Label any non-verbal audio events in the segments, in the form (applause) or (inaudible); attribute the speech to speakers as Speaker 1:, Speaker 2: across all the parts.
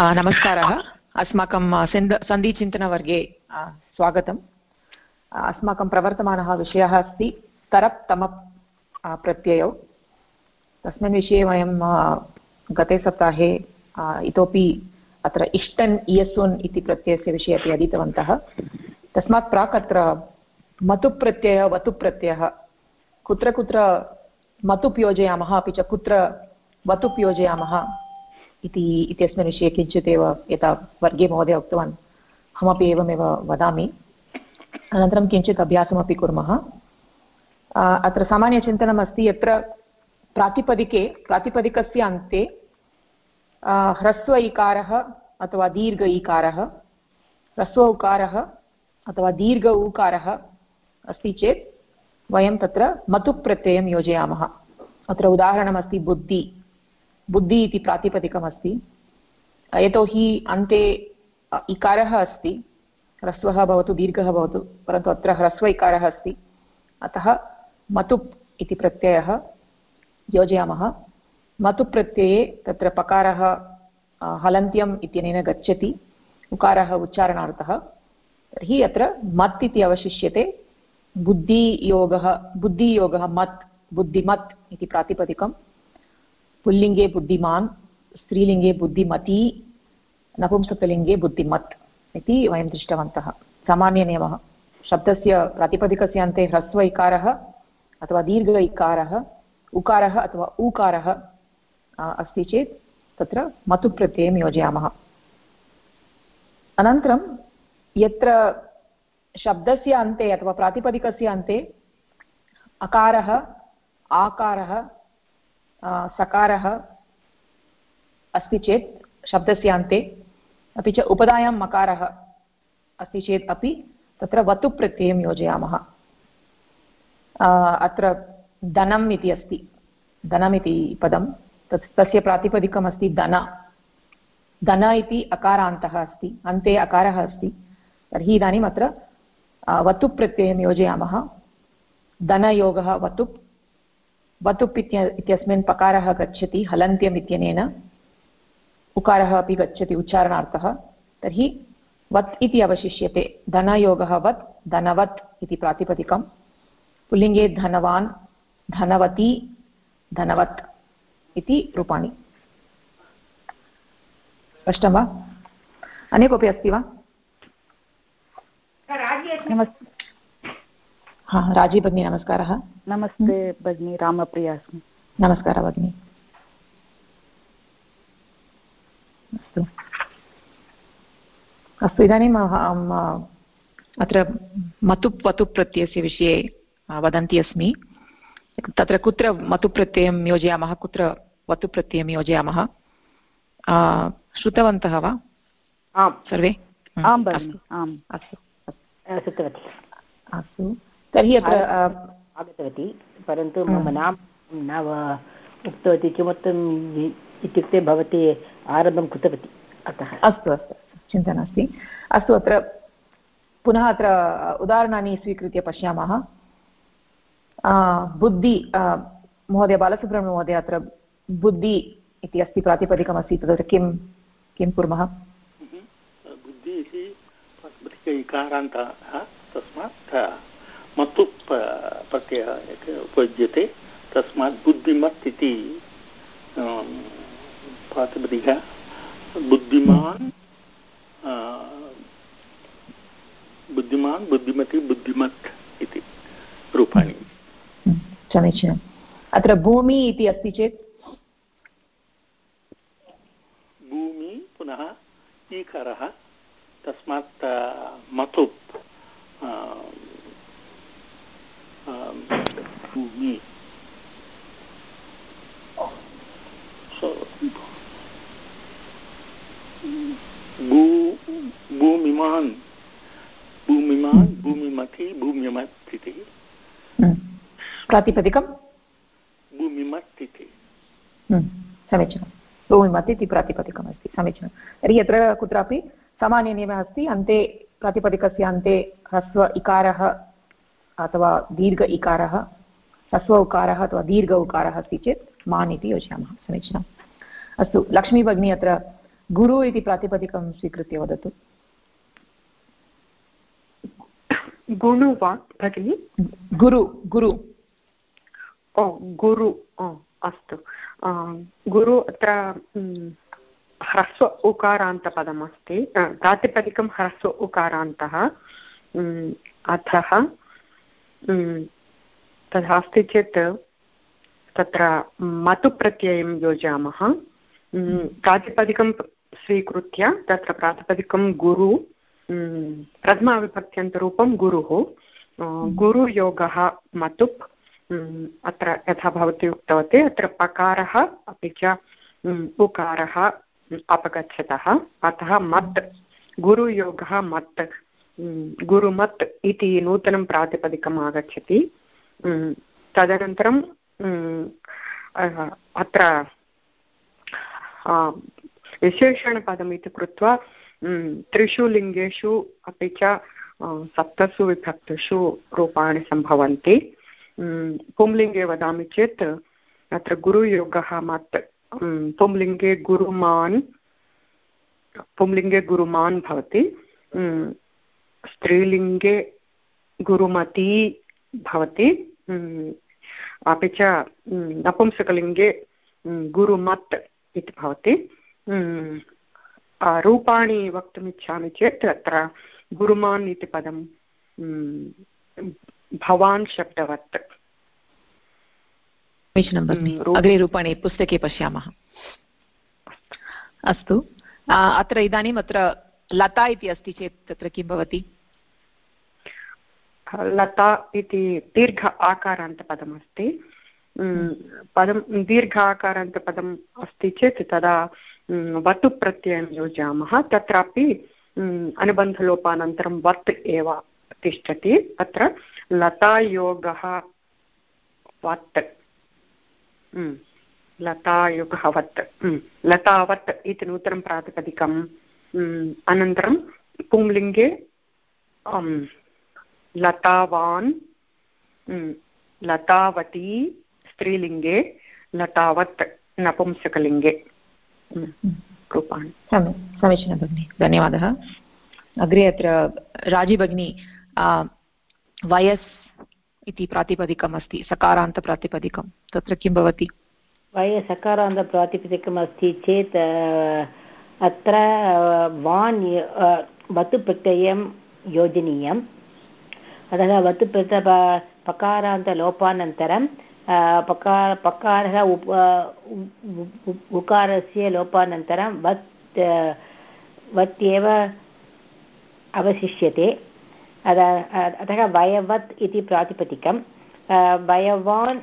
Speaker 1: नमस्कारः. अस्माकं सन्द सन्धिचिन्तनवर्गे स्वागतम्. अस्माकं प्रवर्तमानः विषयः अस्ति तरप् तमप् प्रत्ययौ. तस्मिन् विषये वयं गते सप्ताहे इतोपि अत्र इष्टन् इयसुन् इति प्रत्ययस्य विषये अपि अधीतवन्तः. तस्मात् प्राक् अत्र मतुप्रत्ययः, वतुप्रत्ययः, कुत्र कुत्र मतुप् योजयामः अपि च कुत्र वतुप् योजयामः इति, इत्यस्मिन् विषये किञ्चित् एव यथा वर्गे महोदय उक्तवान्, अहमपि एवमेव वदामि। अनन्तरं किञ्चित् अभ्यासमपि कुर्मः। अत्र सामान्यचिन्तनम् अस्ति यत्र प्रातिपदिके, प्रातिपदिकस्य अन्ते ह्रस्व इकारः अथवा दीर्घ इकारः ह्रस्व उकारः अथवा दीर्घ उकारः अस्ति चेत् वयं तत्र मतुप्रत्ययं योजयामः। अत्र उदाहरणमस्ति बुद्धि। बुद्धि इति प्रातिपदिकमस्ति। यतोहि अन्ते इकारः अस्ति। ह्रस्वः भवतु, दीर्घः भवतु, परन्तु अत्र ह्रस्व इकारः अस्ति। अतः मतुप् इति प्रत्ययः योजयामः। मतुप्रत्यये तत्र पकारः हलन्त्यम् इत्यनेन गच्छति। उकारः उच्चारणार्थः। तर्हि अत्र मत् इति अवशिष्यते। बुद्धियोगः बुद्धियोगः मत्, बुद्धिमत् इति प्रातिपदिकं पुल्लिङ्गे बुद्धिमान् स्त्रीलिङ्गे बुद्धिमती नपुंसकलिङ्गे बुद्धिमत् इति वयं दृष्टवन्तः। सामान्यनियमः। शब्दस्य प्रातिपदिकस्य अन्ते ह्रस्व इकारः अथवा दीर्घ इकारः, उकारः अथवा ऊकारः अस्ति चेत् तत्र मतुप्रत्ययं योजयामः। अनन्तरं यत्र शब्दस्य अन्ते अथवा प्रातिपदिकस्य अन्ते अकारः, आकारः सकारः अस्ति चेत् शब्दस्य अन्ते अपि च उपधायां मकारः अस्ति चेत् अपि तत्र वतुप्रत्ययं योजयामः। अत्र धनम् इति अस्ति धनमिति पदं, तत् तस्य प्रातिपदिकमस्ति धन। धन इति अकारान्तः अस्ति, अन्ते अकारः अस्ति, तर्हि इदानीम् अत्र वतुप्रत्ययं योजयामः। धनयोगः वतुप् वतुप् इत्यस्मिन् पकारः गच्छति हलन्त्यम् इत्यनेन उकारः अपि गच्छति उच्चारणार्थः। तर्हि वत् इति अवशिष्यते धनयोगः वत् धनवत् इति प्रातिपदिकं पुल्लिङ्गे धनवान् धनवती धनवत् इति रूपाणि। स्पष्टं वा? अन्य कोऽपि अस्ति वा? नमस्ते। हा राज़ी भगिनी नमस्कारः.
Speaker 2: नमस्ते भगिनी रामप्रिया अस्मि.
Speaker 1: नमस्कारः भगिनी. अस्तु. अस्तु इदानीम् अहम् अत्र मतुप् वतुप् प्रत्ययस्य विषये वदन्ती अस्मि. तत्र कुत्र मतुप्रत्ययं योजयामः कुत्र वतुप्रत्ययं योजयामः? श्रुतवन्तः वा?
Speaker 2: आम्.
Speaker 1: सर्वे?
Speaker 2: आं
Speaker 1: अस्तु.
Speaker 2: श्रुतवती
Speaker 1: अस्तु. तर्हि अत्र
Speaker 2: आगतवती परन्तु मम नाम न उक्तवती किमर्थम् इत्युक्ते भवती आरम्भं कृतवती अतः।
Speaker 1: अस्तु अस्तु चिन्ता नास्ति। अस्तु अत्र पुनः अत्र उदाहरणानि स्वीकृत्य पश्यामः। बुद्धि महोदय बालसुब्रह्मण्य महोदय अत्र बुद्धि इति अस्ति प्रातिपदिकमस्ति तत्र किं किं कुर्मः?
Speaker 3: बुद्धि इति इकारान्तः तस्मात् मतु प्रत्ययः उपयुज्यते। तस्मात् बुद्धिमत् इति प्रातिपदिकः बुद्धिमान् बुद्धिमान् बुद्धिमति बुद्धिमत् इति रूपाणि।
Speaker 1: समीचीनम् अत्र भूमि इति अस्ति चेत्?
Speaker 3: भूमि पुनः ईकारः तस्मात् मतुप् भूमि भूमिमान् भूमिमान् भूमिमति भूम्यमत् इति
Speaker 1: प्रातिपदिकं
Speaker 3: भूमिमत् इति
Speaker 1: समीचीनं भूमिमत् इति प्रातिपदिकमस्ति समीचीनं तर्हि यत्र कुत्रापि सामान्यनियमः अस्ति। अन्ते प्रातिपदिकस्य अन्ते ह्रस्व इकारः अथवा दीर्घ इकारः ह्रस्व उकारः अथवा दीर्घ उकारः अस्ति चेत् मान् इति योजयामः। समीचीनम्। अस्तु लक्ष्मी भगिनी अत्र गुरु इति प्रातिपदिकं स्वीकृत्य वदतु।
Speaker 4: गुणु वा भगिनि?
Speaker 1: गुरु गुरु।
Speaker 4: ओ गुरु अस्तु। गुरु अत्र ह्रस्व उकारान्तपदमस्ति। प्रातिपदिकं ह्रस्व उकारान्तः। अतः तथा अस्ति चेत् तत्र मतुप्रत्ययं योजयामः। प्रातिपदिकं स्वीकृत्य तत्र प्रातिपदिकं गुरु प्रथमाविभक्त्यन्तरूपं गुरुः। गुरुयोगः मतुप् अत्र यथा भवती उक्तवती अत्र पकारः अपि च उकारः अपगच्छतः। अतः मत् गुरुयोगः मत्। गुरुमत् इति नूतनं प्रातिपदिकम् आगच्छति। तदनन्तरं अत्र विशेषणपदम् इति कृत्वा त्रिषु लिङ्गेषु अपि च सप्तसु विभक्तिषु रूपाणि सम्भवन्ति। पुंलिङ्गे वदामि चेत्, अत्र गुरुयोगः मत् पुंलिङ्गे गुरुमान् पुंलिङ्गे गुरुमान् भवति। स्त्रीलिङ्गे गुरुमती भवति। अपि च नपुंसकलिङ्गे गुरुमत् इति भवति। रूपाणि वक्तुमिच्छामि चेत् अत्र गुरुमान् इति पदं भवान् शब्दवत्।
Speaker 1: समीचीनं अग्रे रूपाणि पुस्तके पश्यामः। अस्तु। अत्र इदानीम् अत्र लता इति अस्ति चेत् तत्र किं भवति?
Speaker 4: लता इति दीर्घ आकारान्तपदमस्ति। पदं दीर्घ आकारान्तपदम् अस्ति चेत् तदा वतु प्रत्ययं योजयामः। तत्रापि अनुबन्धलोपानन्तरं वत् एव तिष्ठति। अत्र लतायोगः वत् लतायुगः वत् लतावत् इति नूतनं प्रातिपदिकम् अनन्तरं पुंलिङ्गे लतावान् लतावती स्त्रीलिङ्गे लतावत् नपुंसकलिङ्गे रूपाणि
Speaker 1: समीचीनं भगिनि धन्यवादः अग्रे अत्र राज़ी भगिनी वयस् इति प्रातिपदिकम् अस्ति सकारान्तप्रातिपदिकं तत्र किं भवति?
Speaker 2: वय सकारान्तप्रातिपदिकम् अस्ति चेत् अत्र वान् वतु प्रत्ययं योजनीयम् अतः वतु प्रत पकारान्तलोपानन्तरं पकार पकारः उप उकारस्य लोपानन्तरं वत् वत् एव अवशिष्यते। अतः वयवत् इति प्रातिपदिकं। वयवान्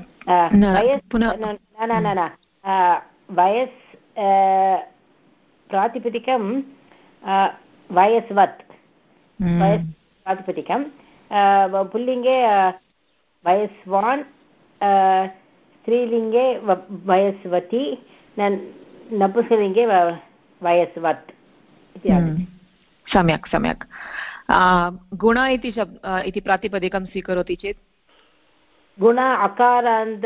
Speaker 2: वयस् न न न वयस् प्रातिपदिकं वयस्वत्। वयस् प्रातिपदिकं पुल्लिङ्गे वयस्वान् स्त्रीलिङ्गे वयस्वती नपुंसलिङ्गे वयस्वत् इति
Speaker 1: सम्यक् सम्यक्। गुण इति शब् इति प्रातिपदिकं स्वीकरोति चेत्?
Speaker 2: गुण अकारान्त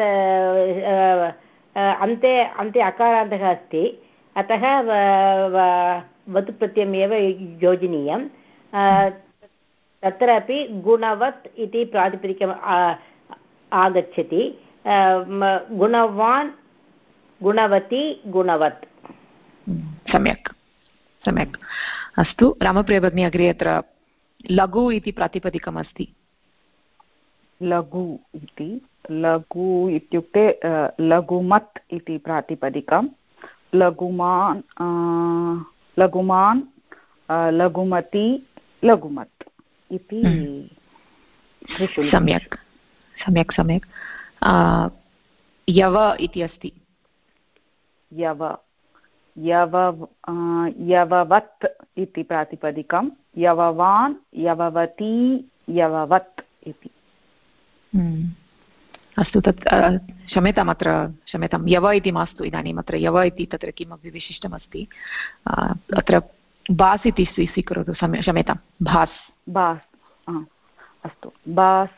Speaker 2: अन्ते अन्ते अकारान्तः अस्ति। अतः एव योजनीयं तत्रापि गुणवत् इति प्रातिपदिकम् आगच्छति। गुणवान् गुणवती गुणवत्।
Speaker 1: सम्यक्। सम्यक्। अस्तु रामप्रियभगिनी अग्रे अत्र लघु इति प्रातिपदिकमस्ति।
Speaker 5: लघु इति? लघु इत्युक्ते लघुमत् इति प्रातिपदिकं लघुमान् लघुमान् लघुमती लघुमत् इति
Speaker 1: हम्म। सम्यक्। सम्यक् सम्यक्। यव इति अस्ति।
Speaker 5: यव। यव यववत् इति प्रातिपदिकं। यववान् यववती यववत् इति।
Speaker 1: हम्म। अस्तु तत् क्षम्यताम् अत्र क्षम्यतां यव इति मास्तु इदानीम् अत्र यव इति तत्र किमपि विशिष्टमस्ति. अत्र बास् इति स्वीकरोतु क्षम्यतां भास्
Speaker 5: बास्. अस्तु. बास्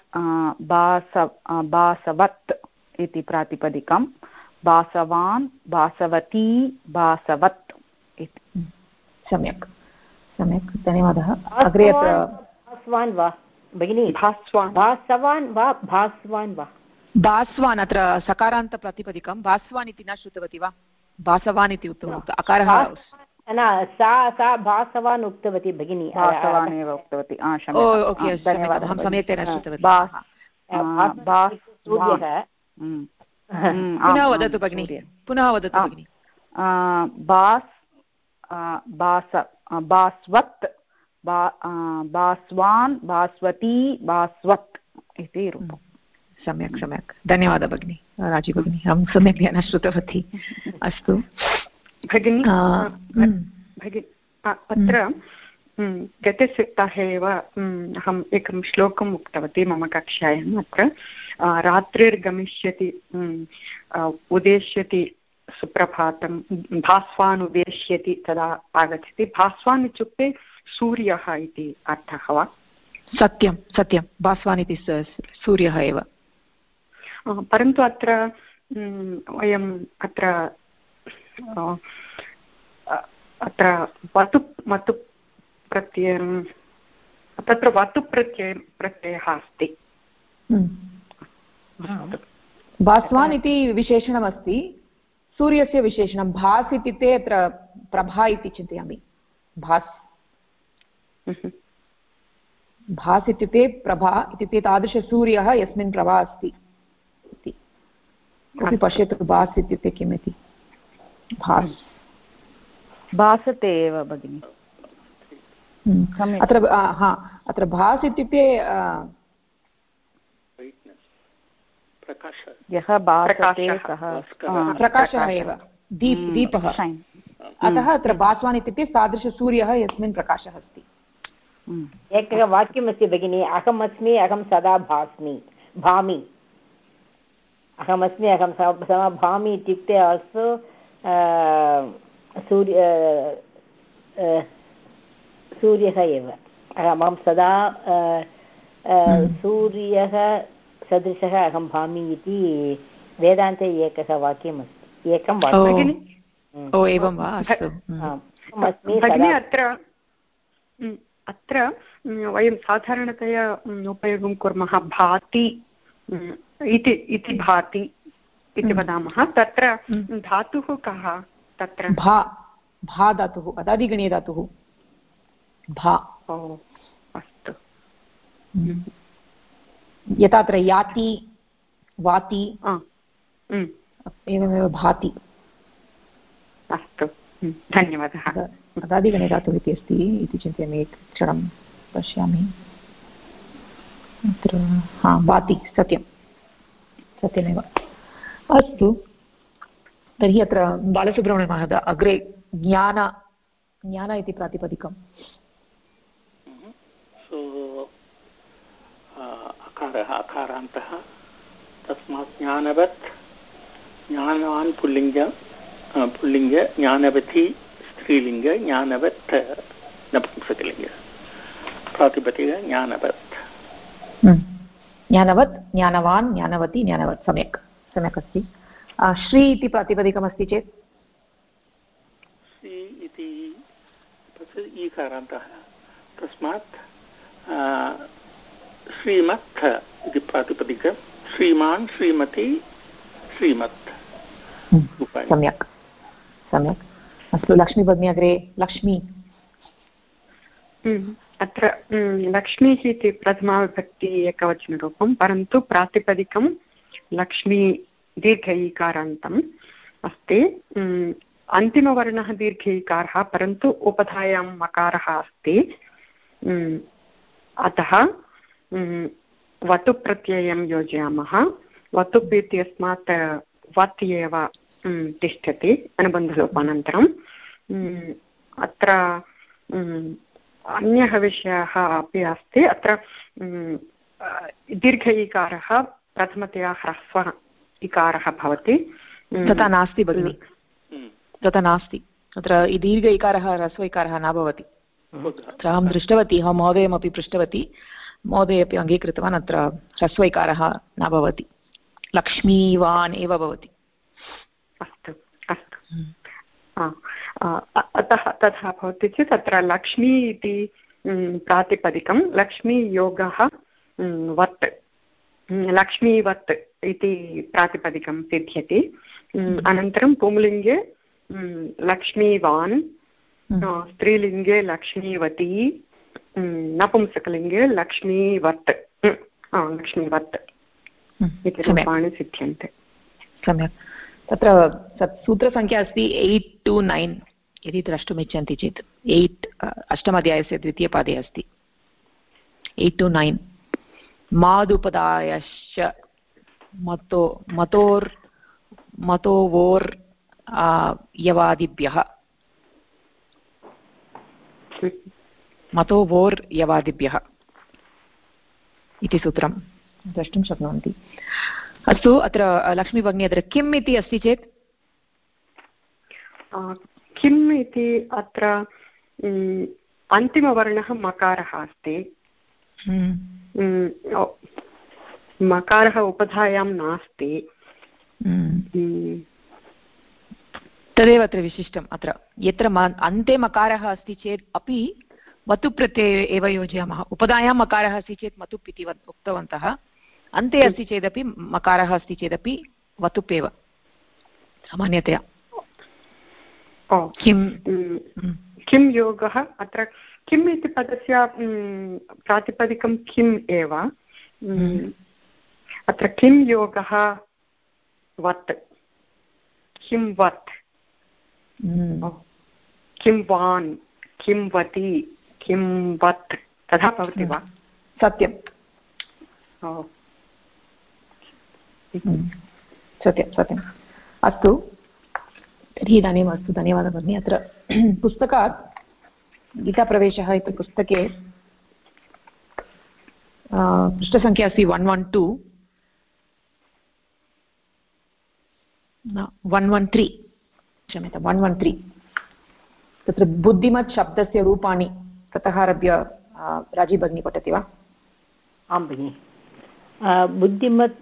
Speaker 5: बास बासवत् इति प्रातिपदिकं बासवान् बासवती बासवत् इति.
Speaker 1: सम्यक् सम्यक् धन्यवादः. अग्रे अत्र
Speaker 2: भास्वान् वा? भगिनी
Speaker 4: भास्वान्
Speaker 2: भासवान् वा भास्वान् वा?
Speaker 1: भास्वान् अत्र सकारान्तप्रातिपदिकं भास्वान् इति न श्रुतवती वा? भासवान् इति उक्तवती अकारः
Speaker 2: न सा सा भासवान् उक्तवती भगिनी
Speaker 5: भासवान् एव उक्तवती। आ,
Speaker 1: ओ
Speaker 5: क्षम्यताम्।
Speaker 1: ओके धन्यवादः अहं सम्यक्तया न श्रुतवती। पुनः वदतु भगिनि। पुनः वदतु भगिनि।
Speaker 5: बास् बास बास्वत् बा बास्वान् बास्वती बास्वत् इति रूपम्।
Speaker 1: सम्यक् सम्यक्। धन्यवादः भगिनि राज़ी भगिनि। अहं सम्यक्तया न श्रुतवती। (laughs) अस्तु।
Speaker 4: भगिनी
Speaker 1: हम्म,
Speaker 4: भगिनि अत्र हम्म, गतसप्ताहे एव हम्म, अहम् एकं श्लोकम् उक्तवती मम कक्षायाम् अत्र। रात्रिर्गमिष्यति हम्म, उदेष्यति सुप्रभातं भास्वान् उदेष्यति तदा आगच्छति। भास्वान् इत्युक्ते सूर्यः इति अर्थः वा?
Speaker 1: सत्यं सत्यं। भास्वान् इति सूर्यः एव।
Speaker 4: परन्तु अत्र हम्म, वयम् अत्र अत्र वतु मतु प्रत्ययं तत्र वतु प्रत्यय प्रत्ययः अस्ति।
Speaker 1: हम्म। भास्वान् इति विशेषणमस्ति। सूर्यस्य विशेषणं भास् इत्युक्ते अत्र प्रभा इति चिन्तयामि। भास्।
Speaker 4: हम्म।
Speaker 1: भास् इत्युक्ते प्रभा इत्युक्ते तादृशसूर्यः यस्मिन् प्रभा अस्ति। इति कोऽपि पश्यतु भास् इत्युक्ते किम् इति भास्
Speaker 5: भासते एव भगिनि
Speaker 1: हम्म। अत्र हा अत्र भास् इत्युक्ते
Speaker 3: प्रकाश
Speaker 5: यः भासते
Speaker 4: प्रकाशः,
Speaker 1: एव दीप् दीपः अतः अत्र भास्वान् इत्युक्ते तादृशसूर्यः यस्मिन् प्रकाशः अस्ति
Speaker 5: हम्म,
Speaker 2: एकः वाक्यमस्ति भगिनि अहमस्मि अहं सदा भास्मि भामि अहमस्मि अहं स- सदा भामि इत्युक्ते अस्तु सूर्य सूर्यः एव। अहं सदा अ, सूर्यः सदृशः अहं भामि इति वेदान्ते एकः वाक्यमस्ति। एकं
Speaker 1: ओ।
Speaker 2: वाक्यं हम्म।
Speaker 1: ओ एवं वा? अस्तु। हम्म।
Speaker 4: भगिनी अत्र हम्म, अत्र हम्म, वयं साधारणतया हम्म, उपयोगं कुर्मः भाति हम्म, इति इति भाति इति। वदामः। तत्र। धातुः कः? तत्र
Speaker 1: भा भा धातुः अदादिगणीयधातुः। भा।
Speaker 4: ओ अस्तु।
Speaker 1: यथा अत्र याति वाति एवमेव भाति।
Speaker 4: अस्तु। धन्यवादः।
Speaker 1: अद- अदादिगणीयधातुः इति अस्ति इति चिन्तयामि एकक्षणं पश्यामि। अत्र हा वाति सत्यं। सत्यमेव। अस्तु, तर्हि अत्र बालसुब्रह्मण्यमहोदय अग्रे ज्ञान ज्ञान इति प्रातिपदिकं
Speaker 3: सो अकारः, अकारान्तः। तस्मात् ज्ञानवत्, ज्ञानवान् पुल्लिङ्ग पुल्लिङ्ग, ज्ञानवती स्त्रीलिङ्ग, ज्ञानवत् नपुंसकलिङ्ग प्रातिपदिक ज्ञानवत्।
Speaker 1: ज्ञानवत् ज्ञानवान् ज्ञानवती ज्ञानवत् सम्यक् सम्यक् अस्ति श्री इति प्रातिपदिकमस्ति चेत्
Speaker 3: सि इति ईकारान्तः तस्मात् श्रीमत् इति प्रातिपदिकं श्रीमान् श्रीमती श्रीमत्
Speaker 1: सम्यक् सम्यक् अस्तु लक्ष्मीभगिनी अग्रे लक्ष्मी
Speaker 4: अत्र लक्ष्मीः इति प्रथमाविभक्ति एकवचनरूपं, परन्तु प्रातिपदिकं लक्ष्मी दीर्घ ईकारान्तम् अस्ति अन्तिमवर्णः दीर्घ ईकारः परन्तु उपधायां मकारः अस्ति। अतः वतु प्रत्ययं योजयामः। वतुप् इत्यस्मात् वत् एव तिष्ठति अनुबन्धलोपानन्तरं अत्र अन्यः विषयः अपि अस्ति। अत्र दीर्घ इकारः प्रथमतया ह्रस्व इकारः भवति।
Speaker 1: तथा नास्ति भगिनि। तथा नास्ति। तत्र इ दीर्घ इकारः ह्रस्व इकारः न भवति। अत्र अहं दृष्टवती अहं महोदयमपि पृष्टवती। महोदय अपि अङ्गीकृतवान् अत्र ह्रस्व इकारः न भवति। लक्ष्मीवान् एव भवति।
Speaker 4: अस्तु अस्तु। अतः तथा भवति चेत् तत्र लक्ष्मी इति प्रातिपदिकं लक्ष्मीयोगः वत् लक्ष्मीवत् इति प्रातिपदिकं सिद्ध्यति अनन्तरं पुंलिङ्गे लक्ष्मीवान् स्त्रीलिङ्गे लक्ष्मीवती नपुंसकलिङ्गे लक्ष्मीवत् लक्ष्मीवत् इति रूपाणि सिद्ध्यन्ते।
Speaker 1: सम्यक्। तत्र सूत्रसङ्ख्या अस्ति एय्ट् टु नैन्, यदि द्रष्टुमिच्छन्ति चेत्। एय्ट् अष्टमाध्यायस्य द्वितीयपादे अस्ति। Eight two nine. मादुपदायश्च मतो, मतोर्, मतोवोर् यवादिभ्यः। मतोवोर्, यवादिभ्यः। इति सूत्रं द्रष्टुं शक्नुवन्ति। अस्तु अत्र लक्ष्मीभगिनी अत्र किम् इति अस्ति चेत्?
Speaker 4: किम् इति अत्र अन्तिमवर्णः मकारः अस्ति। हम्म। मकारः उपधायां नास्ति।
Speaker 1: हम्म। तदेव अत्र विशिष्टम् अत्र। यत्र अन्ते मकारः अस्ति चेत् अपि मतुप् प्रत्यये एव योजयामः। उपधायां मकारः अस्ति चेत् मतुप् इति उक्तवन्तः। अन्ते अस्ति चेदपि मकारः अस्ति चेदपि वतुप् एव सामान्यतया
Speaker 4: किं किं योगः अत्र किम् इति पदस्य प्रातिपदिकं किम् एव? अत्र किं योगः वत्? किं वत्? किं वान्? किं वति? किं वत्? तथा भवति वा?
Speaker 1: सत्यं सत्यं सत्यम् अस्तु। तर्हि इदानीम् अस्तु धन्यवादः भगिनि अत्र (clears throat) पुस्तकात् गीताप्रवेशः इति पुस्तके पृष्ठसङ्ख्या अस्ति one one two one one three क्षम्यतां वन् वन् त्री तत्र बुद्धिमत् शब्दस्य रूपाणि ततः आरभ्य राजीव भगिनी पठति वा?
Speaker 2: आं भगिनि। बुद्धिमत्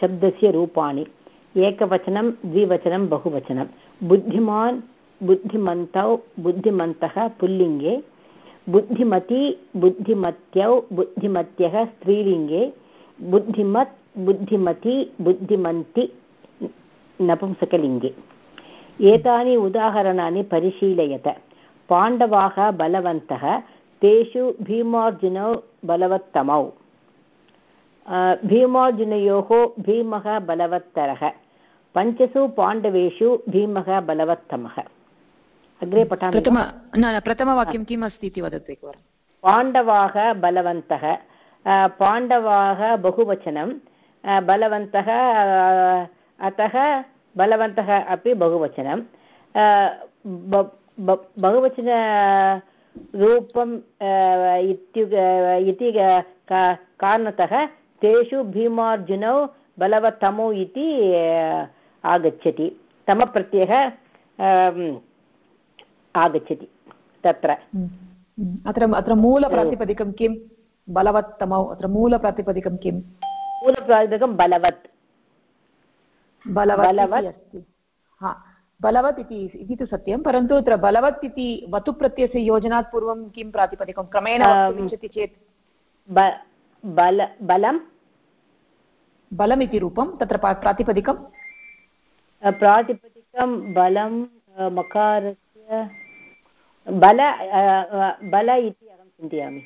Speaker 2: शब्दस्य रूपाणि। एकवचनं, द्विवचनं, बहुवचनं। बुद्धिमान्, बुद्धिमन्तौ, बुद्धिमन्तः पुल्लिङ्गे। बुद्धिमती, बुद्धिमत्यौ, बुद्धिमत्यः स्त्रीलिङ्गे। बुद्धिमत्, बुद्धिमती, बुद्धिमन्ति, नपुंसकलिङ्गे। एतानि उदाहरणानि परिशीलयत। पाण्डवाः बलवन्तः, तेषु भीमार्जुनौ बलवत्तमौ। भीमार्जुनयोः भीमः बलवत्तरः पञ्चसु पाण्डवेषु भीमः बलवत्तमः अग्रे पठामि
Speaker 1: प्रथम न प्रथमवाक्यं किम् अस्ति इति वदतु एकवारं
Speaker 2: पाण्डवाः बलवन्तः पाण्डवाः बहुवचनं बलवन्तः अतः बलवन्तः अपि बहुवचनं बहुवचनरूपम् इति कारणतः तेषु भीमार्जुनौ बलवत्तमौ इति आगच्छति। तमप्रत्ययः आगच्छति तत्र।
Speaker 1: अत्र अत्र मूलप्रातिपदिकं किं? बलवत्तमौ अत्र मूलप्रातिपदिकं किं?
Speaker 2: मूलप्रातिपदिकं बलवत्।
Speaker 1: बलवत् अस्ति। हा बलवत् इति इति तु सत्यं परन्तु अत्र बलवत् इति वतुप्रत्ययस्य योजनात् पूर्वं किं प्रातिपदिकं? क्रमेण वक्तुमिच्छति चेत्?
Speaker 2: बल बलं
Speaker 1: बलमिति रूपं तत्र प्रातिपदिकं
Speaker 2: प्रातिपदिकं बलं मकारस्य बल बल इति अहं चिन्तयामि।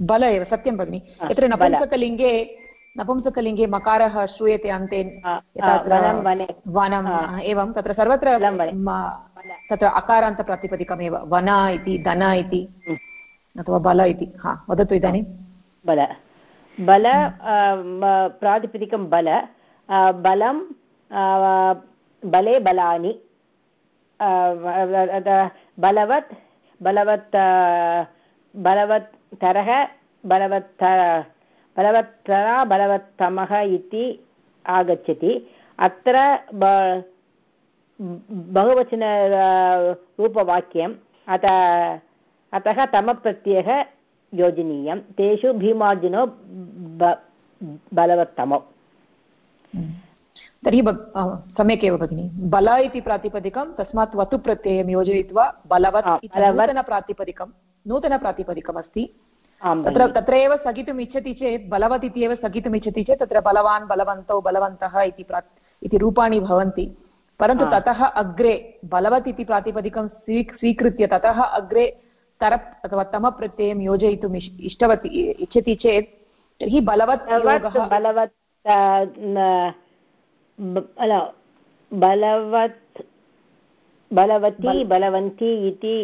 Speaker 1: बल एव सत्यं भगिनि। यत्र नपुंसकलिङ्गे नपुंसकलिङ्गे मकारः श्रूयते अन्ते वनम् एवं तत्र सर्वत्र तत्र अकारान्तप्रातिपदिकमेव वन इति धन इति अथवा बल इति हा वदतु इदानीं।
Speaker 2: बल। बल प्रातिपदिकं बल बलं बले बलानि बलवत् बलवत् बलवत्तरः बलवत्त बलवत्तरा बलवत्तमः इति आगच्छति अत्र बहुवचन रूपवाक्यम् अत अतः तमप्रत्ययः योजनीयं। तेषु भीमार्जुनो बलवत्तमौ।
Speaker 1: तर्हि सम्यक् एव भगिनि। बल इति प्रातिपदिकं तस्मात् वतु प्रत्ययं योजयित्वा बलवत् नूतनप्रातिपदिकं नूतनप्रातिपदिकमस्ति तत्र तत्र एव स्थगितुम् इच्छति चेत् बलवत् इति एव स्थगितुम् इच्छति चेत् तत्र बलवान् बलवन्तौ बलवन्तः इति प्रा इति रूपाणि भवन्ति। परन्तु ततः अग्रे बलवत् इति प्रातिपदिकं स्वी स्वीकृत्य ततः अग्रे तरप् अथवा तमप्रत्ययं योजयितुम् इष्टवती इच्छति चेत् तर्हि बलवत्
Speaker 2: बलवत् बलवत् बलवती बलवन्ती इति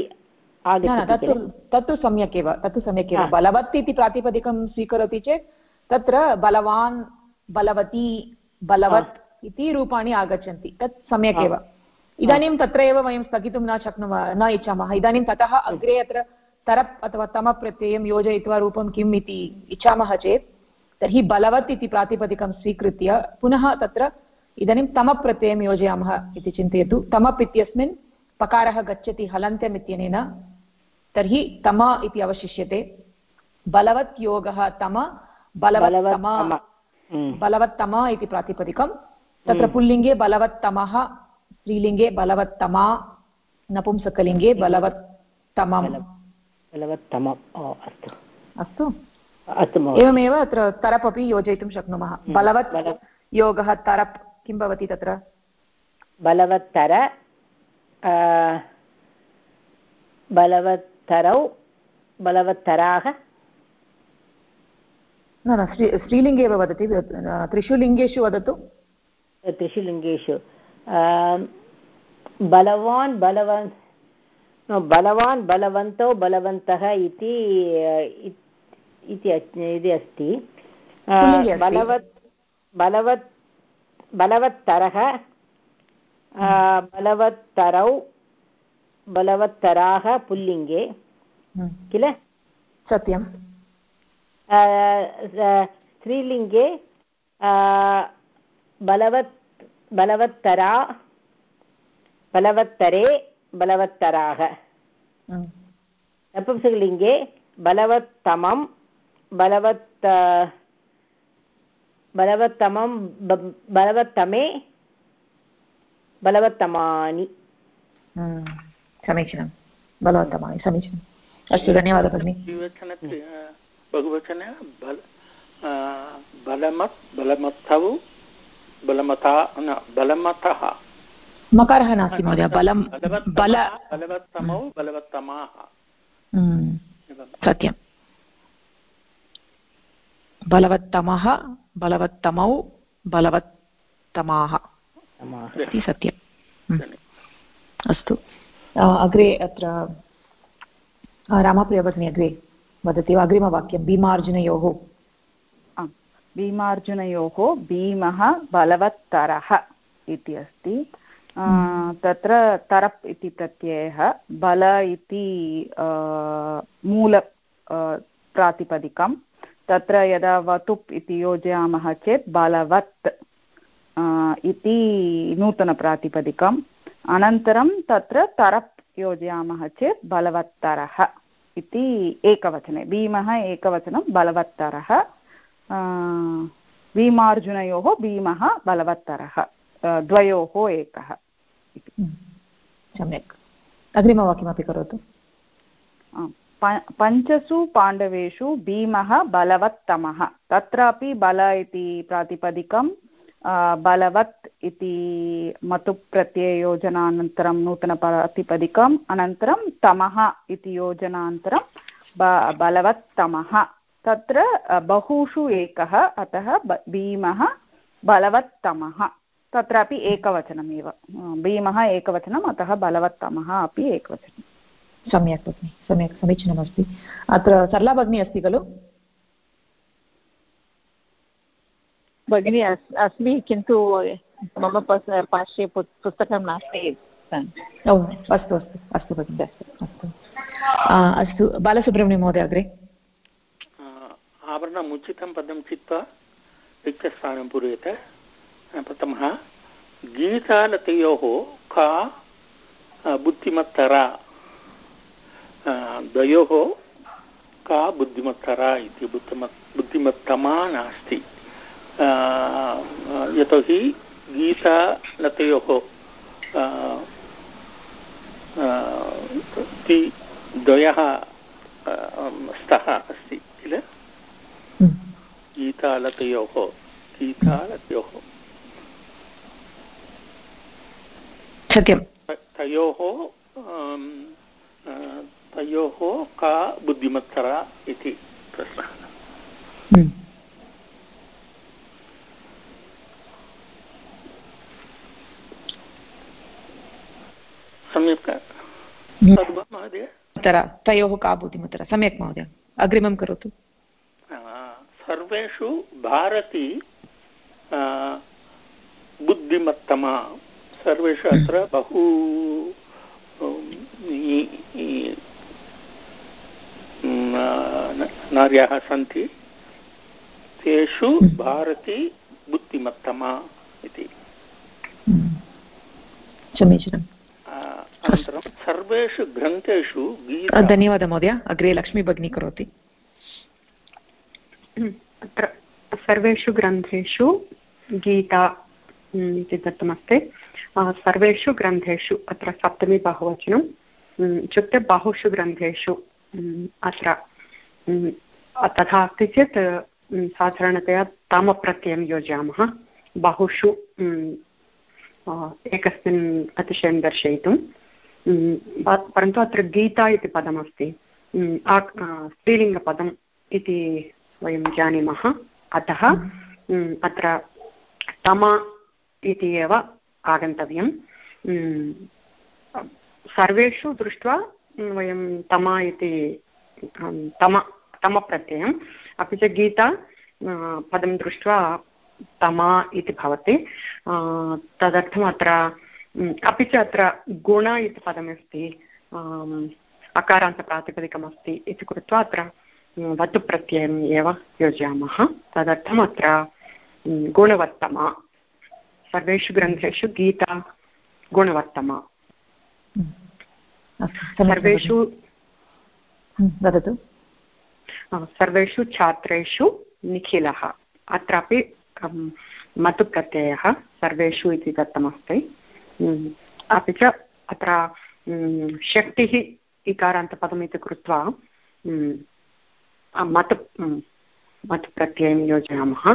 Speaker 1: तत्तु तत्तु सम्यक् एव तत्तु सम्यक् एव। बलवत् इति प्रातिपदिकं स्वीकरोति चेत् तत्र बलवान् बलवती बलवत् इति रूपाणि आगच्छन्ति। तत् सम्यक् एव। इदानीं तत्र एव वयं स्थगितुं न शक्नुमः न इच्छामः। इदानीं ततः अग्रे अत्र तरप् अथवा तमप्रत्ययं योजयित्वा रूपं किम् इति इच्छामः चेत् तर्हि बलवत् इति प्रातिपदिकं स्वीकृत्य पुनः तत्र इदानीं तमप्रत्ययं योजयामः इति चिन्तयतु। तमप् इत्यस्मिन् पकारः गच्छति हलन्त्यम् इत्यनेन तर्हि तम इति अवशिष्यते। बलवत् योगः तम बलवत्तम बलवत्तम इति प्रातिपदिकं। तत्र हम्म। पुल्लिङ्गे बलवत्तमः स्त्रीलिङ्गे बलवत्तमा नपुंसकलिङ्गे बलवत्तमं अस्तु। एवमेव अत्र तरप् अपि योजयितुं शक्नुमः। बलवत् योगः तरप् किं भवति तत्र?
Speaker 2: बलवत्तर बलवत्तरौ बलवत्तराः।
Speaker 1: न न श्री स्त्रीलिङ्गे एव वदति त्रिषु लिङ्गेषु वदतु।
Speaker 2: त्रिषु लिङ्गेषु। बलवान् बलवान् बलवान् बलवन्तौ बलवन्तः इति इति अस्ति बलवत् बलवत् बलवत्तरः बलवत्तरौ बलवत्तराः पुल्लिङ्गे। किल
Speaker 1: सत्यं
Speaker 2: स्त्रीलिङ्गे बलवत् बलवत्तरा बलवत्तरे बलवत्तराः नपुंसकलिङ्गे बलवत्तमं बलवत् बलवत्तमं बलवत्तमे बलवत्तमानि
Speaker 1: समीचीनं बलवत्तमानि समीचीनम् अस्तु धन्यवादः भगिनि
Speaker 3: बहुवचने बल बलमत् बलमत्थौ बलमता न बलमतः
Speaker 1: मकारः नास्ति महोदय बलं बल
Speaker 3: बलवत्तमौ बलवत्तमाः।
Speaker 1: सत्यं। बलवत्तमः बलवत्तमौ बलवत्तमाः। इति सत्यम् अस्तु। अग्रे अत्र रामप्रिया भगिनी अग्रे वदति वा अग्रिमवाक्यं भीमार्जुनयोः
Speaker 5: भीमार्जुनयोः भीमः बलवत्तरः इति अस्ति. तत्र तरप् इति प्रत्ययः बल इति मूल प्रातिपदिकं. तत्र यदा वतुप् इति योजयामः चेत् बलवत् इति नूतनप्रातिपदिकम् अनन्तरं तत्र तरप् योजयामः चेत् बलवत्तरः इति एकवचने भीमः एकवचनं बलवत्तरः भीमार्जुनयोः भीमः बलवत्तरः द्वयोः एकः
Speaker 1: सम्यक् अग्रिमवाक्यमपि करोतु
Speaker 5: पञ्चसु पाण्डवेषु भीमः बलवत्तमः तत्रापि बल इति प्रातिपदिकं बलवत् इति मतुप्रत्यययोजनानन्तरं नूतनप्रातिपदिकम् अनन्तरं तमः इति योजनानन्तरं ब बलवत्तमः तत्र बहुषु एकः अतः भीमः बलवत्तमः। तत्रापि एकवचनमेव। भीमः एकवचनम् अतः बलवत्तमः अपि एकवचनं।
Speaker 1: सम्यक् भगिनि सम्यक् समीचीनमस्ति। अत्र सरला भगिनी अस्ति खलु?
Speaker 6: भगिनी अस्मि किन्तु मम पार्श्वे पुस्तकं नास्ति।
Speaker 1: अस्तु अस्तु अस्तु भगिनि। अस्तु। अस्तु अस्तु बालसुब्रह्मण्यं महोदय अग्रे।
Speaker 3: आवरणमुचितं पदं चित्वा रिक्तस्थानं पूरयेत प्रथमः, गीतालतयोः का बुद्धिमत्तरा द्वयोः का बुद्धिमत्तरा इति बुद्धिमत्, बुद्धिमत्तमा नास्ति यतोहि गीतालतयोः द्वयः स्तः अस्ति किल। गीतालतयोः गीतालतयोः
Speaker 1: सत्यं
Speaker 3: तयोः तयोः का बुद्धिमत्तरा इति प्रश्नः। सम्यक्। महोदय
Speaker 1: तयोः का बुद्धिमत्तरा सम्यक् महोदय अग्रिमं करोतु
Speaker 3: सर्वेषु भारती बुद्धिमत्तमा। सर्वेषु अत्र बहु नार्याः सन्ति। तेषु भारती बुद्धिमत्तमा इति।
Speaker 1: समीचीनम्
Speaker 3: अनन्तरं सर्वेषु ग्रन्थेषु
Speaker 1: धन्यवादः महोदय। अग्रे लक्ष्मी भगिनी करोति।
Speaker 4: अत्र सर्वेषु ग्रन्थेषु गीता इति दत्तमस्ति। सर्वेषु ग्रन्थेषु अत्र सप्तमी बहुवचनं। इत्युक्ते बहुषु ग्रन्थेषु अत्र तथा अस्ति चेत् साधारणतया तामप्रत्ययं योजयामः। बहुषु एकस्मिन् अतिशयं दर्शयितुं। परन्तु अत्र गीता इति पदमस्ति। स्त्रीलिङ्गपदम् इति वयं जानीमः। अतः अत्र तम इति एव आगन्तव्यं सर्वेषु दृष्ट्वा वयं तम इति तम तमप्रत्ययम्। अपि च गीता पदं दृष्ट्वा तमा इति भवति। तदर्थम् अत्र अपि च अत्र गुण इति पदमस्ति। अकारान्तप्रातिपदिकमस्ति इति कृत्वा अत्र वतुप्रत्ययम् एव योजयामः। तदर्थम् अत्र गुणवत्तमा। सर्वेषु ग्रन्थेषु गीता गुणवत्तमा। सर्वेषु
Speaker 1: वदतु।
Speaker 4: सर्वेषु छात्रेषु निखिलः। अत्रापि मतुप्रत्ययः सर्वेषु इति दत्तमस्ति। अपि च अत्र शक्तिः इकारान्तपदमिति कृत्वा मत् मत् प्रत्ययं योजयामः।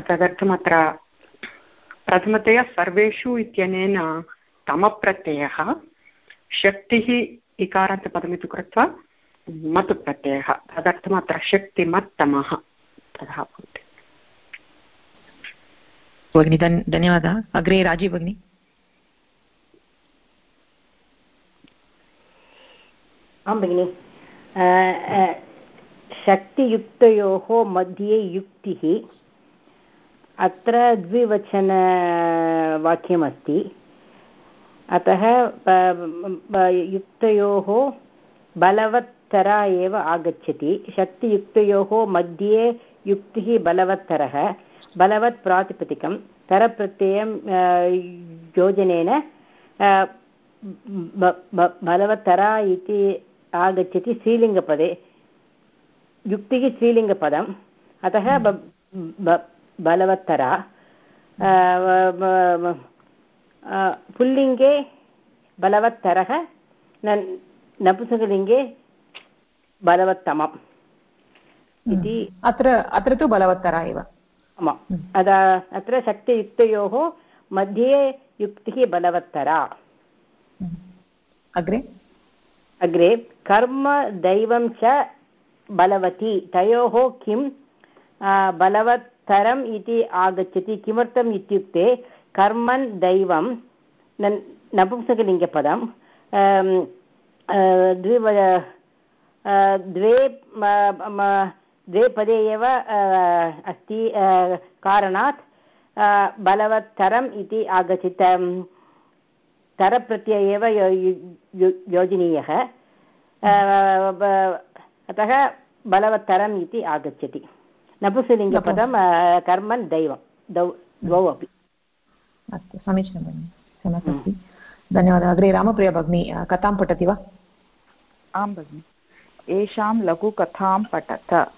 Speaker 4: तदर्थम् अत्र प्रथमतया सर्वेषु इत्यनेन तमप्रत्ययः शक्तिः इकारान्तपदमिति कृत्वा मत् प्रत्ययः तदर्थम् अत्र शक्तिमत्तमः तथा भवति।
Speaker 1: भगिनि धन्यवादः। अग्रे राजीव भगिनी।
Speaker 2: आं भगिनि शक्तियुक्तयोः मध्ये युक्तिः। अत्र द्विवचनवाक्यमस्ति अतः युक्तयोः बलवत्तरा एव आगच्छति। शक्तियुक्तयोः मध्ये युक्तिः बलवत्तरः। बलवत् प्रातिपदिकं। तरप्रत्ययं योजनेन बलवत्तरा इति आगच्छति स्त्रीलिङ्गपदे। युक्तिः स्त्रीलिङ्गपदम् अतः बलवत्तरा। पुल्लिङ्गे बलवत्तरः नपुंसकलिङ्गे बलवत्तमम् इति
Speaker 1: अत्र अत्र तु बलवत्तरा एव।
Speaker 2: आमाम् अत्र शक्तियुक्तयोः मध्ये युक्तिः बलवत्तरा।
Speaker 1: अग्रे?
Speaker 2: अग्रे कर्म दैवं च बलवती, तयोः किं बलवत्तरम् इति आगच्छति, किमर्थम् इत्युक्ते, कर्मन् दैवं नपुंसकलिङ्गपदं द्वि द्वे द्वे पदे एव अस्ति कारणात् बलवत्तरम् इति आगच्छति तरप्रत्यय एव योजनीयः अतः बलवत्तरम् इति आगच्छति। नपुंसलिङ्गपदं कर्मन् दैवं द्वौ द्वौ अपि।
Speaker 1: अस्तु समीचीनं भगिनि सम्यक् अस्ति। धन्यवादः। अग्रे रामप्रिया भगिनी कथां पठति वा?
Speaker 5: आं भगिनि। एषां लघुकथां पठत।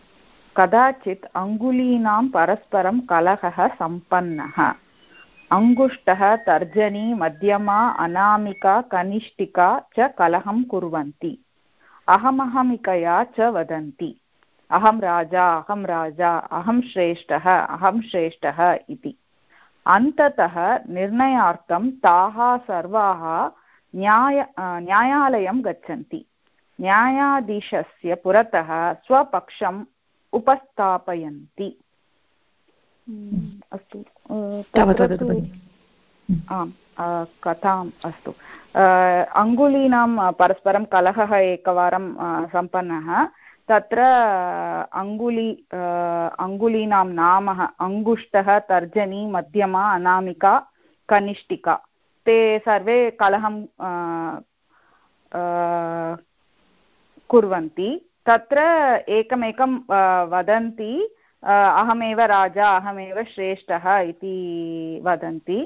Speaker 5: कदाचित् अङ्गुलीनां परस्परं कलहः सम्पन्नः। अङ्गुष्टः तर्जनी मध्यमा अनामिका कनिष्ठिका च कलहं कुर्वन्ति। अहमहमिकया च वदन्ति। अहं राजा अहं राजा अहं श्रेष्ठः अहं श्रेष्ठः इति। अन्ततः निर्णयार्थं ताः सर्वाः न्याय न्यायालयं गच्छन्ति। न्यायाधीशस्य पुरतः स्वपक्षम् उपस्थापयन्ति। अस्तु। आम् कथाम् अस्तु। अङ्गुलीनां परस्परं कलहः एकवारं सम्पन्नः। तत्र अङ्गुली अङ्गुलीनां नामः, अङ्गुष्टः, तर्जनी, मध्यमा, अनामिका, कनिष्ठिका। ते सर्वे कलहं कुर्वन्ति। तत्र एकमेकं वदन्ति अहमेव राजा, अहमेव श्रेष्ठः इति वदन्ति।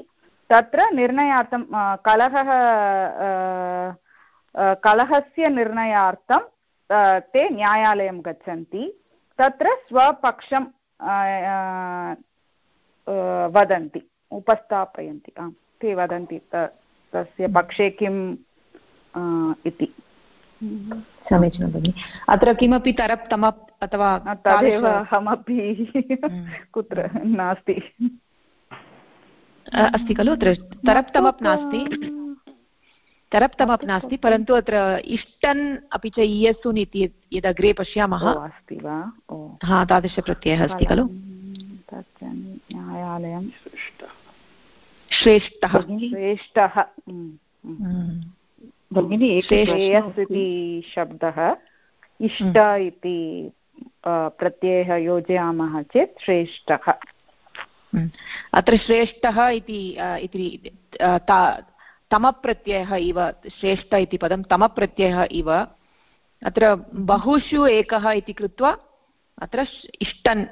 Speaker 5: तत्र निर्णयार्थं कलहः कलहस्य निर्णयार्थं ते न्यायालयं गच्छन्ति। तत्र स्वपक्षं वदन्ति उपस्थापयन्ति। आम् ते वदन्ति तस्य पक्षे किम् इति।
Speaker 1: समीचीनं भगिनि। अत्र किमपि तरप् तमप् अथवा
Speaker 5: तदेव अहमपि (laughs) कुत्र नास्ति।
Speaker 1: अस्ति खलु? अत्र तरप् तमप् नास्ति। तरप् तमप् नास्ति परन्तु अत्र इष्टन् अपि च इयसुन् इति यदग्रे पश्यामः।
Speaker 5: अस्ति वा?
Speaker 1: हा तादृशप्रत्ययः अस्ति खलु।
Speaker 5: न्यायालयं
Speaker 1: श्रेष्ठः।
Speaker 5: श्रेष्ठः। भगिनी? श्रेयस् इति शब्दः। इष्ट इति प्रत्ययः योजयामः चेत् श्रेष्ठः।
Speaker 1: अत्र श्रेष्ठः इति तमप्रत्ययः इव, श्रेष्ठ इति पदं तमप्रत्ययः इव। अत्र बहुषु एकः इति कृत्वा, अत्र इष्टन्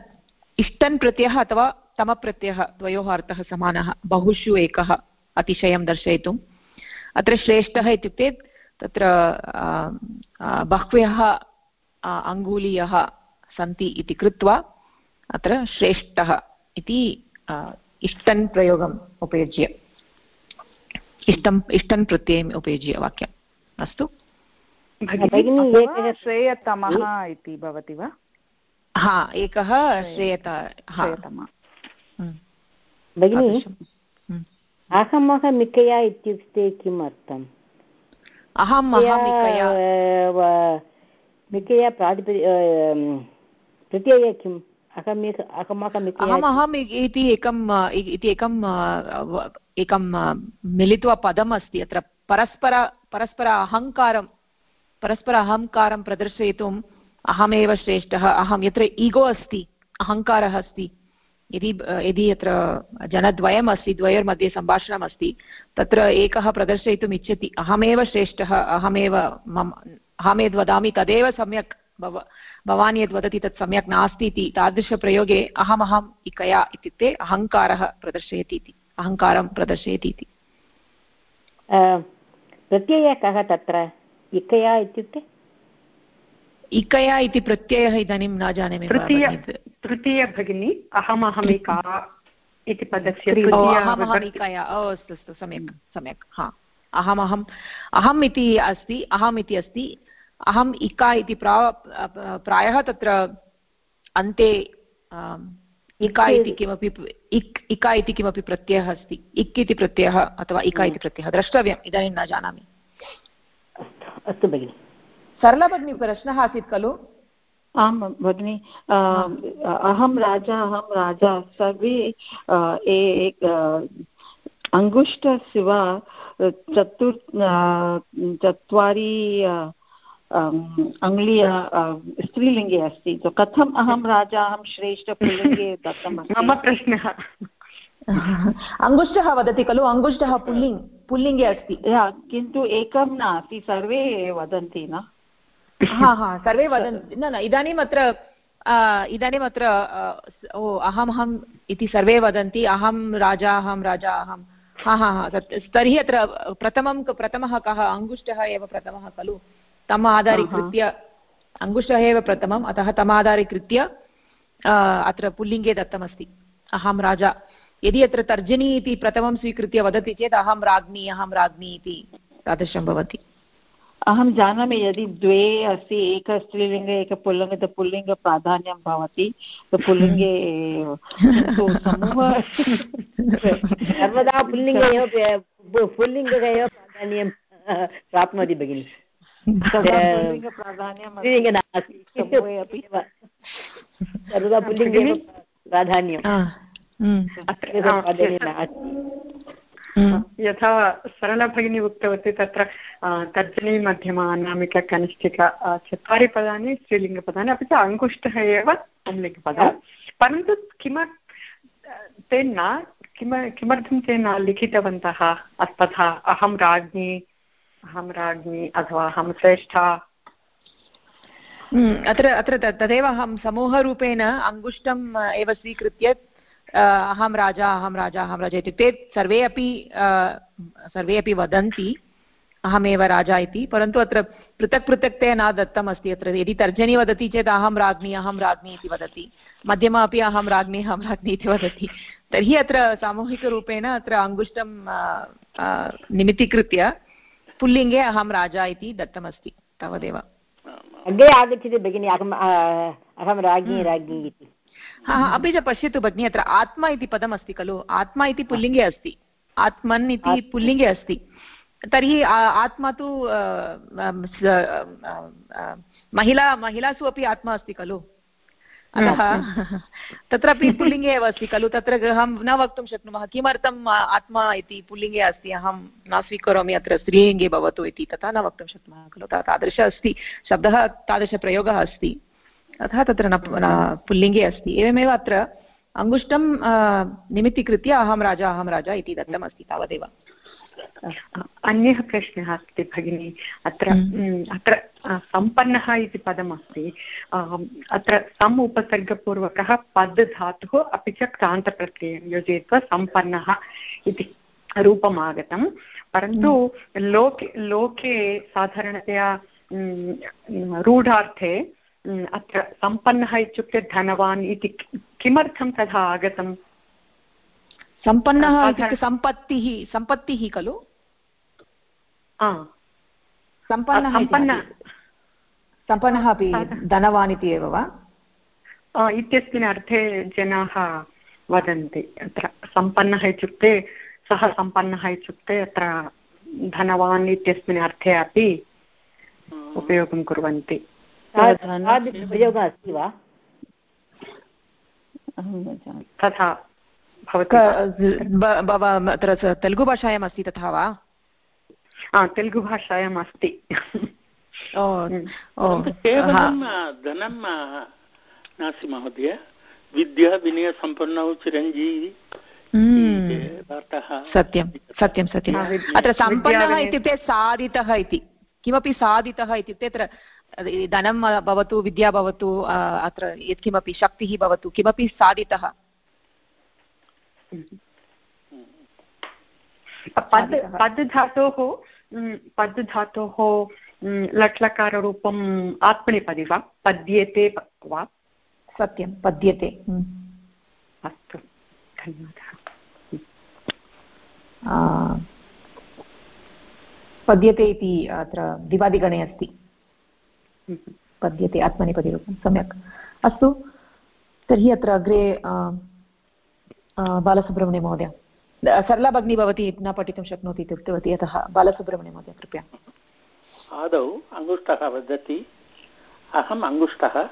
Speaker 1: इष्टन् प्रत्ययः अथवा तमप्रत्ययः द्वयोः अर्थः समानः। बहुषु एकः अतिशयं दर्शयितुम्। अत्र श्रेष्ठः इत्युक्ते, तत्र बह्व्यः अङ्गुलीयः सन्ति इति कृत्वा, अत्र श्रेष्ठः इति इष्टन् प्रयोगम् उपयुज्य इष्टम् इष्टन् प्रत्ययम् उपयुज्य वाक्यम् अस्तु
Speaker 5: श्रेयतमः इति भवति वा?
Speaker 1: हा एकः श्रेयत
Speaker 2: भगिनि अहमहमिकया इत्युक्ते किम् अर्थम्
Speaker 1: अहं
Speaker 2: मिकया प्रातिपदि प्रत्यय किम्
Speaker 1: अहमहम् इति एकम् इति एकम् एकं मिलित्वा पदम् अस्ति अत्र परस्पर परस्पर अहङ्कारं परस्पर अहङ्कारं प्रदर्शयितुम् अहमेव श्रेष्ठः। अहं यत्र ईगो अस्ति, अहङ्कारः अस्ति, यदि यदि अत्र जनद्वयम् अस्ति द्वयोर्मध्ये सम्भाषणम् अस्ति तत्र एकः प्रदर्शयितुम् इच्छति। अहमेव श्रेष्ठः, अहमेव मम, अहमेद् वदामि तदेव सम्यक्। भव भवान् यद् वदति तत् सम्यक् नास्ति इति तादृशप्रयोगे अहमहम् इकया इत्युक्ते अहङ्कारः प्रदर्शयति इति अहङ्कारं प्रदर्शयति इति।
Speaker 2: प्रत्ययः कः तत्र? इकया इत्युक्ते?
Speaker 1: इकया इति प्रत्ययः इदानीं न जानामि
Speaker 4: तृतीय भगिनी अहमहमिका इति पदस्य
Speaker 1: अहमहमिकया अस्तु अस्तु सम्यक् सम्यक् हा। अहमहम् अहम् इति अस्ति अहम् इति अस्ति अहम् इका इति प्रा प्रायः तत्र अन्ते इका इति किमपि इक् इका इति किमपि प्रत्ययः अस्ति। इक् इति प्रत्ययः अथवा इका इति प्रत्ययः द्रष्टव्यम् इदानीं न जानामि।
Speaker 2: अस्तु भगिनि।
Speaker 1: सरला भगिनी प्रश्नः आसीत् खलु?
Speaker 6: आं भगिनि अहं राजा अहं राजा। सर्वे अङ्गुष्ठस्य वा चतुर् चत्वारि अङ्ग्लीय स्त्रीलिङ्गे अस्ति। कथम् अहं राजा अहं श्रेष्ठ पुल्लिङ्गे दत्तम्
Speaker 4: मम प्रश्नः। (laughs)
Speaker 1: अङ्गुष्ठः वदति खलु अङ्गुष्ठः पुल्लिङ्ग् पुल्लिङ्गे अस्ति।
Speaker 6: किन्तु एकं नास्ति सर्वे वदन्ति न?
Speaker 1: हा हा सर्वे वदन्ति न न इदानीम् अत्र इदानीम् अत्र ओ अहमहम् इति सर्वे वदन्ति अहं राजा अहं राजा अहं हा हा हा तर्हि अत्र प्रथमं प्रथमः कः अङ्गुष्ठः एव प्रथमः खलु। तम् आधारीकृत्य अङ्गुष्ठः एव प्रथमम् अतः तम् आधारीकृत्य अत्र पुल्लिङ्गे दत्तमस्ति। अहं राजा। यदि अत्र तर्जनी इति प्रथमं स्वीकृत्य वदति चेत् अहं राज्ञी अहं राज्ञी इति तादृशं भवति।
Speaker 6: अहं जानामि यदि द्वे अस्ति एक स्त्रीलिङ्गे एक पुल्लिङ्गे तु पुल्लिङ्गप्राधान्यं भवति। पुल्लिङ्गे
Speaker 2: सर्वदा पुल्लिङ्गे एव पुल्लिङ्गे एव प्राधान्यं प्राप्नोति भगिनि।
Speaker 6: पुल्लिङ्गप्राधान्यं नास्ति
Speaker 2: सर्वदा पुल्लिङ्गे
Speaker 4: यथा सरलभगिनी उक्तवती तत्र तर्जनी मध्यमा अनामिका कनिष्ठिका चत्वारि पदानि स्त्रीलिङ्गपदानि अपि च अङ्गुष्ठः एव पुंलिङ्गपदं। परन्तु किम ते न किम किमर्थं ते न लिखितवन्तः तथा अहं राज्ञी अहं राज्ञी अथवा अहं श्रेष्ठा।
Speaker 1: अत्र अत्र तदेव अहं समूहरूपेण अङ्गुष्ठम् एव स्वीकृत्य अहं राजा अहं राजा अहं राजा इत्युक्ते सर्वे अपि सर्वे अपि वदन्ति, अहमेव राजा इति, परन्तु अत्र पृथक् पृथक्तया न दत्तम् अस्ति अत्र। यदि तर्जनी वदति चेत् अहं राज्ञी अहं राज्ञी इति वदति। मध्यमा अपि अहं राज्ञी अहं राज्ञी इति वदति। तर्हि अत्र सामूहिकरूपेण अत्र अङ्गुष्ठं निमित्तीकृत्य पुल्लिङ्गे अहं राजा इति दत्तमस्ति तावदेव।
Speaker 2: अग्रे आगच्छति भगिनि अहम् अहं राज्ञी हम्म। राज्ञी इति।
Speaker 1: अपि च पश्यतु भगिनि अत्र आत्मा इति पदमस्ति खलु? आत्मा इति पुल्लिङ्गे अस्ति। आत्मन् इति पुल्लिङ्गे अस्ति। तर्हि आत्मा तु महिला महिलासु अपि आत्मा अस्ति खलु? अतः तत्रापि पुल्लिङ्गे एव अस्ति खलु तत्र अहं न वक्तुं शक्नुमः। किमर्थम् आत्मा इति पुल्लिङ्गे अस्ति? अहं न स्वीकरोमि अत्र स्त्रीलिङ्गे भवतु इति। तथा न वक्तुं शक्नुमः खलु तादृश अस्ति। शब्दः तादृशप्रयोगः अस्ति। अतः तत्र न पुल्लिङ्गे अस्ति। एवमेव अत्र अङ्गुष्ठं निमित्तीकृत्य अहं राजा अहं राजा इति दत्तमस्ति तावदेव।
Speaker 4: अन्यः प्रश्नः अस्ति भगिनि अत्र हम्म। अत्र सम्पन्नः इति पदमस्ति अत्र सम् उपसर्गपूर्वकः पद् धातुः अपि च क्रान्तप्रत्ययं योजयित्वा सम्पन्नः इति रूपम् आगतं परन्तु हम्म। लोके लोके साधारणतया रूढार्थे अत्र सम्पन्नः इत्युक्ते धनवान् इति किमर्थं तथा आगतम्
Speaker 1: सम्पन्नः इत्युक्ते सम्पत्तिः सम्पत्तिः खलु? सम्पन्नः सम्पन्नः। अपि धनवान् इति एव वा?
Speaker 4: इत्यस्मिन् अर्थे जनाः वदन्ति अत्र सम्पन्नः इत्युक्ते सः सम्पन्नः इत्युक्ते अत्र धनवान् इत्यस्मिन् अर्थे अपि उपयोगं कुर्वन्ति।
Speaker 2: प्रयोगः वा?
Speaker 1: अत्र तेलुगुभाषायाम् अस्ति तथा वा?
Speaker 4: तेलुगुभाषायाम् अस्ति
Speaker 3: केवलं धनं नास्ति महोदय। विद्या विनयसम्पन्नौ चिरञ्जीवी
Speaker 1: सत्यं सत्यं सत्यम् अत्र सम्पन्नः इत्युक्ते साधितः इति। किमपि साधितः इत्युक्ते अत्र धनं भवतु विद्या भवतु अत्र यत्किमपि शक्तिः भवतु किमपि साधितः।
Speaker 4: पद् पद् धातोः पद् धातोः लट्लकाररूपम् आत्मनेपदी वा? पद्येते वा?
Speaker 1: सत्यं पद्यते।
Speaker 4: अस्तु धन्यवादः।
Speaker 1: पद्यते इति अत्र दिवादिगणे अस्ति। पद्यते आत्मनेपदीरूपं सम्यक्। अस्तु तर्हि अत्र अग्रे बालसुब्रह्मण्यमहोदय सरला भगिनी भवती न पठितुं शक्नोति इति उक्तवती अतः बालसुब्रह्मण्यमहोदय कृपया।
Speaker 3: आदौ अङ्गुष्ठः वदति। अहम् अङ्गुष्ठः,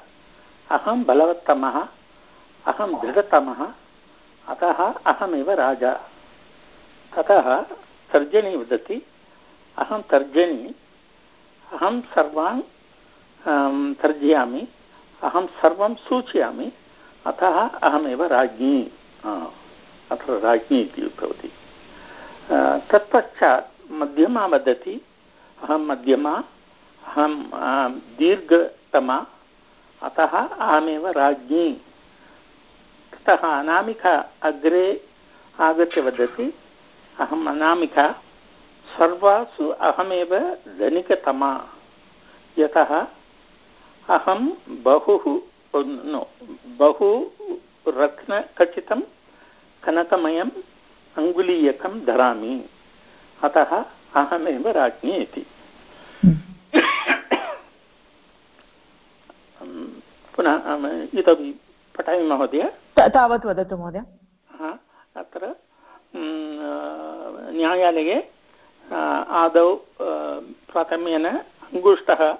Speaker 3: अहं बलवत्तमः, अहं दृढतमः, अतः अहमेव राजा। ततः तर्जनी वदति, अहं तर्जनी, अहं सर्वान् तर्जयामि, अहं सर्वं सूचयामि, अतः अहमेव राज्ञी। अत्र राज्ञी इति उक्तवती। तत्पश्चात् मध्यमा वदति, अहं मध्यमा, अहं दीर्घतमा, अतः अहमेव राज्ञी। ततः अनामिका अग्रे आगत्य वदति, अहम् अनामिका, सर्वासु अहमेव धनिकतमा। यतः अहं बहु, नो, बहु रत्नखचितं कनकमयम् अङ्गुलीयकं धरामि। अतः अहमेव राज्ञी इति। पुनः इतोपि पठामि महोदय।
Speaker 1: तावत् वदतु महोदय।
Speaker 3: अत्र न्यायालये आदौ प्रथमेन अङ्गुष्ठः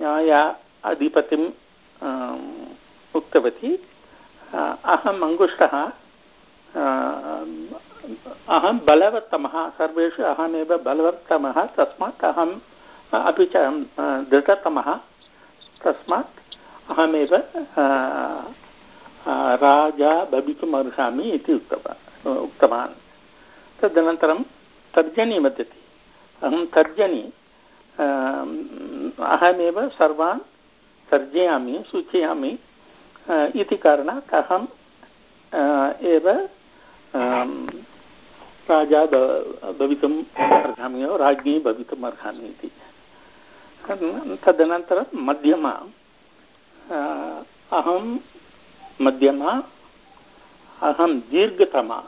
Speaker 3: न्याया अधिपतिम् उक्तवती अहम् अङ्गुष्ठः अहं बलवत्तमः, सर्वेषु अहमेव बलवत्तमः, तस्मात् अहम्, अपि च दृढतमः, तस्मात् अहमेव राजा भवितुम् अर्हामि इति उक्तवान् उक्तवान्। तदनन्तरं तर्जनी वदति, अहं तर्जनी अहमेव सर्वान् तर्जयामि, सूचयामि इति कारणात् अहं एव राजा भवितुम् अर्हामि, राज्ञी भवितुम् अर्हामि इति। तदनन्तरं मध्यमा अहं मध्यमा, अहं दीर्घतमा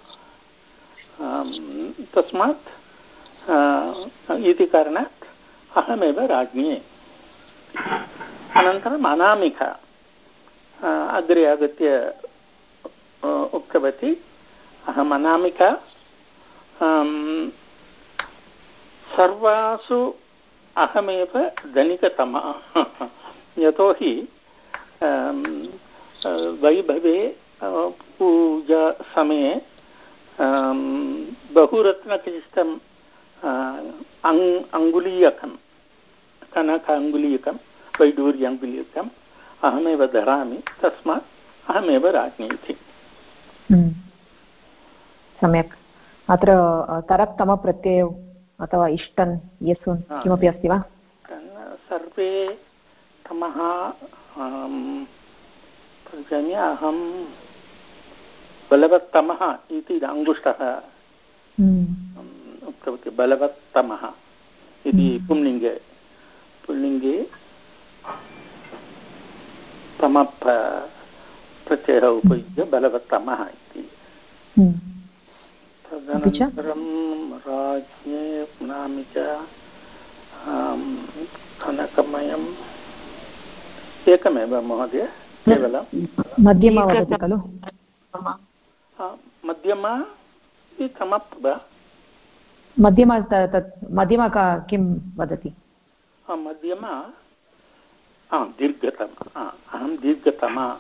Speaker 3: तस्मात् इति कारणात् अहमेव राज्ञी। अनन्तरम् अनामिका। अग्रे आगत्य उक्तवती अहम् अनामिका सर्वासु अहमेव धनिकतमा यतोहि वैभवे पूजासमये बहुरत्नखचितं अङ् अङ्गुलीयकं कनक अङ्गुलीयकं वैडूर्य अङ्गुलीयकम् अहमेव धरामि तस्मात् अहमेव राज्ञी इति
Speaker 1: सम्यक्। अत्र तरक्तमप्रत्ययौ अथवा इष्टन् यसुन् किमपि अस्ति वा?
Speaker 3: सर्वे तमः अहं बलवत्तमः इति अङ्गुष्ठः उक्तवती बलवत्तमः इति पुल्लिङ्गे। पुल्लिङ्गे तमप् प्रत्ययः उपयुज्य बलवत्तमः इति। तदनन्तरं राज्ञे नामि च कनकमयम्। एकमेव महोदय केवलं।
Speaker 1: मध्यमा वदति खलु?
Speaker 3: मध्यमा समप् वा?
Speaker 1: मध्यमा तत् मध्यमा का किं वदति?
Speaker 3: मध्यमा दीर्घतमा. अहं दीर्घतमा.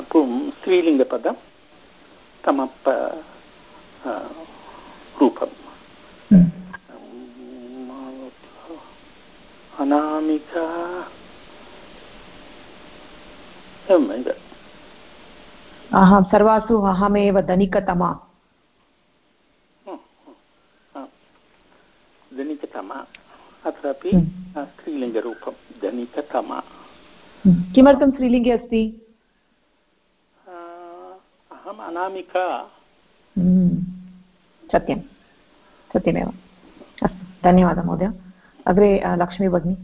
Speaker 3: पुं स्त्रीलिङ्गपदं तमप् रूपम्. अनामिका. एवमेव
Speaker 1: अहं सर्वासु अहमेव धनिकतमा.
Speaker 3: धनिकतमा. अत्रापि स्त्रीलिङ्गरूपं धनिकतमा
Speaker 1: किमर्थं स्त्रीलिङ्गे अस्ति?
Speaker 3: अहम् अनामिका।
Speaker 1: सत्यं। सत्यमेव। अस्तु धन्यवादः महोदय। अग्रे लक्ष्मी भगिनी।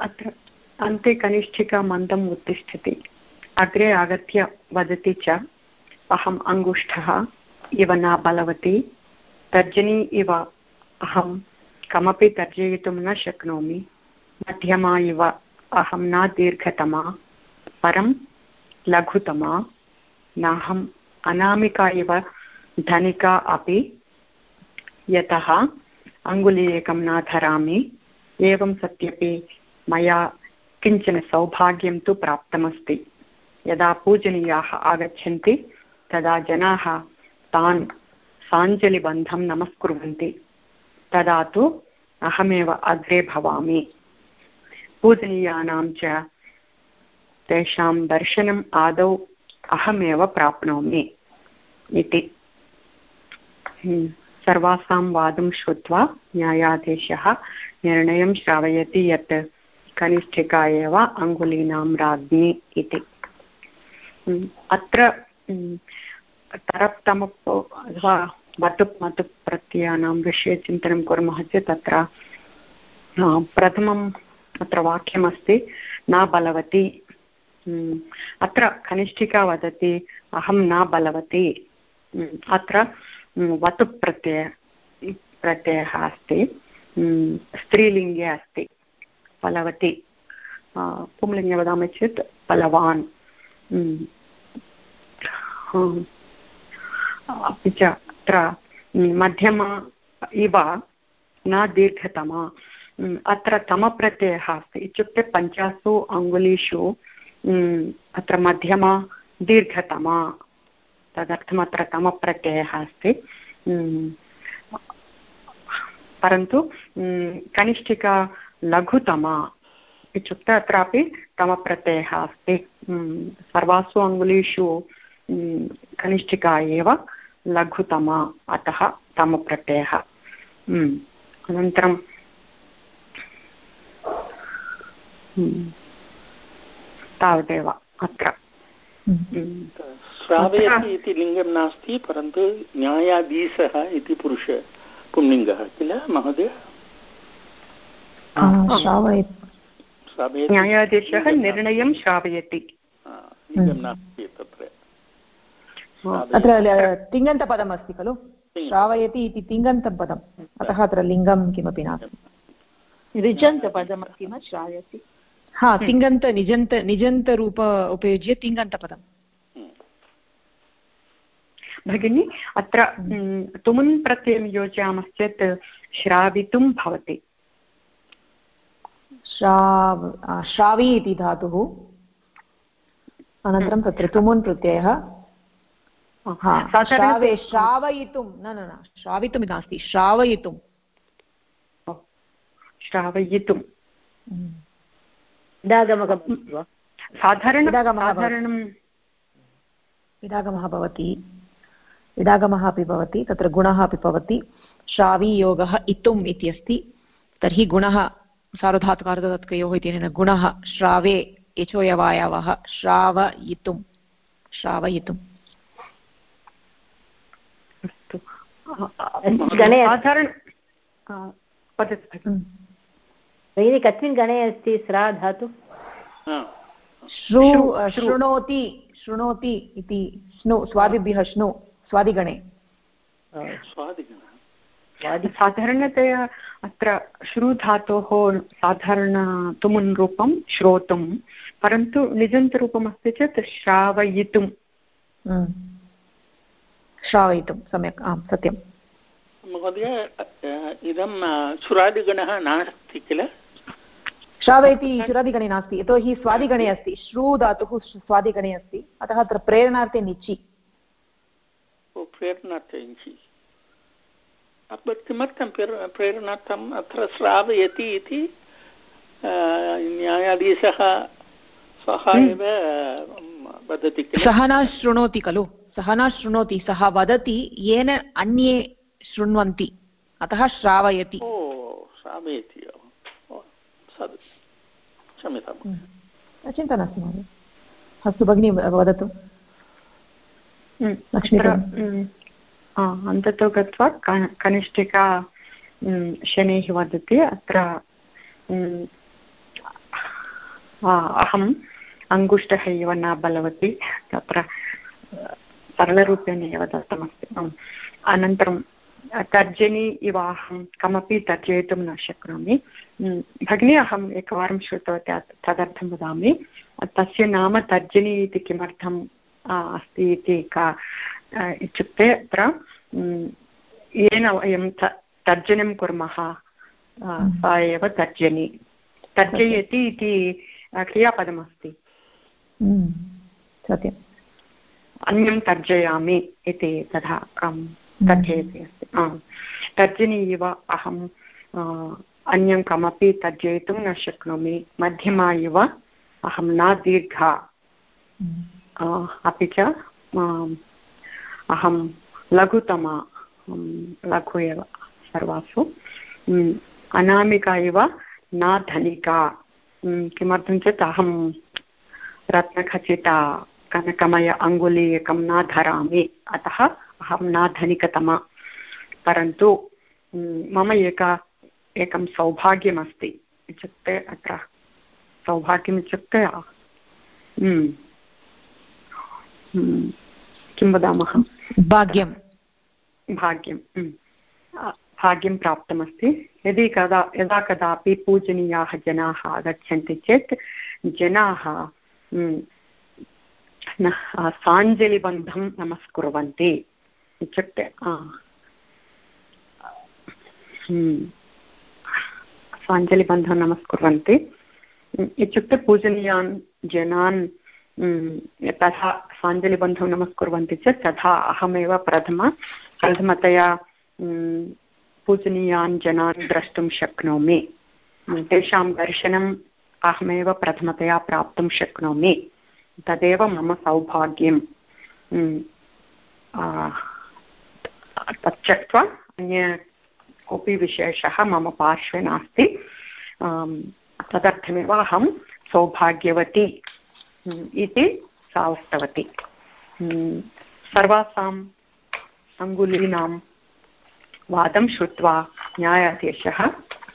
Speaker 4: अत्र अन्ते कनिष्ठिका मन्दम् उत्तिष्ठति। अग्रे आगत्य वदति च अहम् अङ्गुष्ठः इव न बलवती। तर्जनी इव अहं कमपि तर्जयितुं न शक्नोमि। मध्यमा इव अहं न दीर्घतमा, परं लघुतमा नाहम् अनामिका इव धनिका अपि। यतः अङ्गुलीयकं न धरामि, एवं सत्यपि मया किंचन सौभाग्यं तु प्राप्तमस्ति। यदा पूजनीयाः आगच्छन्ति, तदा जनाः तान् साञ्जलिबन्धं नमस्कुर्वन्ति। तदा तु अहमेव अग्रे भवामि। पूजनीयानां च तेषां दर्शनम् आदौ अहमेव प्राप्नोमि इति। सर्वासां वादं श्रुत्वा न्यायाधीशः निर्णयं श्रावयति यत् कनिष्ठिका एव अङ्गुलीनां राज्ञी इति। अत्र तरप्तमप् वटुप् मतुप् प्रत्ययानां विषये चिन्तनं कुर्मः चेत् तत्र प्रथमं अत्र वाक्यमस्ति, न बलवती। अत्र कनिष्ठिका वदति, अहं न बलवती। अत्र वतु प्रत्यय, प्रत्ययः अस्ति स्त्रीलिङ्गे अस्ति फलवती पुंलिङ्गे वदामः चेत् फलवान् अपि च अत्र मध्यम, इव, न दीर्घतमा अत्र तमप्रत्ययः अस्ति। इत्युक्ते पञ्चासु अङ्गुलीषु अत्र मध्यमा, दीर्घतमा, तदर्थम् अत्र तमप्रत्ययः अस्ति। परन्तु कनिष्ठिका लघुतमा इत्युक्ते अत्रापि तमप्रत्ययः अस्ति। सर्वासु अङ्गुलीषु कनिष्ठिका एव। लघुतमा अतः तमप्रत्ययः। अनन्तरं तावदेव अत्र।
Speaker 3: श्रावयति इति लिङ्गं नास्ति परन्तु न्यायाधीशः इति पुरुष पुंलिङ्गः किल महोदय?
Speaker 4: न्यायाधीशः निर्णयं श्रावयति।
Speaker 3: लिङ्गं नास्ति तत्र
Speaker 1: अत्र तिङन्तपदम् अस्ति खलु? श्रावयति इति तिङन्तं पदम् अतः अत्र लिङ्गं किमपि नास्ति।
Speaker 6: ऋजन्तपदमस्ति न श्रावयति?
Speaker 1: हा तिङन्त निजन्त निजन्तरूप उपयुज्य तिङन्तपदम्।
Speaker 4: भगिनि अत्र तुमुन् प्रत्ययं योजयामश्चेत् श्रावितुं भवति।
Speaker 1: श्राव श्रावी इति धातुः। अनन्तरं तत्र तुमुन् प्रत्ययः। श्रावे श्रावयितुं। न न न श्रावितुं नास्ति श्रावयितुं।
Speaker 4: श्रावयितुं।
Speaker 1: साधारणं इडागमः भवति। इडागमः अपि भवति तत्र गुणः अपि भवति। श्रावीयोगः इतुम् इति अस्ति। तर्हि गुणः सार्वधातुकार्धधातुकयोः इत्यनेन गुणः श्रावे यचोयवायावः श्रावयितुं। श्रावयितुम्
Speaker 4: अस्तु।
Speaker 2: साधारण भगिनि कस्मिन् गणे अस्ति स्रा धातु?
Speaker 1: श्रु शृणोति शृणोति इति स्नु स्वादिभ्यः श्नु स्वादिगणे।
Speaker 4: साधारणतया अत्र श्रुधातोः साधारण तुमुन् रूपं श्रोतुं परन्तु निजन्तरूपम् अस्ति चेत् श्रावयितुं
Speaker 1: श्रावयितुं सम्यक् आं सत्यं
Speaker 3: महोदय इदं सुरादिगणः नास्ति किल?
Speaker 1: श्रावयति चुरादिगणे नास्ति यतोहि स्वादिगणे अस्ति श्रू धातुः स्वादिगणे अस्ति अतः अत्र प्रेरणार्थे निचि।
Speaker 3: प्रेरणार्थे निचि। किमर्थं प्रेरणार्थम् अत्र श्रावयति इति न्यायाधीशः सः एव वदति
Speaker 1: सः न शृणोति खलु। सः न शृणोति सः वदति येन अन्ये शृण्वन्ति अतः श्रावयति।
Speaker 3: ओ श्रावयति क्षम्यतां
Speaker 1: चिन्ता नास्ति महोदय। अस्तु भगिनी वदतु।
Speaker 4: अन्ततो गत्वा कनिष्ठिका शनैः वदति। अत्र अहम् अङ्गुष्ठः एव न बलवती। तत्र सरलरूपेण एव दत्तमस्ति। अनन्तरं तर्जनी इव अहं कमपि तर्जयितुं न शक्नोमि। भगिनी, अहम् एकवारं श्रुतवती तदर्थं वदामि। तस्य नाम तर्जनी इति किमर्थम् अस्ति इति का इत्युक्ते अत्र येन वयं तर्जनं कुर्मः सा एव तर्जनी। तर्जयति इति क्रियापदमस्ति।
Speaker 1: सत्यम्।
Speaker 4: अन्यं तर्जयामि इति तथा तर्जयति अस्ति। तर्जनी इव अहं अन्यं कमपि तर्जयितुं न शक्नोमि। मध्यमा इव अहं न दीर्घा। अपि च अहं लघुतमा लघु एव सर्वासु। अनामिका इव न धनिका। किमर्थं चेत् अहं रत्नखचिता। कनकमय अङ्गुलीयकं न धरामि अतः अहं न धनिकतमा परन्तु मम एका एकं सौभाग्यमस्ति। इत्युक्ते अत्र सौभाग्यम् इत्युक्ते हम्म, किं वदामः?
Speaker 1: भाग्यं
Speaker 4: भाग्यं भाग्यं प्राप्तमस्ति। यदि कदा यदा कदापि पूजनीयाः जनाः आगच्छन्ति चेत् जनाः साञ्जलिबन्धं नमस्कुर्वन्ति. इत्युक्ते साञ्जलिबन्धं नमस्कुर्वन्ति। इत्युक्ते पूजनीयान् जनान् तथा साञ्जलिबन्धं नमस्कुर्वन्ति चेत् तथा अहमेव प्रथम, प्रथमतया पूजनीयान् जनान् द्रष्टुं शक्नोमि। तेषां दर्शनम् अहमेव प्रथमतया प्राप्तुं शक्नोमि। तदेव मम सौभाग्यं तत् त्यक्त्वा अन्य कोऽपि विशेषः मम पार्श्वे नास्ति। तदर्थमेव अहं सौभाग्यवती इति सा उक्तवती सर्वासाम् अङ्गुलीनां वादं श्रुत्वा न्यायाधीशः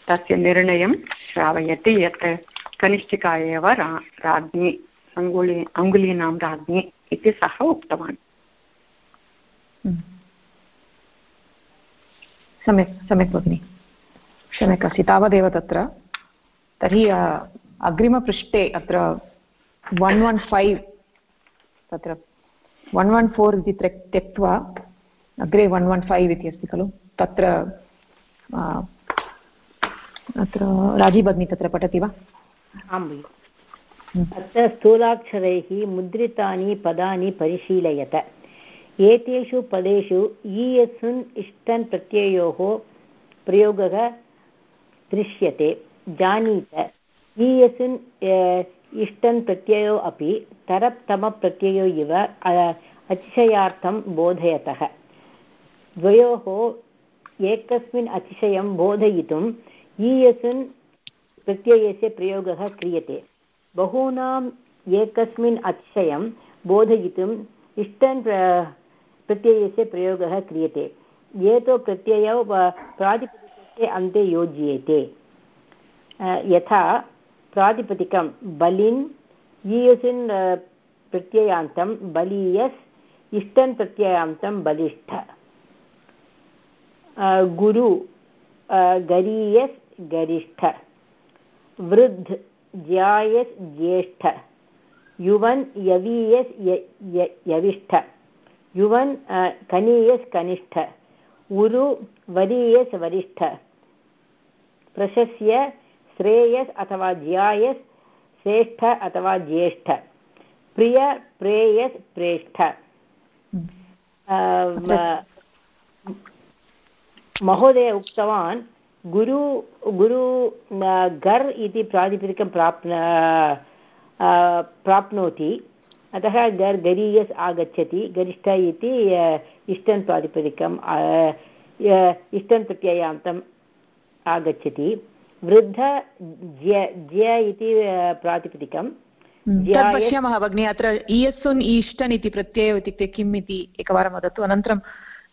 Speaker 4: तस्य निर्णयं श्रावयति यत् कनिष्ठिका एव रा, राज्ञी अङ्गुली अङ्गुलीनां राज्ञी इति सः उक्तवान्।
Speaker 1: सम्यक् सम्यक् भगिनि। सम्यक् अस्ति। तावदेव तत्र। तर्हि अग्रिमपृष्ठे अत्र वन् वन् फैव् तत्र वन् वन् फोर् इति त्यक्त्वा अग्रे वन् वन् फैव् इति अस्ति खलु। तत्र अत्र राजीभगिनी तत्र पठति वा?
Speaker 2: आं अत्र स्थूलाक्षरैः मुद्रितानि पदानि परिशीलयत। एतेषु पदेषु ईयसुन् इष्टन् प्रत्ययोः प्रयोगः दृश्यते, जानीत। ईयसुन् इष्टन् प्रत्ययो अपि तरप्तमप्रत्ययो इव अतिशयार्थं बोधयतः। द्वयोः एकस्मिन् अतिशयं बोधयितुम् ईयसुन् प्रत्ययस्य प्रयोगः क्रियते। बहूनाम् एकस्मिन् अतिशयं बोधयितुम् इष्टन् प्रत्ययस्य प्रयोगः क्रियते। एतो प्रत्ययौ प्रातिपदिकस्य अन्ते योज्येते। यथा प्रातिपदिकं बलिन् ईयसिन् प्रत्ययान्तं बलीयस् इष्टन् प्रत्ययान्तं बलिष्ठ। गुरु गरीयस्, गरिष्ठ। वृद्ध ज्यायस् ज्येष्ठ। युवन् यवीयस् यविष्ठ। युवन् कनीयस् कनिष्ठ। उरु वरीयस् वरिष्ठ। प्रशस्य श्रेयस् अथवा ज्यायस् श्रेष्ठ अथवा ज्येष्ठ। प्रिय प्रेयस् प्रेष्ठ। महोदय उक्तवान् गुरु गुरु गर् इति प्रातिपदिकं प्राप् प्राप्नोति। अतः गर् गरीयस् आगच्छति। गरिष्ठ इति इष्टन् प्रातिपदिकम् इष्टन् प्रत्ययान्तम् आगच्छति। वृद्ध ज्य ज्य इति प्रातिपदिकं
Speaker 1: पश्यामः भगिनि अत्र इयस्सुन् ईष्टन् इति प्रत्ययो इत्युक्ते किम् इति एकवारं वदतु। अनन्तरम्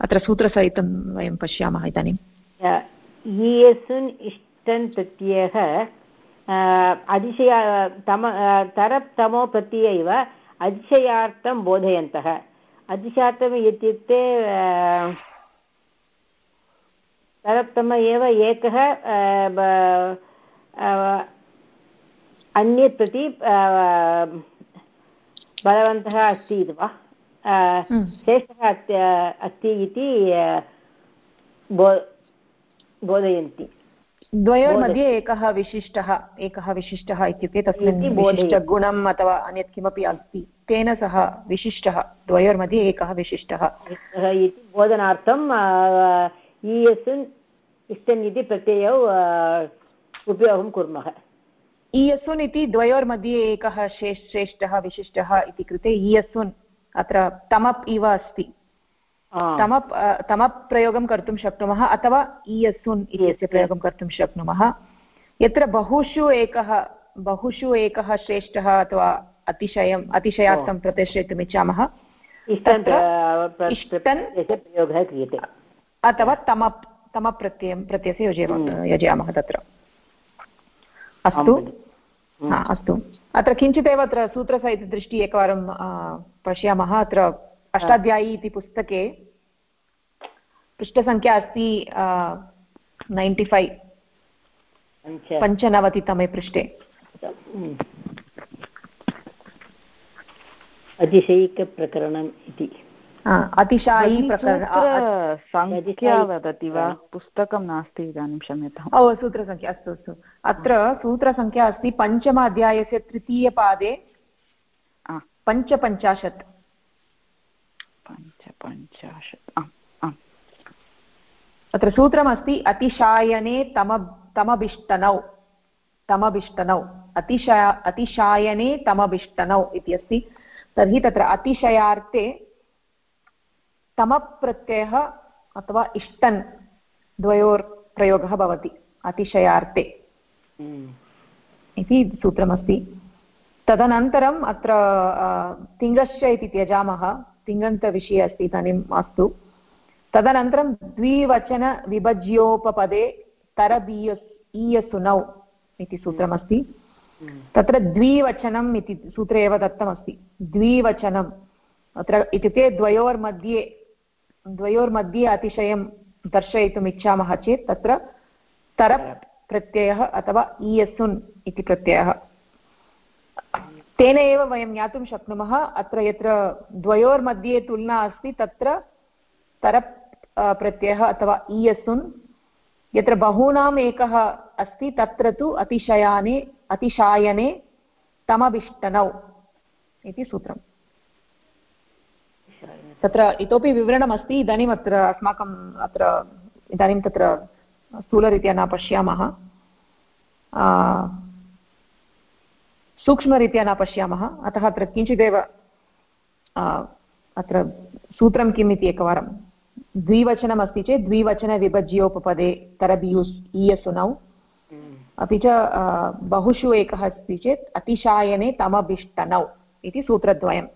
Speaker 1: अत्र सूत्रसहितं वयं पश्यामः इदानीम्।
Speaker 2: इयस्सुन् इष्टन् प्रत्ययः अधिशया तम तरप् तमो प्रत्यय इव अधिशयार्थं बोधयन्तः अधिशार्थम् इत्युक्ते तरप्तम एव एकः अन्यत् प्रति बलवन्तः अस्ति इति वा। श्रेष्ठः अस्ति इति बोधयन्ति।
Speaker 1: द्वयोर्मध्ये एकः विशिष्टः एकः विशिष्टः इत्युक्ते तस्मिन् विशिष्टगुणम् अथवा अन्यत् किमपि अस्ति तेन सह विशिष्टः द्वयोर्मध्ये एकः विशिष्टः।
Speaker 2: इति बोधनार्थं ईयसुन् इष्टन् इति प्रत्ययौ उपयोगं कुर्मः।
Speaker 1: ईयसुन् इति द्वयोर्मध्ये एकः श्रेष्ठः विशिष्टः इति कृते ईयसुन् अत्र तमप् इव अस्ति। तमप् तमप् प्रयोगं कर्तुं शक्नुमः अथवा ईयसुन् इत्यस्य प्रयोगं कर्तुं शक्नुमः। यत्र बहुषु एकः बहुषु एकः श्रेष्ठः अथवा अतिशयम् अतिशयार्थं प्रतिष्ठितुम् इच्छामः अथवा तमप् तमप्रत्ययं प्रत्ययस्य योजयामः योजयामः तत्र। अस्तु? अस्तु। अत्र किञ्चिदेव अत्र सूत्रसहितदृष्टिः एकवारं पश्यामः अत्र अष्टाध्यायी इति पुस्तके पृष्ठसङ्ख्या अस्ति नैन्टि फैव् पञ्चनवतितमे पृष्ठे।
Speaker 2: अतिशयिकप्रकरणम् इति।
Speaker 1: अतिशायी
Speaker 5: सङ्ख्या वदति वा? पुस्तकं नास्ति इदानीं क्षम्यताम्।
Speaker 1: ओ सूत्रसङ्ख्या अस्तु अस्तु। अत्र सूत्रसङ्ख्या अस्ति पञ्चम अध्यायस्य तृतीयपादे पञ्चपञ्चाशत्।
Speaker 5: पञ्चपञ्चाशत्
Speaker 1: अत्र सूत्रमस्ति अतिशायने तम तमभिष्टनौ। तमभिष्टनौ। अतिशय अतिशायने तमभिष्टनौ इति अस्ति। तर्हि तत्र अतिशयार्थे तमप्रत्ययः अथवा इष्टन् द्वयोर्प्रयोगः भवति अतिशयार्थे। इति सूत्रमस्ति। तदनन्तरम् अत्र तिङ्गश्च इति त्यजामः। तिङन्तविषये अस्ति इदानीं मास्तु तदनन्तरं द्विवचनविभज्योपपदे तरबीयस् ईयसुनौ इति सूत्रमस्ति तत्र द्विवचनम् इति सूत्रे एव दत्तमस्ति द्विवचनम् अत्र इत्युक्ते द्वयोर्मध्ये द्वयोर्मध्ये अतिशयं दर्शयितुम् इच्छामः चेत् तत्र तरप् प्रत्ययः अथवा ईयसुन् इति प्रत्ययः तेन एव वयं ज्ञातुं शक्नुमः। अत्र यत्र द्वयोर्मध्ये तुलना अस्ति, तत्र तरप् प्रत्ययः अथवा ईयसुन् यत्र बहूनाम् एकः अस्ति, तत्र तु अतिशयाने, अतिशायने तमभिष्टनौ इति सूत्रम्। तत्र इतोपि विवरणमस्ति, इदानीम् अत्र अस्माकम् अत्र, इदानीं तत्र स्थूलरीत्या न पश्यामः। सूक्ष्मरीत्या न पश्यामः। अतः अत्र किञ्चिदेव अत्र सूत्रं किम् इति एकवारं। द्विवचनमस्ति चेत् द्विवचनविभज्योपपदे तरबियुस् ईयसुनौ अपि च बहुषु एकः अस्ति चेत् अतिशायने तमभिष्टनौ इति सूत्रद्वयम्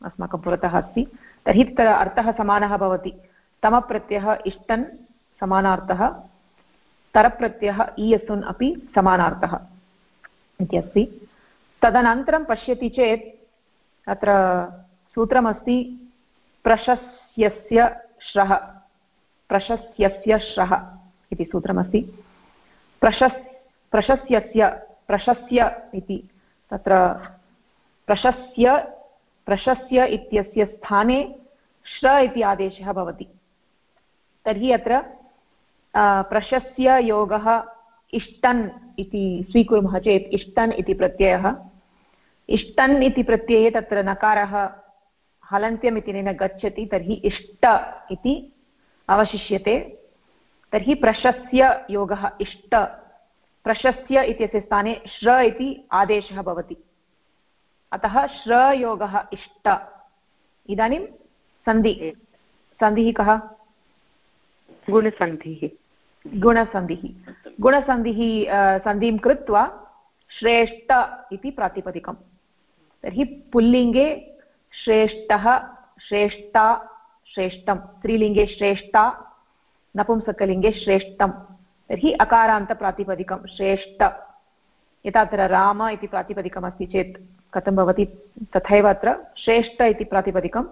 Speaker 1: अस्माकं पुरतः अस्ति। तर्हि तत्र अर्थः समानः भवति। तमप्रत्ययः इष्टन् समानार्थः तरप्रत्ययः ईयसुन् अपि समानार्थः इति अस्ति। तदनन्तरं पश्यति चेत् अत्र सूत्रमस्ति प्रशस्यस्य श्रः प्रशस्यस्य श्रः इति सूत्रमस्ति। प्रशस्, प्रशस्यस्य, प्रशस्य इति। तत्र प्रशस्य प्रशस्य इत्यस्य स्थाने श्र इति आदेशः भवति। तर्हि अत्र प्रशस्य योगः इष्टन् इति स्वीकुर्मः चेत् इष्टन् इति प्रत्ययः इष्टन् इति प्रत्यये तत्र नकारः हलन्त्यम् गच्छति तर्हि इष्ट इति अवशिष्यते। तर्हि प्रशस्य योगः इष्ट। प्रशस्य इत्यस्य स्थाने श्र इति आदेशः भवति। अतः श्रयोगः इष्ट। इदानीं सन्धि। सन्धिः कः?
Speaker 4: गुणसन्धिः।
Speaker 1: गुणसन्धिः। गुणसन्धिः सन्धिं कृत्वा श्रेष्ठ इति प्रातिपदिकं तर्हि पुल्लिङ्गे श्रेष्ठः, श्रेष्ठा, श्रेष्ठं, स्त्रीलिङ्गे श्रेष्ठा, नपुंसकलिङ्गे श्रेष्ठं। तर्हि अकारान्तप्रातिपदिकं श्रेष्ठ। यथा अत्र राम इति प्रातिपदिकमस्ति चेत् कथं भवति? तथैव अत्र श्रेष्ठ इति प्रातिपदिकं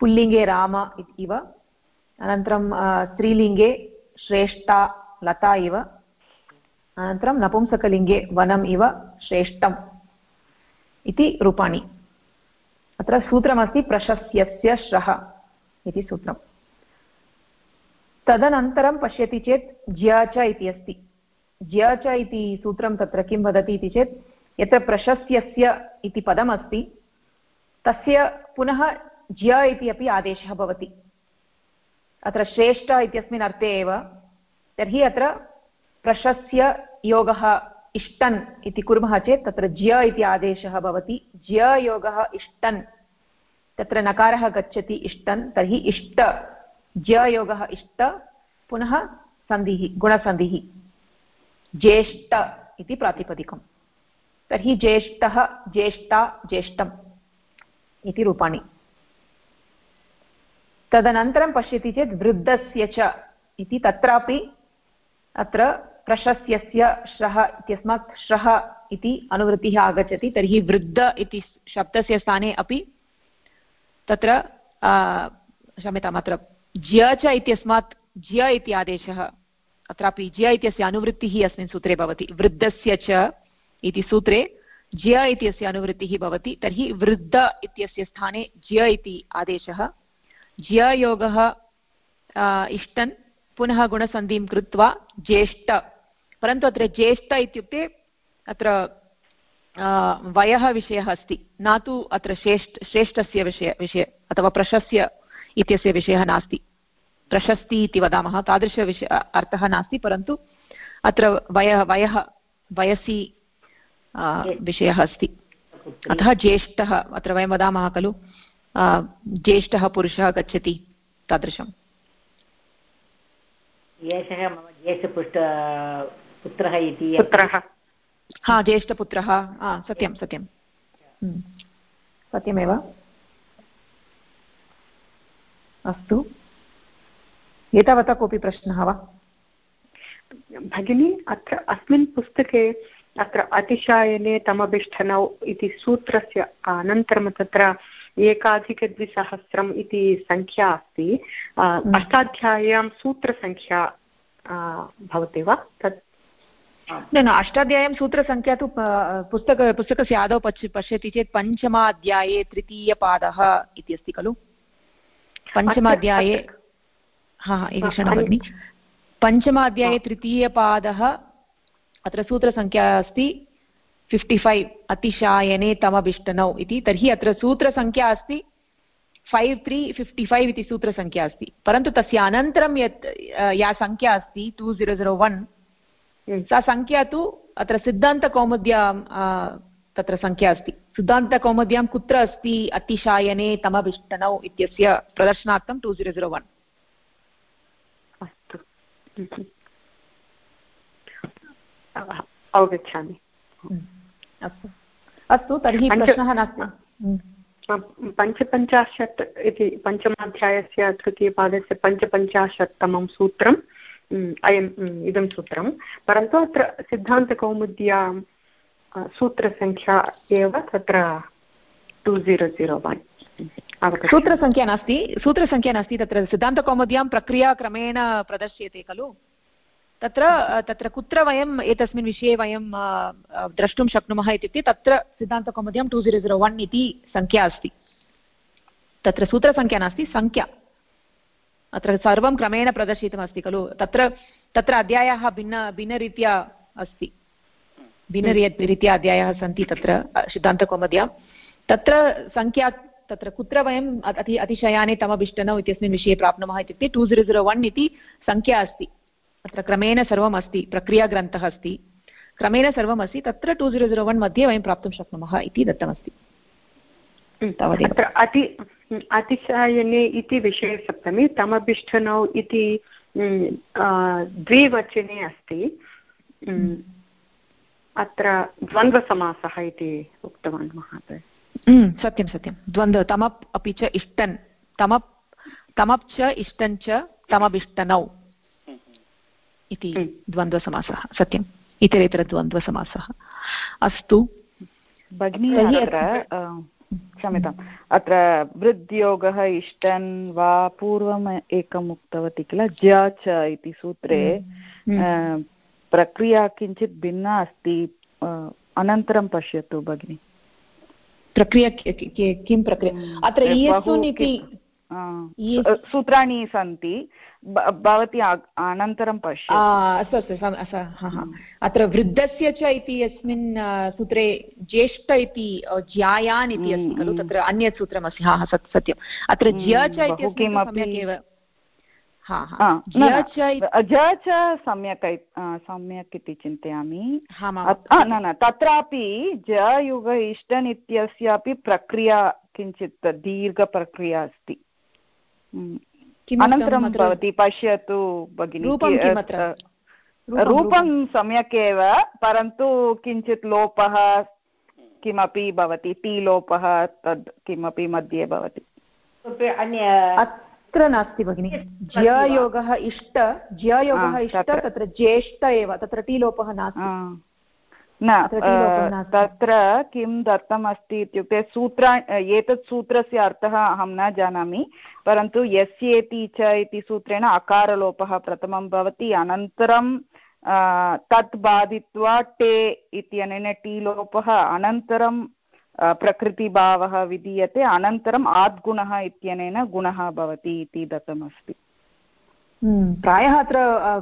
Speaker 1: पुल्लिङ्गे राम इव, अनन्तरं स्त्रीलिङ्गे श्रेष्ठा लता इव, अनन्तरं नपुंसकलिङ्गे वनम् इव श्रेष्ठम्। इति रूपाणि। अत्र सूत्रमस्ति प्रशस्यस्य श्रः इति सूत्रम्। तदनन्तरं पश्यति चेत् ज्य च इति अस्ति। ज्य च इति सूत्रं तत्र किं वदति इति चेत्, यत्र प्रशस्यस्य इति पदमस्ति, तस्य पुनः ज्य इति अपि आदेशः भवति। अत्र श्रेष्ठ इत्यस्मिन् अर्थे एव, तर्हि अत्र प्रशस्य योगः इष्टन् इति कुर्मः चेत् तत्र ज्य इति आदेशः भवति। ज्य योगः इष्टन्। तत्र नकारः गच्छति इष्टन्, तर्हि इष्ट। ज्ययोगः इष्ट, पुनः सन्धिः, गुणसन्धिः। ज्येष्ठ इति प्रातिपदिकं तर्हि ज्येष्ठः, ज्येष्ठा, ज्येष्ठम् इति रूपाणि। तदनन्तरं पश्यति चेत् वृद्धस्य च इति तत्रापि अत्र प्रशस्यस्य श्रः इत्यस्मात् श्रः इति अनुवृत्तिः आगच्छति, तर्हि वृद्ध इति शब्दस्य स्थाने अपि तत्र क्षम्यताम्, अत्र ज्य च इत्यस्मात् ज्य इति आदेशः, अत्रापि ज्य इत्यस्य अनुवृत्तिः अस्मिन् सूत्रे भवति, वृद्धस्य च इति सूत्रे ज्य इत्यस्य अनुवृत्तिः भवति, तर्हि वृद्ध इत्यस्य स्थाने ज्य इति आदेशः, ज्ययोगः इष्टन् पुनः गुणसन्धिं कृत्वा ज्येष्ठ परन्तु अत्र ज्येष्ठ इत्युक्ते अत्र वयः विषयः अस्ति, न तु अत्र श्रेष्ठ, श्रेष्ठस्य विषय विषय, अथवा प्रशस्य इत्यस्य विषयः नास्ति। प्रशस्ति इति वदामः तादृशविषय अर्थः नास्ति, परन्तु अत्र वयः वयः, वयसि विषयः अस्ति। अतः ज्येष्ठः, अत्र वयं वदामः खलु ज्येष्ठः पुरुषः गच्छति तादृशम्।
Speaker 2: एषः मम ज्येष्ठपुष्ट पुत्रः इति
Speaker 4: पुत्रः।
Speaker 1: हा ज्येष्ठपुत्रः। सत्यं सत्यं। हम्म। सत्यमेव। अस्तु। एतावता कोऽपि प्रश्नः वा?
Speaker 4: भगिनी अत्र अस्मिन् पुस्तके अत्र अतिशायने तमभिष्ठनौ इति सूत्रस्य अनन्तरं तत्र एकाधिकद्विसहस्रम् इति सङ्ख्या अस्ति। हम्म। अष्टाध्याय्यां सूत्रसङ्ख्या भवति वा? तत्
Speaker 1: न न अष्टाध्याय्यां सूत्रसङ्ख्या तु पुस्तक पुस्तकस्य आदौ पश्य पश्यति चेत् पञ्चमाध्याये तृतीयपादः इति अस्ति खलु? पञ्चमाध्याये हा हा एकक्षणं भगिनि। पञ्चमाध्याये तृतीयपादः अत्र सूत्रसङ्ख्या अस्ति फिफ्टि फैव् अतिशायने तमभिष्टनौ इति। तर्हि अत्र सूत्रसङ्ख्या अस्ति फैव् त्री फिफ्टि फैव् इति सूत्रसङ्ख्या अस्ति। परन्तु तस्य अनन्तरं यत् या सङ्ख्या अस्ति टु ज़ीरो ज़ीरो वन् सा सङ्ख्या तु अत्र सिद्धान्तकौमुद्यां तत्र सङ्ख्या अस्ति। सिद्धान्तकौमुद्यां कुत्र अस्ति? अतिशायने तमभिष्टनौ इत्यस्य प्रदर्शनार्थं टु ज़ीरो ज़ीरो वन्।
Speaker 4: अस्तु। अवगच्छामि।
Speaker 1: अस्तु। अस्तु तर्हि प्रश्नः नास्ति।
Speaker 4: पञ्चपञ्चाशत् इति पञ्चमाध्यायस्य तृतीयपादस्य पञ्चपञ्चाशत्तमं सूत्रम्। अयम् इदं सूत्रं परन्तु अत्र सिद्धान्तकौमुद्यां सूत्रसङ्ख्या एव तत्र टु ज़ीरो ज़ीरो वन्
Speaker 1: सूत्रसङ्ख्या नास्ति सूत्रसङ्ख्या नास्ति तत्र सिद्धान्तकौमुद्यां प्रक्रियाक्रमेण प्रदर्श्यते खलु तत्र तत्र कुत्र वयम् एतस्मिन् विषये वयं द्रष्टुं शक्नुमः इत्युक्ते तत्र सिद्धान्तकौमुद्यां टु ज़ीरो ज़ीरो वन् इति सङ्ख्या अस्ति तत्र सूत्रसङ्ख्या नास्ति सङ्ख्या अत्र सर्वं क्रमेण प्रदर्शितमस्ति, खलु? तत्र तत्र अध्यायाः भिन्न, भिन्नरीत्या अस्ति। भिन्नरीत्या अध्यायाः सन्ति तत्र सिद्धान्तकौमुद्यां। तत्र सङ्ख्या तत्र कुत्र वयम् अति, अतिशयाने तमभिष्टनौ इत्यस्मिन् विषये प्राप्नुमः इत्युक्ते टु ज़ीरो ज़ीरो वन् इति सङ्ख्या अस्ति। अत्र क्रमेण सर्वम् अस्ति, प्रक्रियाग्रन्थः अस्ति। क्रमेण सर्वम् अस्ति, तत्र टु ज़ीरो ज़ीरो वन् मध्ये वयं प्राप्तुं शक्नुमः इति दत्तमस्ति।
Speaker 4: तावदेव। अति अतिशयने इति विषयसप्तमी तमभिष्ठनौ इति द्विवचने अस्ति। अत्र द्वन्द्वसमासः इति उक्तवान् महोदय।
Speaker 1: सत्यं सत्यं। द्वन्द्व तमप् अपि च इष्टन्। तमप् तमप् च इष्टञ्च तमभिष्टनौ इति द्वन्द्वसमासः। सत्यम् इतरेतरद्वन्द्वसमासः। अस्तु।
Speaker 5: भगिनी क्षम्यताम्। अत्र वृद्योगः इष्टन् वा पूर्वम् एकम् उक्तवती किल? ज्य च इति सूत्रे प्रक्रिया किञ्चित् भिन्ना अस्ति अनन्तरं पश्यतु भगिनि।
Speaker 1: प्रक्रिया किं प्रक्रिया? अत्र इति
Speaker 5: सूत्राणि सन्ति भवती अनन्तरं पश्य
Speaker 1: अस्तु अस्तु अत्र वृद्धस्य च इति यस्मिन् सूत्रे ज्येष्ठ इति ज्यायान् इति अस्ति खलु तत्र अन्यत् सूत्रमस्ति हा हा सत् सत्यम्। अत्र ज्य च इति किमपि एव।
Speaker 5: ज च सम्यक् सम्यक् इति चिन्तयामि। न न तत्रापि ज युग इष्टन् इत्यस्यापि प्रक्रिया किञ्चित् दीर्घप्रक्रिया अस्ति। अनन्तरं भवती पश्यतु भगिनि रूपं सम्यक् एव परन्तु किञ्चित् लोपः किमपि भवति टी लोपः तद् किमपि मध्ये भवति।
Speaker 2: अन्य
Speaker 1: तत्र नास्ति भगिनि। ज्ययोगः इष्ट ज्ययोगः इष्ट तत्र। ज्येष्ठ एव तत्र टीलोपः नास्ति।
Speaker 5: न तत्र किं दत्तमस्ति इत्युक्ते सूत्रा एतत् सूत्रस्य अर्थः अहं न जानामि परन्तु यस्येति च इति सूत्रेण अकारलोपः प्रथमं भवति अनन्तरं तत् बाधित्वा टे इत्यनेन टीलोपः अनन्तरं प्रकृतिभावः विधीयते अनन्तरम् आद्गुणः इत्यनेन गुणः भवति इति दत्तमस्ति।
Speaker 1: प्रायः अत्र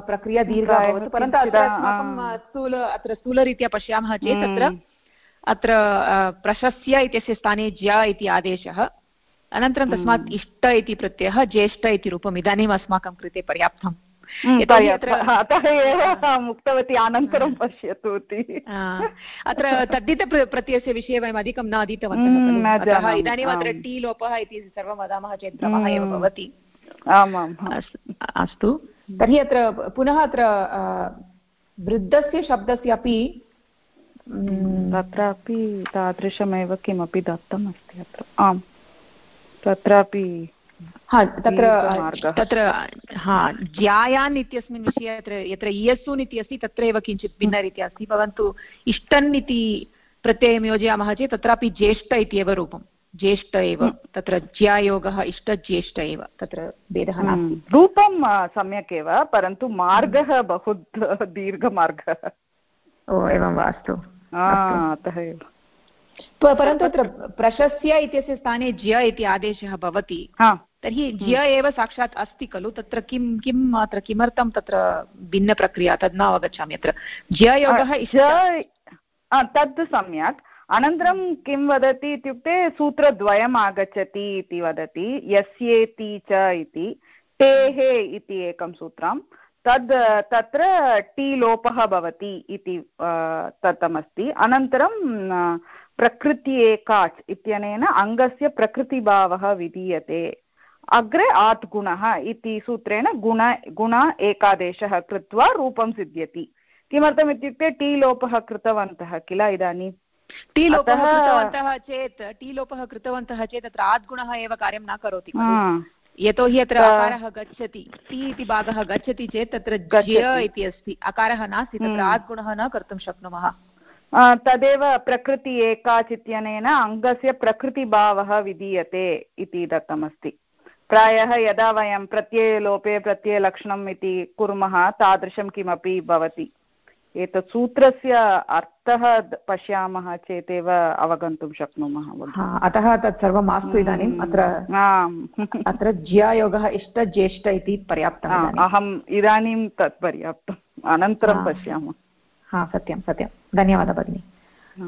Speaker 1: प्रक्रिया दीर्घा भवति परन्तु अत्र स्थूल अत्र स्थूलरीत्या पश्यामः चेत् हम्म। अत्र प्रशस्य इत्यस्य स्थाने ज्य इति आदेशः अनन्तरं तस्मात् हम्म। इष्ट इति प्रत्ययः ज्येष्ठ इति रूपम् इदानीम् अस्माकं कृते पर्याप्तम्।
Speaker 5: अतः एव उक्तवती अनन्तरं पश्यतु इति।
Speaker 1: अत्र तद्धितप्रत्ययस्य विषये वयम् अधिकं न अधीतवन्तः इदानीम् अत्र टी लोपः इति सर्वं वदामः चेत् भ्रमः एव भवति।
Speaker 5: आमाम्
Speaker 1: अस्तु तर्हि अत्र पुनः अत्र वृद्धस्य शब्दस्य अपि
Speaker 5: तत्रापि तादृशमेव किमपि दत्तम् अस्ति अत्र। आम्। तत्रापि
Speaker 1: हा तत्र तत्र हा ज्यायान् इत्यस्मिन् विषये अत्र यत्र इयस्सून् इति अस्ति तत्र एव किञ्चित् भिन्नरीत्या अस्ति परन्तु इष्टन् इति प्रत्ययं योजयामः चेत् तत्रापि ज्येष्ठ इत्येव रूपम्। ज्येष्ठ एव तत्र ज्यायोगः इष्टज्येष्ठ एव तत्र भेदः नास्ति।
Speaker 5: रूपं सम्यक् एव परन्तु मार्गः बहु दीर्घमार्गः।
Speaker 1: ओ एवं वा अस्तु।
Speaker 5: अतः एव।
Speaker 1: परन्तु अत्र प्रशस्य इत्यस्य स्थाने ज्य इति आदेशः भवति। तर्हि ज्य एव साक्षात् अस्ति खलु? तत्र किं किम् अत्र किमर्थं तत्र भिन्नप्रक्रिया? तद् न अवगच्छामि अत्र। ज्ययोगः
Speaker 5: तद् सम्यक्। अनन्तरं किं वदति इत्युक्ते सूत्रद्वयम् आगच्छति इति वदति, यस्येति च इति टेः इति एकं सूत्रं, तद्, तत्र टी लोपः भवति इति दत्तमस्ति अनन्तरं प्रकृति एकाच् इत्यनेन अङ्गस्य प्रकृतिभावः विधीयते। अग्रे आत् गुणः इति सूत्रेण गुण गुण एकादेशः कृत्वा रूपं सिद्ध्यति। किमर्थम् इत्युक्ते टी लोपः कृतवन्तः किल इदानीं?
Speaker 1: टीलोपः कृतवन्तः चेत् टीलोपः कृतवन्तः चेत् तत्र आद्गुणः एव कार्यं न करोति यतोहि अत्र अकारः गच्छति टी इति भागः गच्छति चेत् तत्र इति अस्ति। अकारः नास्ति तत्र हम्म। आद्गुणः न कर्तुं शक्नुमः।
Speaker 5: तदेव प्रकृति एकाच् इत्यनेन अङ्गस्य प्रकृतिभावः विधीयते इति दत्तमस्ति। प्रायः यदा वयं प्रत्ययलोपे प्रत्ययलक्षणम् इति कुर्मः तादृशं किमपि भवति। एतत् सूत्रस्य अर्थः पश्यामः चेदेव अवगन्तुं शक्नुमः
Speaker 1: अतः तत् सर्वं मास्तु इदानीम् अत्र अत्र ज्यायोगः इष्ट ज्येष्ठ इति पर्याप्तम्
Speaker 5: अहम् इदानीं तत् पर्याप्तम्। अनन्तरं पश्यामः।
Speaker 1: हा सत्यं सत्यं। धन्यवादः भगिनि।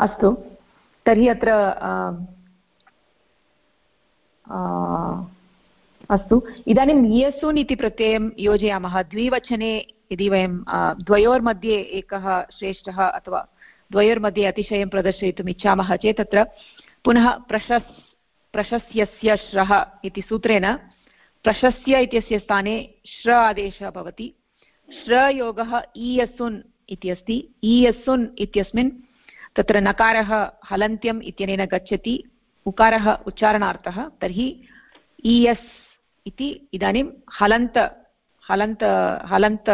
Speaker 1: अस्तु तर्हि अत्र अस्तु। इदानीं यसून् इति प्रत्ययं योजयामः। द्विवचने यदि वयं द्वयोर्मध्ये एकः श्रेष्ठः अथवा द्वयोर्मध्ये अतिशयं प्रदर्शयितुम् इच्छामः चेत् तत्र पुनः प्रशस्, प्रशस्यस्य श्रः इति सूत्रेण प्रशस्य इत्यस्य स्थाने श्र आदेशः भवति। श्रयोगः ईयसुन् इति अस्ति। ईयसुन् इत्यस्मिन् तत्र नकारः हलन्त्यम् इत्यनेन गच्छति। उकारः उच्चारणार्थः। तर्हि ईयस् इति इदानीं हलन्त हलन्त हलन्त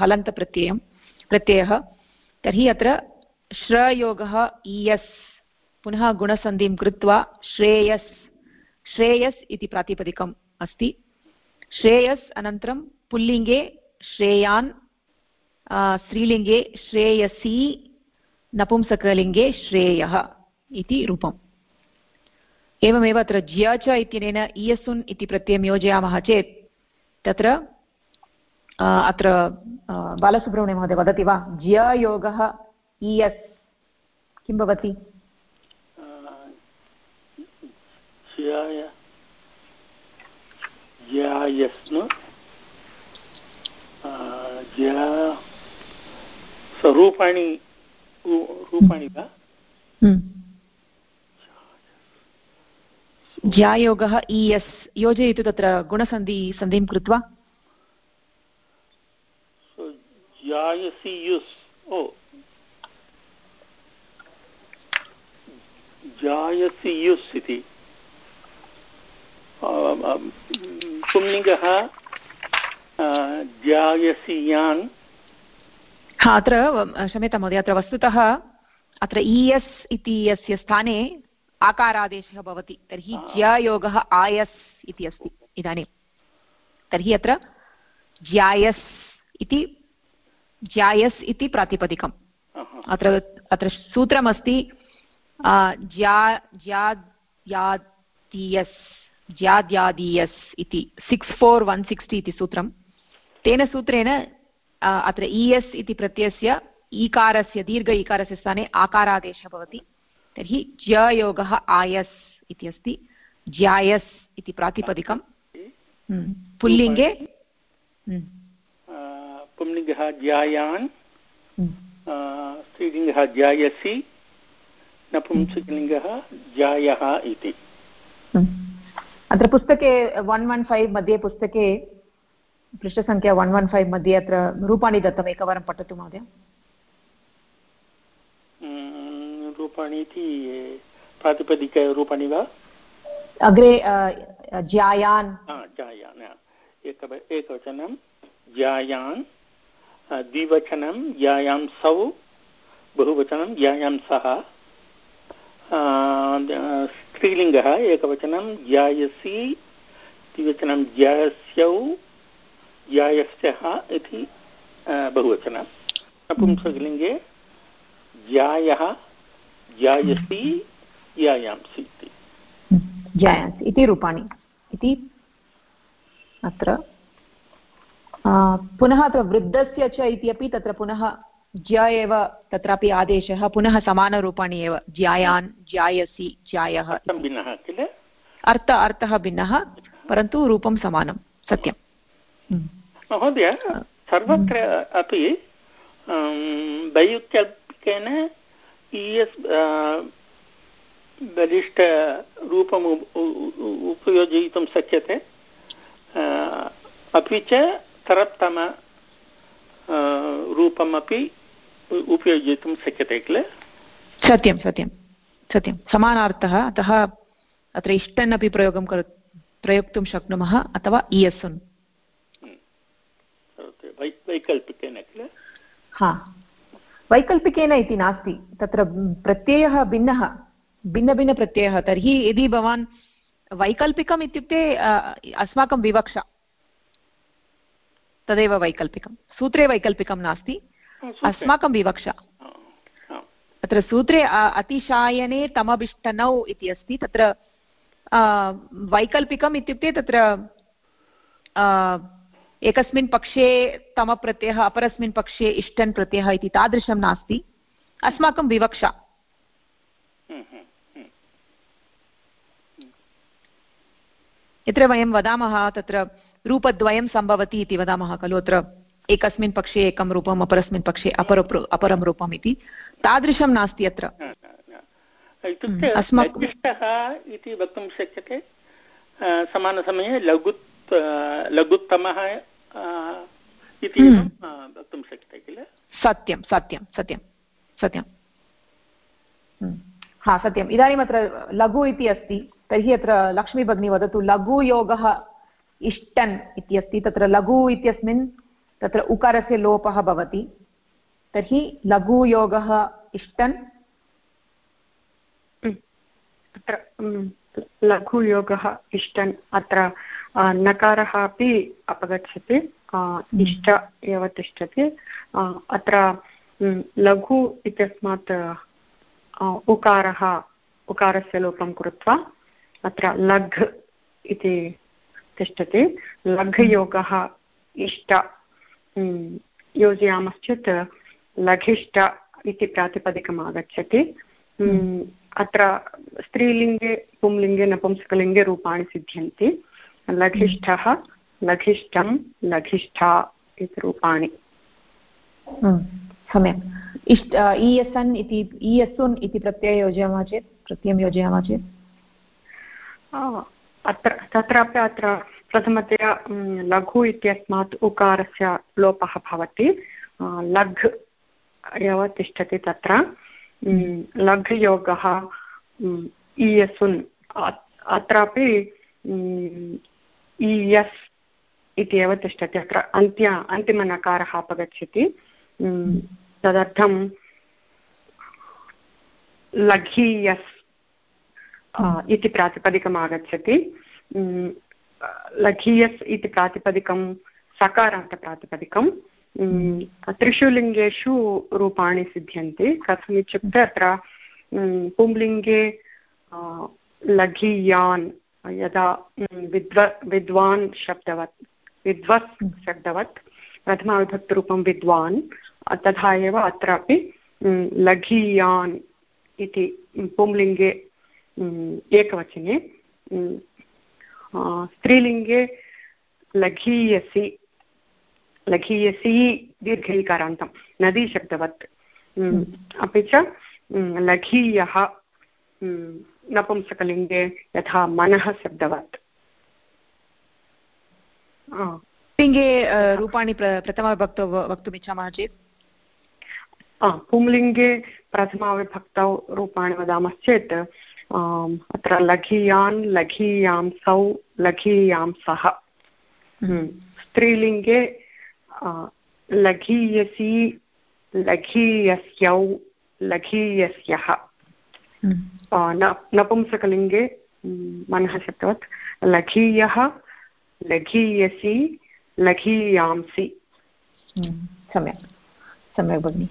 Speaker 1: हलन्तप्रत्ययं प्रत्ययः तर्हि अत्र श्रयोगः इयस् पुनः गुणसन्धिं कृत्वा श्रेयस्। श्रेयस् इति प्रातिपदिकम् अस्ति। श्रेयस् अनन्तरं पुल्लिङ्गे श्रेयान् स्त्रीलिङ्गे श्रेयसी, नपुंसकलिङ्गे श्रेयः इति रूपम्। एवमेव अत्र ज्य च इत्यनेन इयसुन् इति प्रत्ययं योजयामः चेत् तत्र अत्र बालसुब्रह्मण्यमहोदय वदति वा ज्ययोगः इयस् किं भवति
Speaker 3: स्वरूपाणि रूपाणि वा।
Speaker 1: ज्यायोगः इयस् योजयतु तत्र गुणसन्धि सन्धिं कृत्वा
Speaker 3: जायसि युस् ओ जायसि युस् इति पुंलिङ्गः जायसीयान्
Speaker 1: हा अत्र क्षम्यतां महोदय अत्र वस्तुतः अत्र इयस् इति यस्य स्थाने आकारादेशः भवति तर्हि ज्ययोगः आयस् इति अस्ति इदानीं तर्हि अत्र ज्यायस् इति ज्यायस् इति प्रातिपदिकम्। अत्र अत्र सूत्रमस्ति ज्या ज्याद्यादीयस् ज्याद्यादीयस् इति सिक्स् फोर् वन् सिक्स्टि इति सूत्रं तेन सूत्रेण अत्र इयस् इति प्रत्ययस्य ईकारस्य दीर्घ ईकारस्य स्थाने आकारादेशः भवति। तर्हि ज्ययोगः आयस् इति अस्ति। ज्यायस् इति प्रातिपदिकं हम्म, पुल्लिङ्गे। हम्म।
Speaker 3: पुंलिङ्गः ज्यायान्
Speaker 1: हम्म।
Speaker 3: स्त्रीलिङ्गः ज्यायसि नपुंसकलिङ्गः ज्यायः इति।
Speaker 1: अत्र पुस्तके वन् वन् फैव् मध्ये पुस्तके पृष्ठसङ्ख्या वन् वन् फैव् मध्ये अत्र रूपाणि दत्तम् एकवारं पठतु महोदय।
Speaker 3: रूपाणि इति प्रातिपदिकरूपाणि वा?
Speaker 1: अग्रे ज्यायान्
Speaker 3: ज्यायान् एक एकवचनं ज्यायान् द्विवचनं ज्यायां सौ, बहुवचनं ज्यायां सः। स्त्रीलिङ्गः एकवचनं ज्यायसि द्विवचनं ज्यास्यौ ज्यायस्यः इति बहुवचनं। नपुंसकलिङ्गे ज्यायः ज्यायसि ज्यायांसि इति।
Speaker 1: ज्यायांसि इति रूपाणि इति अत्र पुनः अत्र वृद्धस्य च इत्यपि तत्र पुनः ज्य एव तत्रापि आदेशः पुनः समानरूपाणि एव ज्यायान् ज्यायसि ज्यायः
Speaker 3: भिन्नः किल?
Speaker 1: अर्थ अर्थः भिन्नः परन्तु रूपं समानं सत्यम्।
Speaker 3: हम्म। महोदय सर्वत्र अपि वैयुक्त्यल्पिकेन इयस् बलिष्ठरूपम् उपयोजयितुं शक्यते। अपि च तरप्तम रूपमपि उपयोजयितुं शक्यते किल?
Speaker 1: सत्यं सत्यं सत्यं। समानार्थः अतः अत्र इष्टन् अपि प्रयोगं करो प्रयोक्तुं शक्नुमः अथवा इयस्सुन्
Speaker 3: वैकल्पिकेन किल?
Speaker 1: हा। वैकल्पिकेन इति नास्ति। तत्र प्रत्ययः भिन्नः भिन्नभिन्नप्रत्ययः। तर्हि यदि भवान् वैकल्पिकम् इत्युक्ते अस्माकं विवक्षा। तदेव वैकल्पिकं। सूत्रे वैकल्पिकं नास्ति। अस्माकं विवक्षा। तत्र सूत्रे अतिशायने तमभिष्टनौ इति अस्ति। तत्र वैकल्पिकम् इत्युक्ते तत्र एकस्मिन् पक्षे तमप्रत्ययः अपरस्मिन् पक्षे इष्टन् प्रत्ययः इति तादृशं नास्ति। अस्माकं विवक्षा। यत्र वयं वदामः तत्र रूपद्वयं सम्भवति इति वदामः खलु अत्र एकस्मिन् पक्षे एकं रूपम् अपरस्मिन् पक्षे अपर अपरं रूपम् इति। तादृशं नास्ति अत्र।
Speaker 3: इत्युक्ते इति वक्तुं शक्यते। समानसमये लघु लघुत्तमः इति। वक्तुं शक्यते किल?
Speaker 1: सत्यं सत्यं सत्यं सत्यं। हा सत्यम्। इदानीम् अत्र लघु इति अस्ति। तर्हि अत्र लक्ष्मीभगिनी वदतु लघुयोगः इष्टन् इति अस्ति तत्र लघु इत्यस्मिन् तत्र उकारस्य लोपः भवति। तर्हि लघुयोगः इष्टन्।
Speaker 4: अत्र लघुयोगः इष्टन्। अत्र नकारः अपि अपगच्छति इष्ट एव तिष्ठति। अत्र लघु इत्यस्मात् उकारः उकारस्य लोपं कृत्वा अत्र लघ् इति तिष्ठति। लघ्योगः इष्ट। योजयामश्चेत् लघिष्ट इति प्रातिपदिकम् आगच्छति अत्र स्त्रीलिङ्गे पुंलिङ्गे नपुंसकलिङ्गे रूपाणि सिद्ध्यन्ति। लघिष्ठः लघिष्ठं लघिष्ठा इति रूपाणि।
Speaker 1: सम्यक्। इष्ट ईयसन् इति ईयसुन् इति प्रत्ययं योजयामः चेत् प्रत्ययं योजयामः चेत्?
Speaker 4: अत्र, तत्रापि अत्र प्रथमतया लघु इत्यस्मात् उकारस्य लोपः भवति। लघ् एव तिष्ठति तत्र। लघ्योगः ईयसुन् अत्रापि इयस् इति एव तिष्ठति। अत्र अन्त्य, अन्तिमनकारः अपगच्छति। तदर्थं लघीयस् इति प्रातिपदिकम् आगच्छति। लघीयस् इति प्रातिपदिकं सकारान्तप्रातिपदिकं त्रिषु लिङ्गेषु रूपाणि सिद्ध्यन्ति। कथम् इत्युक्ते अत्र पुंलिङ्गे लघीयान्, यदा विद्व, विद्वान् शब्दवत् विद्वत् शब्दवत् प्रथमाविभक्तिरूपं विद्वान्, तथा एव अत्रापि लघीयान् इति पुंलिङ्गे एकवचने स्त्रीलिङ्गे लघीयसि लघीयसी दीर्घैकारान्तं नदीशब्दवत् अपि च लघीयः नपुंसकलिङ्गे यथा मनः शब्दवत्।
Speaker 1: लिङ्गे रूपाणि प्रथमविभक्तौ वक्तुमिच्छामः चेत्?
Speaker 4: पुंलिङ्गे प्रथमाविभक्तौ रूपाणि वदामश्चेत् अत्र लघीयान् लघीयां सौ लघीयां सः। स्त्रीलिङ्गे लघीयसी लघीयस्यौ लघीयस्यः। नपुंसकलिङ्गे मनः शब्दवत् लघीयः लघीयसी लघीयांसि।
Speaker 1: सम्यक्। सम्यक् भगिनि।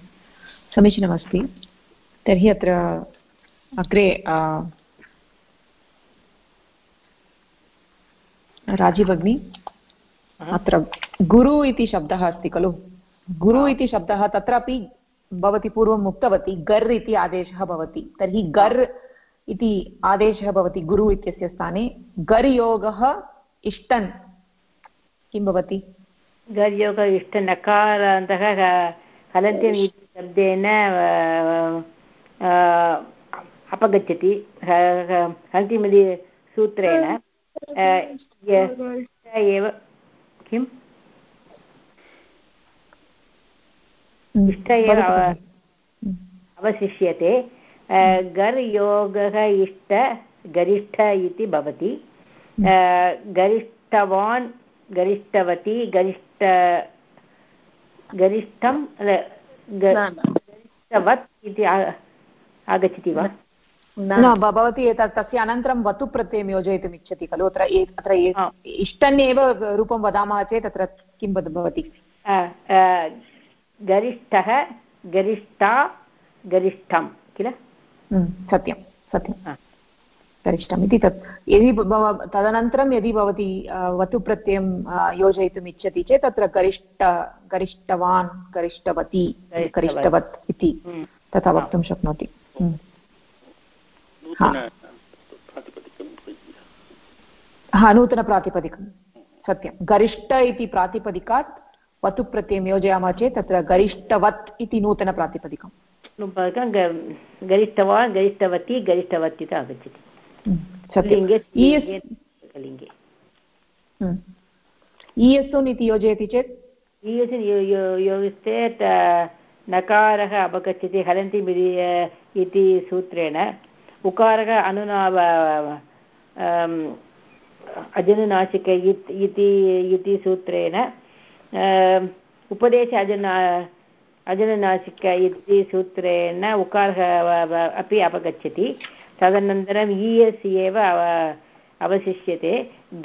Speaker 1: समीचीनमस्ति। तर्हि अत्र अग्रे राजीभगिनी अत्र गुरु इति शब्दः अस्ति खलु? गुरु इति शब्दः तत्रापि भवती पूर्वम् उक्तवती गर् इति आदेशः भवति। तर्हि गर् इति आदेशः भवति गुरु इत्यस्य स्थाने। गर् योगः इष्टन्। किं भवति?
Speaker 2: गर् योगः इष्टनकारान्तः हलन्त्यम् इति शब्देन अपगच्छति। हन्तिमिति सूत्रेण एव किम्? इष्ट एव अवशिष्यते। गर् योगः इष्ट गरिष्ठ इति भवति। गरिष्ठवान् गरिष्ठवती गरिष्ठ गरिष्ठं गरिष्ठवत् इति आगच्छति वा?
Speaker 1: न भवती एतत् तस्य अनन्तरं वतु प्रत्ययं योजयितुम् इच्छति खलु? अत्र अत्र इष्टन् एव रूपं वदामः चेत् अत्र किं भवति?
Speaker 2: गरिष्ठः गरिष्ठा गरिष्ठं किल?
Speaker 1: सत्यं सत्यं। गरिष्ठम् इति तत्। यदि तदनन्तरं यदि भवती वतु प्रत्ययं योजयितुम् इच्छति चेत् तत्र गरिष्ठ गरिष्ठवान् गरिष्ठवती गरिष्ठवत्। इति तथा वक्तुं शक्नोति। हा। नूतनप्रातिपदिकं सत्यं। गरिष्ठ इति प्रातिपदिकात् वतु प्रत्ययं योजयामः चेत् तत्र गरिष्ठवत् इति नूतनप्रातिपदिकं
Speaker 2: गरिष्ठवान् गरिष्ठवती गरिष्ठवत् इति आगच्छति।
Speaker 1: ईयसुन् इति योजयति चेत्?
Speaker 2: ईयसुन् योजिश्चेत् नकारः अपगच्छति हलन्ति इति सूत्रेण। उकारः अनुनाव अजनुनासिक इति सूत्रेण उपदेश अजन अजनुनासिक इति सूत्रेण उकारः अपि अपगच्छति तदनन्तरम् ईयस् एव अवशिष्यते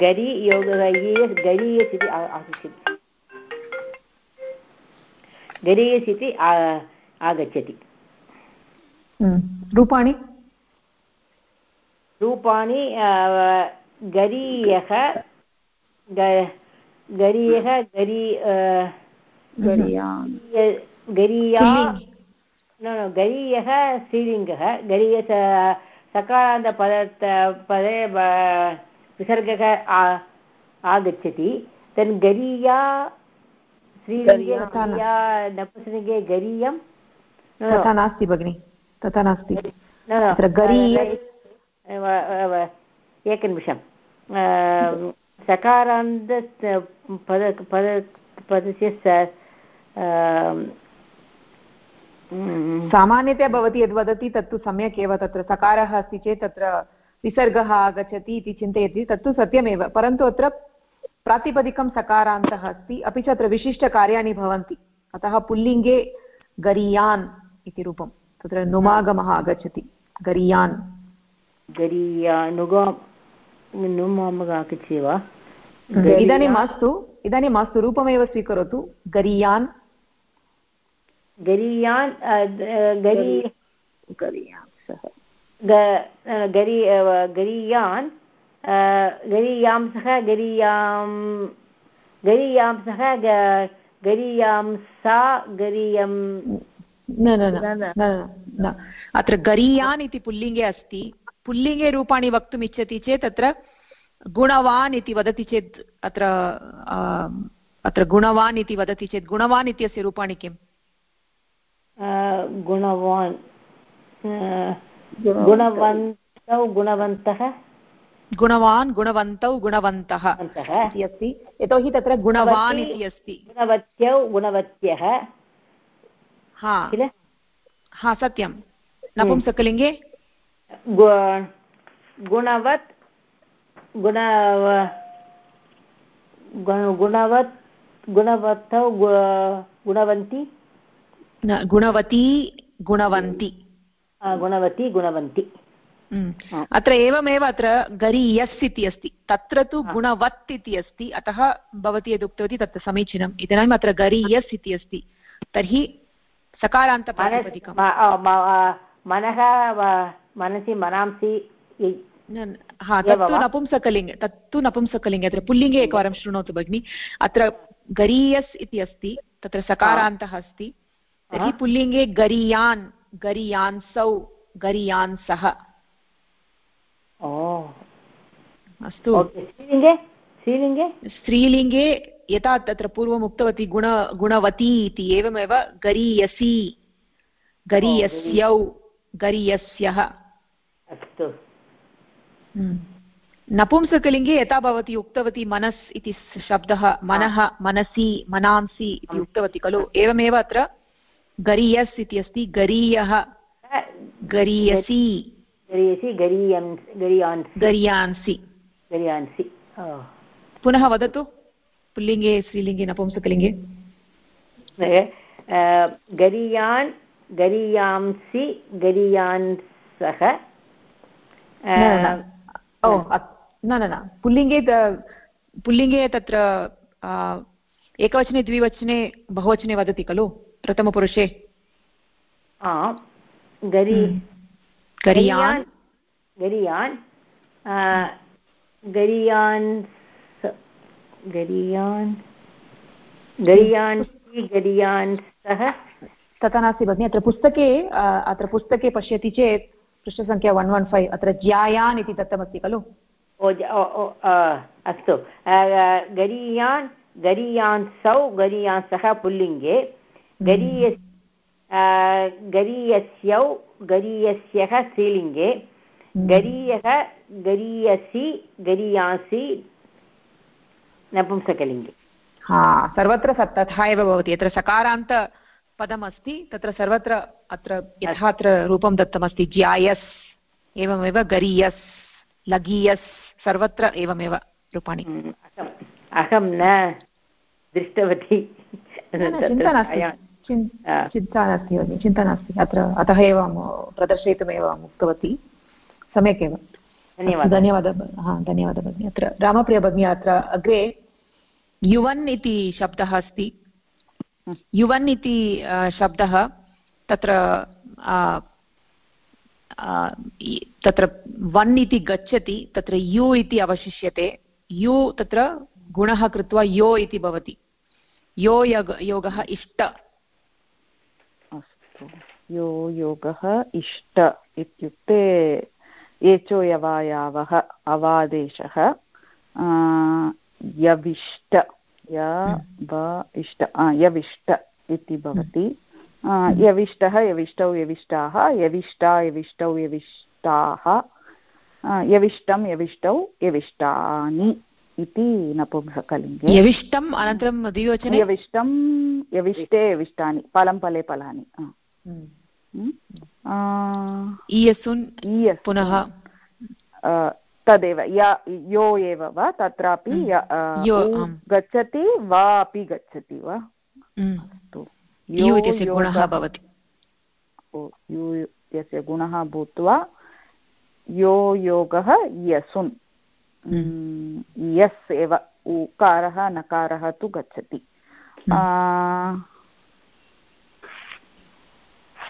Speaker 2: गरि योगः ईयस् गरीयस् इति आगच्छति गरीयस् इति आगच्छति
Speaker 1: रूपाणि
Speaker 2: रूपाणि गरीयः गरीयः गरी गरीया। न गरीयः स्त्रीलिङ्गः गरीय सकारान्तपद पदे विसर्गः आगच्छति। तन् गरीया स्त्रीलिङ्गे गरीयं
Speaker 1: तथा नास्ति भगिनि तथा नास्ति। गरीय
Speaker 2: एकनिमिषं सकारान्त पद पद, पदस्य
Speaker 1: सामान्यतया भवती यद् वदति, तत्तु सम्यक् एव, तत्र सकारः अस्ति चेत् तत्र विसर्गः आगच्छति इति चिन्तयति, तत्तु सत्यमेव, परन्तु अत्र प्रातिपदिकं सकारान्तः अस्ति, अपि च अत्र विशिष्टकार्याणि भवन्ति, अतः पुल्लिङ्गे गरीयान् इति रूपं, तत्र नुमागमः आगच्छति, गरीयान्।
Speaker 2: गरीया नुगा नुमामग वा
Speaker 1: इदानीं मास्तु इदानीं मास्तु रूपमेव स्वीकरोतु गरीयान्
Speaker 2: गरीयान् गरी
Speaker 1: गरीयान् सः
Speaker 2: गरी गरीयान् गरीयां सह गरीयां गरीयां सह गरीयां सा गरीयं
Speaker 1: न न न अत्र गरीयान् इति पुल्लिङ्गे अस्ति पुल्लिङ्गे रूपाणि वक्तुम् इच्छति चेत् अत्र गुणवान् इति वदति चेत् अत्र अत्र गुणवान् इति वदति चेत् गुणवान् इत्यस्य रूपाणि किम्?
Speaker 2: गुणवान् गुणवन्तौ। गुणवन्तः
Speaker 1: गुणवान् गुणवन्तौ गुणवन्तः इति अस्ति। यतोहि तत्र गुणवान् इति अस्ति।
Speaker 2: गुणवत्यौ गुणवत्यः।
Speaker 1: हा। हा सत्यं। नपुंसकलिङ्गे
Speaker 2: गुणवत् गुण गुणवत् गुणवतौ गुणवन्ति?
Speaker 1: गुणवती गुणवन्ति।
Speaker 2: गुणवती गुणवन्ति।
Speaker 1: अत्र एवमेव अत्र गरि यस् इति अस्ति। तत्र तु गुणवत् इति अस्ति। अतः भवती यद् उक्तवती तत् समीचीनम्। इदानीम् अत्र गरि यस् इति अस्ति। तर्हि सकारान्तप्रातिपदिकं
Speaker 2: मनः मनसि मनांसि
Speaker 1: हा तत्तु नपुंसकलिङ्गे तत्तु नपुंसकलिङ्गे अत्र पुल्लिङ्गे एकवारं शृणोतु भगिनि। अत्र गरीयस् इति अस्ति तत्र सकारान्तः अस्ति। तर्हि पुल्लिङ्गे गरीयान् गरीयान्सौ गरीयान्सः अस्तु।
Speaker 2: स्त्रीलिङ्गे?
Speaker 1: स्त्रीलिङ्गे? यथा तत्र पूर्वम् उक्तवती गुण गुणवती इति एवमेव गरीयसी। गरीयस्यौ। गरीयस्यः।
Speaker 2: अस्तु।
Speaker 1: नपुंसकलिङ्गे यथा भवती उक्तवती मनस् इति शब्दः मनः मनसि मनांसि इति उक्तवती खलु। एवमेव अत्र गरीयस् इति अस्ति गरीयः। गरीयसी। गरीयान्सि। पुनः वदतु पुल्लिङ्गे स्त्रीलिङ्गे नपुंसकलिङ्गे।
Speaker 2: गरीयान् गरीयांसि गरीयान्सः
Speaker 1: ओ न न न पुल्लिङ्गे पुल्लिङ्गे तत्र एकवचने द्विवचने बहुवचने वदति खलु प्रथमपुरुषे?
Speaker 2: गरी
Speaker 1: गरीयान्?
Speaker 2: गरीयान् गरीयान् गरीयान् गरीयान् गरीयान् सः
Speaker 1: तथा नास्ति भगिनि अत्र पुस्तके अत्र पुस्तके पश्यति चेत् पृष्ठसङ्ख्या वन् वन् फैव् अत्र ज्यायान् इति दत्तमस्ति खलु?
Speaker 2: अस्तु। गरीयान् गरीयान् सौ गरीयान् सः पुल्लिङ्गे। गरीय गरीयस्यौ गरीयस्यः स्त्रीलिङ्गे। गरीयः गरीयसि गरीयासि नपुंसकलिङ्गे।
Speaker 1: हा सर्वत्र तथा एव भवति। यत्र सकारान्त पदमस्ति तत्र सर्वत्र अत्र यथा अत्र रूपं दत्तमस्ति ज्यायस् एवमेव गरीयस् लगीयस् सर्वत्र एवमेव रूपाणि।
Speaker 2: अहं न दृष्टवती।
Speaker 1: चिन्ता नास्ति। चिन्ता नास्ति भगिनि चिन्ता नास्ति। अत्र अतः एव प्रदर्शयितुमेव उक्तवती। सम्यक् एव। धन्यवादः। हा धन्यवादः भगिनि। अत्र रामप्रिया भगिनी अत्र अग्रे युवन् इति शब्दः अस्ति। युवन् इति शब्दः तत्र तत्र वन् इति गच्छति, तत्र यु इति अवशिष्यते, यु तत्र गुणः कृत्वा यो इति भवति। यो योग, योगः इष्ट।
Speaker 5: अस्तु। यो योगः इष्ट इत्युक्ते एचो अवादेशः यविष्ट। य व इष्ट यविष्ट इति भवति. यविष्टः यविष्टौ यविष्टाः यविष्टा यविष्टौ यविष्टाः यविष्टं यविष्टौ यविष्टानि इति नपुंसकलिङ्गे.
Speaker 1: यविष्टम् अनन्तरं द्विवचने?
Speaker 5: यविष्टं यविष्टे यविष्टानि फलं फले फलानि
Speaker 1: ईयसुन् पुनः?
Speaker 5: तदेव य यो एव वा तत्रापि गच्छति वा अपि गच्छति वा?
Speaker 1: अस्तु। यु इत्यस्य गुणः भवति।
Speaker 5: यु यस्य गुणः भूत्वा यो योगः यसुन्। यस् एव उकारः नकारः तु गच्छति।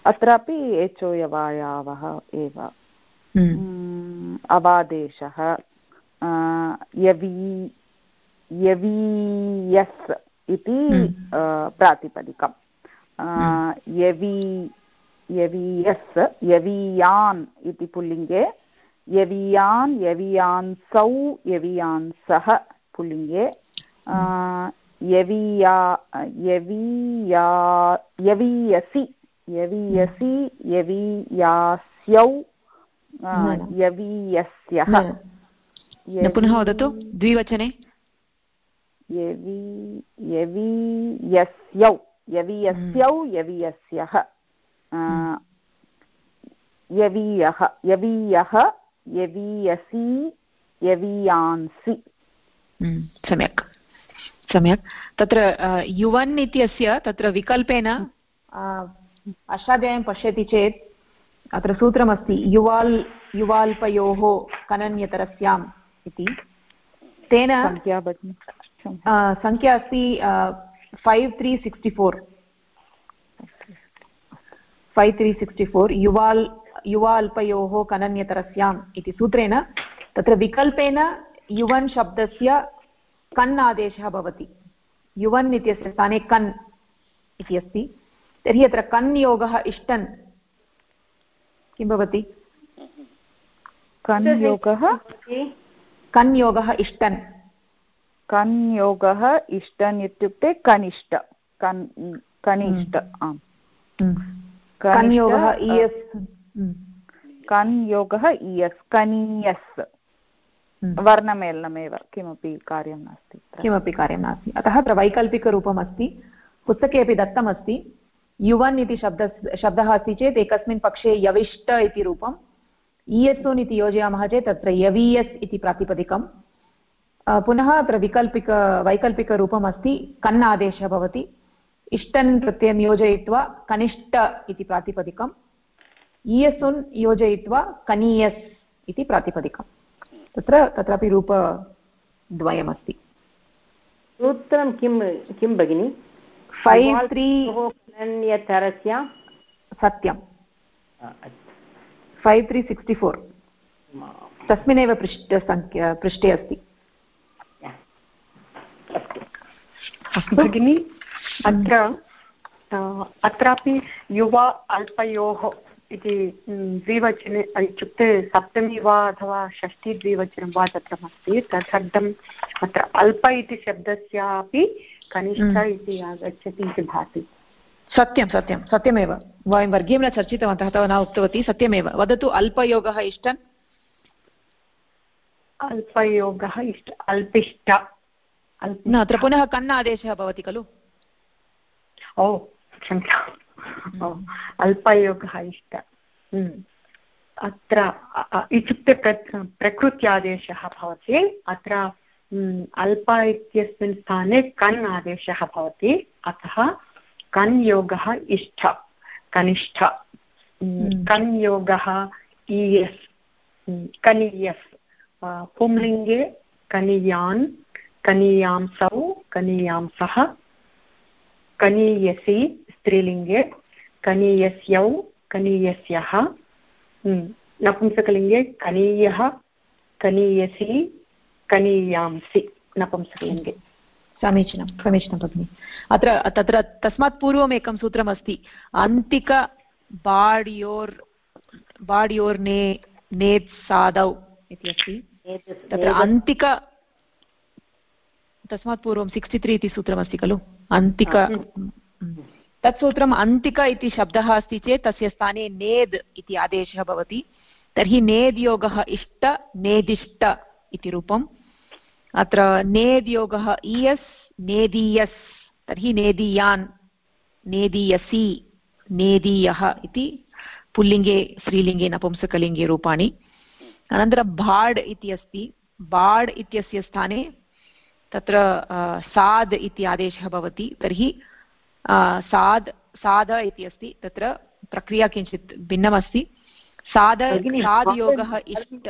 Speaker 5: अत्रापि एचोयवायावः एव। अवादेशः यवी यवीयस् इति प्रातिपदिकं यवी यवीयस् यवीयान् इति पुल्लिङ्गे यवीयान् यवीयान्सौ यवीयान्सः पुल्लिङ्गे यवीया यवीया यवीयसि यवीयसि यवीयास्यौ यवीयस्यः
Speaker 1: पुनः वदतु द्विवचने?
Speaker 5: यवीयस्यौ यवीयस्यौ यवीयस्यः यवीयः यवीयः यवीयसि यवीयांसि
Speaker 1: सम्यक्। सम्यक्। तत्र युवन् इत्यस्य तत्र विकल्पेन अष्टाध्यायीं पश्यति चेत् अत्र सूत्रमस्ति युवाल् युवाल्पयोः कनन्यतरस्याम् इति। तेन सङ्ख्या अस्ति five three sixty four five three sixty four युवाल् युवा अल्पयोः कनन्यतरस्याम् इति सूत्रेण तत्र विकल्पेन युवन् शब्दस्य कन् आदेशः भवति। युवन् इत्यस्य स्थाने कन् इति अस्ति। तर्हि अत्र कन् योगः इष्टन् किं भवति?
Speaker 5: कन् योगः?
Speaker 1: कन् योगः इष्टन्?
Speaker 5: कन् योगः इष्टन् इत्युक्ते कनिष्ठ। कन् कनिष्ठ आम्।
Speaker 1: कन् योगः इयस्
Speaker 5: कन् योगः इयस् कनीयस्। वर्णमेलनमेव किमपि कार्यं नास्ति।
Speaker 1: किमपि कार्यं नास्ति। अतः अत्र वैकल्पिकरूपम् अस्ति पुस्तके अपि दत्तमस्ति। युवन् इति शब्द शब्दः अस्ति चेत् एकस्मिन् पक्षे यविष्ट इति रूपम् इयस्सुन् इति योजयामः चेत् तत्र यवीयस् इति प्रातिपदिकं पुनः अत्र विकल्पिक वैकल्पिकरूपम् अस्ति कन् आदेशः भवति। इष्टन् प्रत्ययं योजयित्वा कनिष्ठ इति प्रातिपदिकम्। इयसुन् योजयित्वा कनीयस् इति प्रातिपदिकम्। तत्र तत्रापि रूपद्वयमस्ति।
Speaker 2: सूत्रं किं किं भगिनि?
Speaker 1: फैव् त्री
Speaker 2: तरस्य
Speaker 1: सत्यं फैव् त्री सिक्स्टि फोर् तस्मिन्नेव पृष्ठ सङ्ख्या पृष्ठे अस्ति।
Speaker 4: भगिनि अत्र अत्रापि युवा अल्पयोः इति द्विवचने इत्युक्ते सप्तमी वा अथवा षष्ठी द्विवचनं वा तत्रमस्ति। तदर्थम् अत्र अल्प इति शब्दस्यापि कनिष्ठ इति आगच्छति इति भाति।
Speaker 1: सत्यं सत्यं सत्यमेव. वयं वर्गे न चर्चितवन्तः अथवा न उक्तवती सत्यमेव. वदतु अल्पयोगः इष्टन्
Speaker 4: अल्पयोगः इष्ट अल्पिष्ट.
Speaker 1: न अत्र पुनः कन्न आदेशः भवति खलु?
Speaker 4: ओ क्षम्यता. अल्पयोगः इष्ट. अत्र इत्युक्ते प्र प्रकृत्यादेशः भवति. अत्र अल्प इत्यस्मिन् स्थाने कन् आदेशः भवति. अतः कन् योगः इष्ट कनिष्ठ। कन् योगः इयस् कनीयस्। पुंलिङ्गे कनीयान् कनीयांसौ कनीयांसः कनीयसि स्त्रीलिङ्गे कनीयस्यौ कनीयस्यः। नपुंसकलिङ्गे कनीयः कनीयसि कनीयांसि। नपुंसकलिङ्गे।
Speaker 1: समीचीनं समीचीनं भगिनि। अत्र तत्र तस्मात् पूर्वम् एकं सूत्रमस्ति अन्तिक बाड्योर् बाड्योर् ने नेत् सादौ इति अस्ति। तत्र अन्तिक तस्मात् पूर्वं सिक्स्टि त्री इति सूत्रमस्ति खलु? अन्तिक तत् सूत्रम् अन्तिक इति शब्दः अस्ति चेत् तस्य स्थाने नेद् इति आदेशः भवति। तर्हि नेद् योगः इष्ट नेदिष्ट इति रूपम्। अत्र नेद् योगः इयस् नेदीयस् तर्हि नेदीयान् नेदीयसि नेदीयः इति पुल्लिङ्गे स्त्रीलिङ्गे नपुंसकलिङ्गे रूपाणि। अनन्तरं भाड् इति अस्ति। बाड् इत्यस्य स्थाने तत्र साद् इति आदेशः भवति। तर्हि साद् साद इति अस्ति। तत्र प्रक्रिया किञ्चित् भिन्नमस्ति। साद साद्योगः इष्ट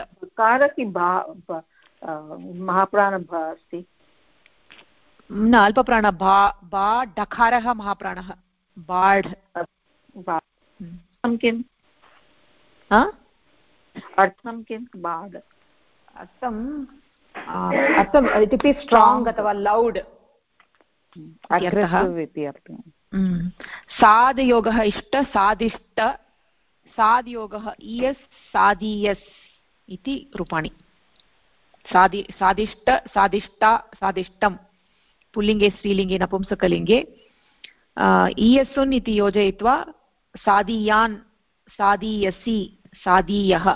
Speaker 6: कारति महाप्राण अस्ति।
Speaker 1: न अल्पप्राण भा बा डकारः महाप्राणः। बाढ्।
Speaker 6: किम्? अर्थं किं बाढ्।
Speaker 1: अर्थम् अर्थम् इत्युक्ते स्ट्राङ्ग् अथवा लौड् सादयोगः इष्ट सादिष्ट साद्योगः इयस् सादीयस् इति रूपाणि। सादि सादिष्ट सादिष्टा सादिष्टं पुल्लिङ्गे स्त्रीलिङ्गे नपुंसकलिङ्गे ईयसुन् इति योजयित्वा सादीयान् सादीयसि सादीयः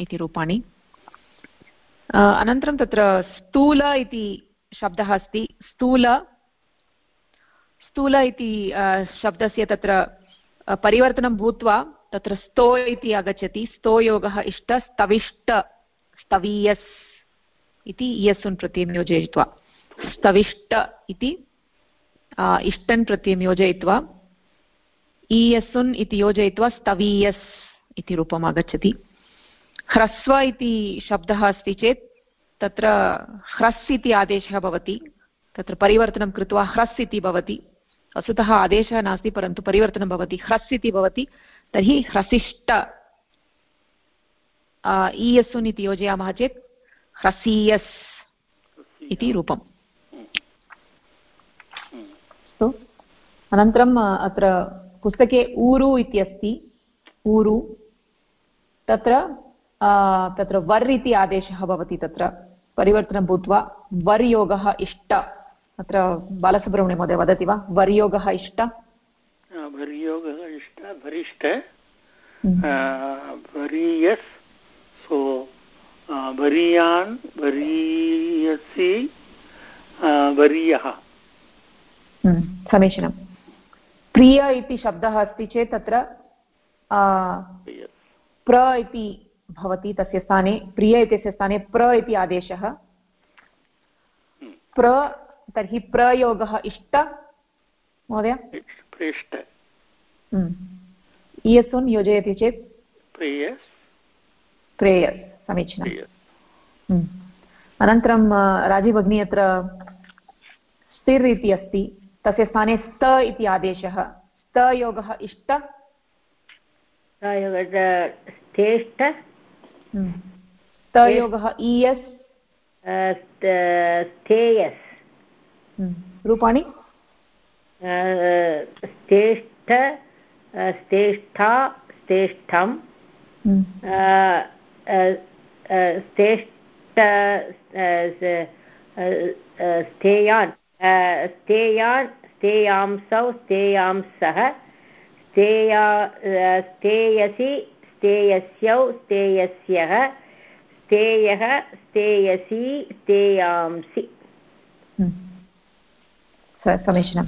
Speaker 1: इति रूपाणि. अनन्तरं तत्र स्थूल इति शब्दः अस्ति. स्थूल स्थूल इति शब्दस्य तत्र परिवर्तनं भूत्वा तत्र स्तो इति आगच्छति. स्तोयोगः इष्ट, स्तविष्ट, स्तवीयस्। इति इयस्सुन् प्रत्ययं योजयित्वा। स्तविष्ट इति इष्टन् प्रत्ययं योजयित्वा ईयस्सुन् इति योजयित्वा स्तवीयस् इति रूपम् आगच्छति। ह्रस्व इति शब्दः अस्ति चेत्, तत्र ह्रस् इति आदेशः भवति, तत्र परिवर्तनं कृत्वा ह्रस् इति भवति। वस्तुतः आदेशः नास्ति, परन्तु परिवर्तनं भवति। ह्रस् इति भवति, तर्हि ह्रसिष्ट ईयस्सुन् इति योजयामः चेत् ह्रसीयस् इति रूपम्। अस्तु। अनन्तरम् अत्र पुस्तके ऊरु इत्यस्ति ऊरु। तत्र तत्र वर् इति आदेशः भवति तत्र। परिवर्तनं भूत्वा वर्योगः इष्ट। अत्र बालसुब्रह्मण्य महोदय वदति वा? वर्योगः इष्ट।
Speaker 3: वर्योगः इष्ट वरिष्ठ। वरीयस् सो वरीयान् वरीयसि वर्यः।
Speaker 1: समीचीनं प्रिय इति शब्दः अस्ति चेत् तत्र प्र इति भवति तस्य स्थाने प्रिय इत्यस्य स्थाने प्र इति आदेशः। प्र तर्हि प्रयोगः इष्ट महोदय?
Speaker 3: प्रेष्ट
Speaker 1: इयसुन् योजयति चेत्?
Speaker 3: प्रेयस्।
Speaker 1: प्रेयस्। समीचीनम् अनन्तरं राजीभगिनी अत्र स्थिर् इति अस्ति तस्य स्थाने स्त इति आदेशः। स्तयोगः इष्ट।
Speaker 2: स्थेष्ट।
Speaker 1: स्तयोगः इयस्
Speaker 2: स्थेयस्
Speaker 1: रूपाणि?
Speaker 2: स्थेष्ठ स्थेष्ठा स्थेष्ठं स्थेष्ट स्थेयान् स्थेयान् स्थेयांसौ स्थेयांसः स्थेया स्थेयसि स्थेयस्यौ स्थेयस्यः स्थेयः स्थेयसि स्थेयांसि
Speaker 1: समीचीनं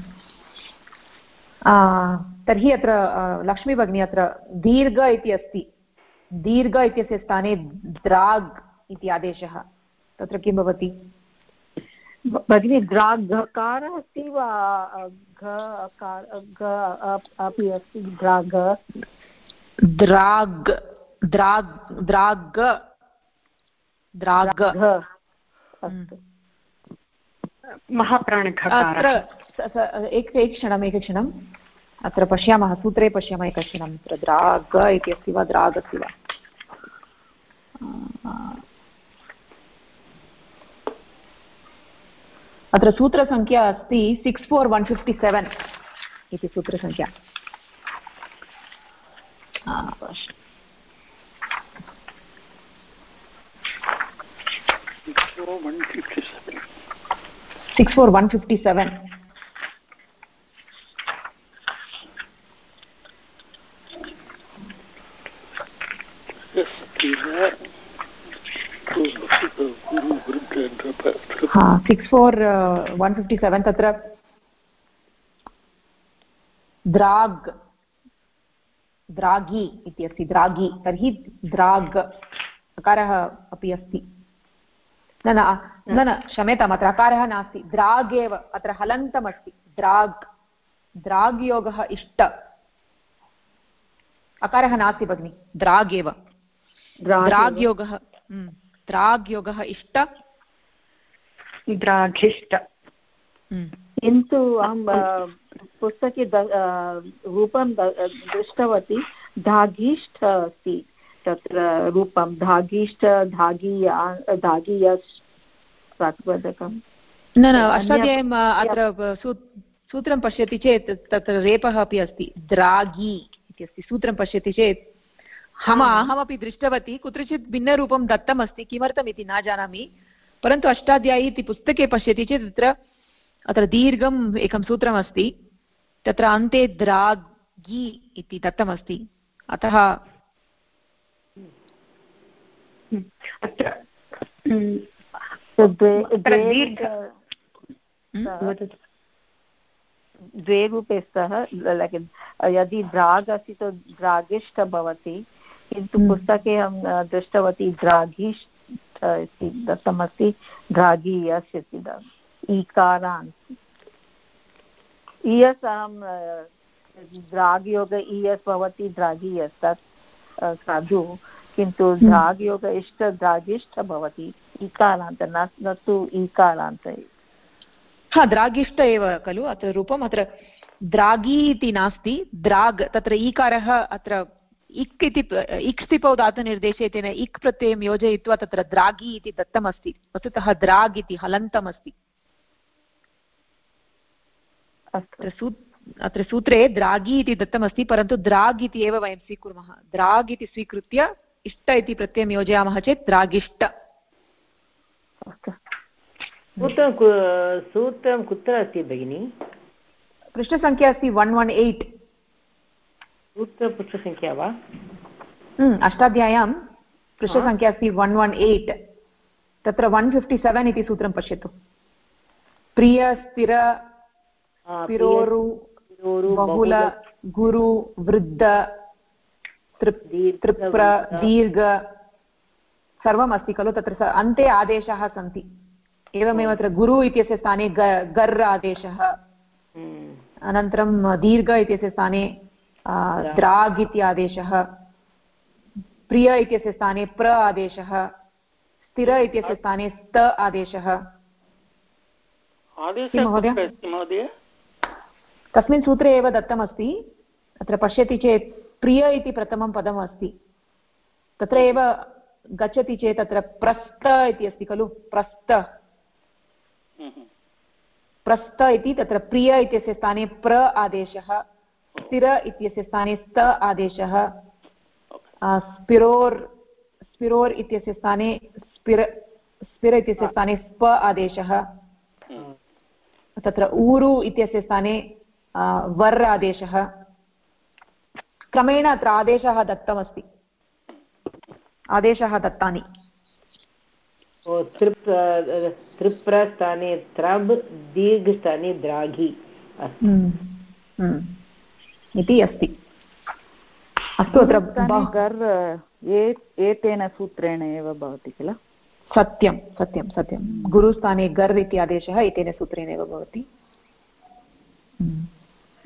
Speaker 1: तर्हि अत्र लक्ष्मीभगिनी अत्र दीर्घ इति अस्ति। दीर्घ इत्यस्य स्थाने द्राग् इति आदेशः। तत्र किं भवति?
Speaker 6: भगिनि द्राघकार अस्ति वा घकार अपि अस्ति द्राग?
Speaker 1: द्राग् द्राग् द्राग द्राग।
Speaker 6: अस्तु। महाप्राणघकार।
Speaker 1: अत्र एक एकक्षणम् एकक्षणम् अत्र पश्यामः सूत्रे पश्यामः एकक्षणम्। अत्र द्राग इति अस्ति वा द्राग् अस्ति वा? अत्र सूत्रसङ्ख्या अस्ति six four one fifty seven इति सूत्रसङ्ख्या six four one fifty seven. Six four तत्र द्राग्, द्रागी इति अस्ति, द्रागी, तर्हि द्राग् अकारः अपि अस्ति। न न न न, क्षम्यताम्, अत्र अकारः नास्ति द्राग् एव अत्र हलन्तमस्ति, द्राग् द्राग् योगः इष्ट। अकारः नास्ति भगिनि द्राग् एव द्राग् योगः हम्म, इष्ट।
Speaker 6: द्राघिष्ट हम्म। किन्तु अहं पुस्तके रूपं दृष्टवती धाघिष्ठ अस्ति तत्र रूपं। धाघिष्ठ धागीया धागीयस् प्रातिपदकं
Speaker 1: न न अष्टाध्यायीम् अत्र सूत्रं पश्यति चेत् तत्र रेपः अपि अस्ति। द्रागी इत्यस्ति सूत्रं पश्यति चेत् हम अहमपि दृष्टवती कुत्रचित् भिन्नरूपं दत्तमस्ति किमर्थमिति न जानामि परन्तु अष्टाध्यायी इति पुस्तके पश्यति चेत् तत्र अत्र दीर्घम् एकं सूत्रमस्ति तत्र अन्ते द्रागी इति दत्तमस्ति। अतः
Speaker 6: अत्र द्वे रूपे स्तः यदि द्राग् अस्ति तो द्रागिष्ठ भवति किन्तु हम्म। पुस्तके अहं दृष्टवती द्रागिष्ठ इति दत्तमस्ति। द्रागीयस् इति ईकारान्त् इयस् अहं द्राग्योग इयस् भवति द्रागीयस् तत् साधु। किन्तु हम्म। द्राग्योग इष्ट द्रागिष्ठ भवति। इकारान्त न तु ईकारान्त
Speaker 1: हा द्रागिष्ट एव खलु अत्र रूपम् अत्र द्रागी इति नास्ति। द्राग् तत्र ईकारः अत्र इक् इति इक् स्थिपौ धातुनिर्देशे तेन इक् प्रत्ययं योजयित्वा तत्र द्रागी इति दत्तमस्ति वस्तुतः द्राग् इति हलन्तमस्ति अत्र सू अत्र सूत्रे द्रागी इति दत्तमस्ति परन्तु द्राग् इति एव वयं स्वीकुर्मः द्राग् इति स्वीकृत्य इष्ट इति प्रत्ययं योजयामः चेत् द्रागिष्ट
Speaker 2: सूत्रं सूत्रं कुत्र अस्ति भगिनि
Speaker 1: पृष्ठसङ्ख्या अस्ति वन् वन् एय्ट्
Speaker 2: सूत्रपृष्ठसङ्ख्या वा?
Speaker 1: हम्म, अष्टाध्याय्यां पृष्ठसङ्ख्या अस्ति वन् वन् एय्ट् तत्र वन् फिफ्टि सेवेन् इति सूत्रं पश्यतु. प्रिय स्थिर स्थिरोरु बहुल गुरु वृद्ध तृप्र दीर्घ सर्वम् अस्ति खलु तत्र अन्ते आदेशाः सन्ति. एवमेव अत्र गुरु इत्यस्य स्थाने ग गर् आदेशः. हम्म। अनन्तरं दीर्घ इत्यस्य स्थाने द्राग् इति आदेशः प्रिय इत्यस्य स्थाने प्र आदेशः स्थिर इत्यस्य स्थाने स्त आदेशः। तस्मिन् सूत्रे एव दत्तमस्ति अत्र पश्यति चेत् प्रिय इति प्रथमं पदम् अस्ति। तत्र एव गच्छति चेत् अत्र प्रस्थ इति अस्ति खलु प्रस्थ प्रस्थ इति तत्र प्रिय इत्यस्य स्थाने प्र आदेशः। स्थिर इत्यस्य स्थाने स्त आदेशः स्पिरोर् स्पिरोर् इत्यस्य स्थाने स्पिर स्पिर इत्यस्य स्थाने स्प आदेशः तत्र ऊरु इत्यस्य स्थाने वर् आदेशः। क्रमेण अत्र आदेशः दत्तमस्ति। आदेशः दत्तानि।
Speaker 2: तृप् तृप्रस्थाने त्रब् दीर्घस्थाने द्राघि।
Speaker 1: इति अस्ति। अस्तु अत्र
Speaker 5: गर् एतेन सूत्रेण एव भवति किल?
Speaker 1: सत्यं सत्यं सत्यं। गुरुस्थाने गर् इति आदेशः एतेन सूत्रेण एव भवति। हम्म।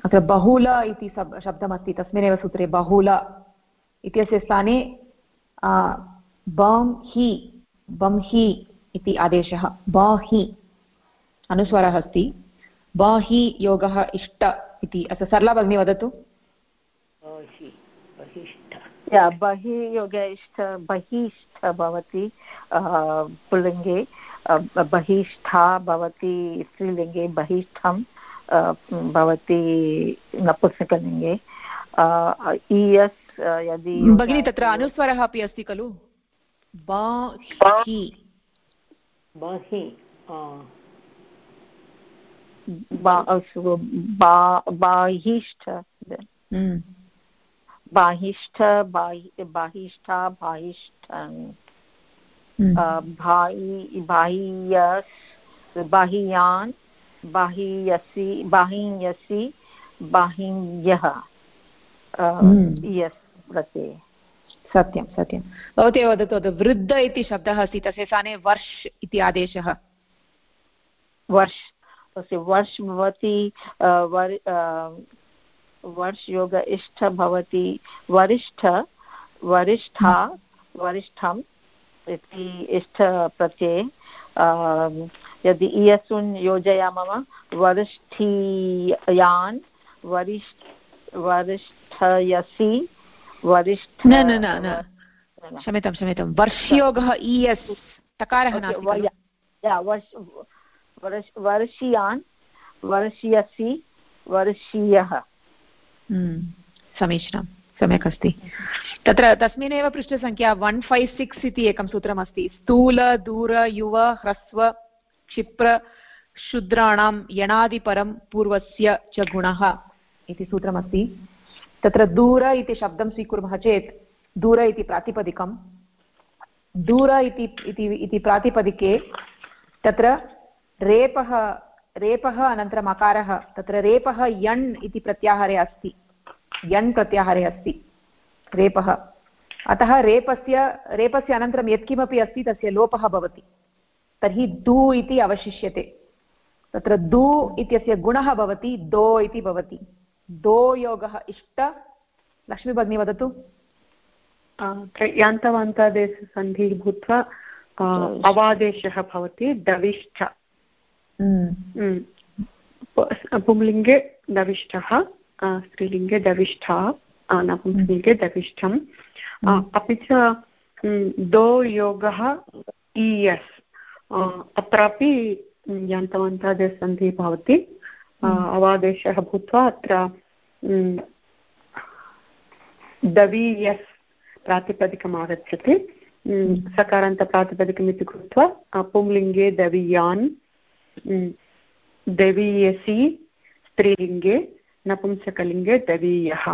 Speaker 1: अत्र बहुल इति शब्दमस्ति। तस्मिन्नेव सूत्रे बहुल इत्यस्य स्थाने बं हि बंहि इति आदेशः। बाहि अनुस्वारः अस्ति। बाहि योगः इष्ट। इति। अत्र सरला भगिनी वदतु।
Speaker 6: इष्ट बहिष्ठ। भवति पुल्लिङ्गे। बहिष्ठा भवति स्त्रीलिङ्गे बहिष्ठं भवति नपुंसकलिङ्गे। इयस् यदि
Speaker 1: भगिनी तत्र अनुस्वरः अपि अस्ति खलु? बाहि।
Speaker 2: बाहि
Speaker 6: बाहिष्ठ बाहिष्ठ बाहिष्ठा बाहिष्ठन्। बाह्यस् बाह्यान् बाह्यसि बाहिन्यसि बाहिन्यः यस् प्रत्यये।
Speaker 1: सत्यं सत्यं। भवती वदतु वदतु वृद्ध इति शब्दः अस्ति तस्य स्थाने वर्ष इति आदेशः।
Speaker 6: वर्ष। तस्य वर्ष भवति वर् वर्षयोग इष्ठ भवति वरिष्ठ वरिष्ठा वरिष्ठम् इति इष्ठ प्रत्यये यदि इयसुन् योजयामः वरिष्ठीयान् वरिष्ठ वरिष्ठयसि वरिष्ठ
Speaker 1: न न न क्षम्यतां क्षम्यतां। वर्षयोगः इयस् तकारः
Speaker 6: वर्षीयान् वर्षयसि वर्षीयः।
Speaker 1: हम्म, समीचीनं सम्यक् अस्ति। तत्र तस्मिन्नेव पृष्ठसङ्ख्या वन् फैव् सिक्स् इति एकं सूत्रमस्ति। स्थूल दूर युव ह्रस्व क्षिप्र शूद्राणां यणादिपरं पूर्वस्य च गुणः इति सूत्रमस्ति। तत्र दूर इति शब्दं स्वीकुर्मः चेत् दूर इति प्रातिपदिकं। दूर इति प्रातिपदिके तत्र रेपः रेपः अनन्तरम् अकारः तत्र रेपः यण् इति प्रत्याहारे अस्ति। यण् प्रत्याहारे अस्ति रेपः। अतः रेपस्य रेपस्य अनन्तरं यत्किमपि अस्ति तस्य लोपः भवति। तर्हि दू इति अवशिष्यते। तत्र दू इत्यस्य गुणः भवति दो इति भवति। दो योगः इष्ट। लक्ष्मीभगिनी वदतु।
Speaker 4: यान्तवान्तादेशसन्धिः भूत्वा अवादेशः भवति। हम्म। पुंलिङ्गे दविष्ठः स्त्रीलिङ्गे दविष्ठा नपुंसलिङ्गे दविष्ठम्। अपि च दो योगः इयस् अत्रापि यान्तवन्तादेशसन्धिः भवति। अवादेशः भूत्वा अत्र दवीयस् प्रातिपदिकम् आगच्छति। सकारान्तप्रातिपदिकम् कृत्वा पुंलिङ्गे दवीयान्। दवीयसि स्त्रीलिङ्गे नपुंसकलिङ्गे दवीयः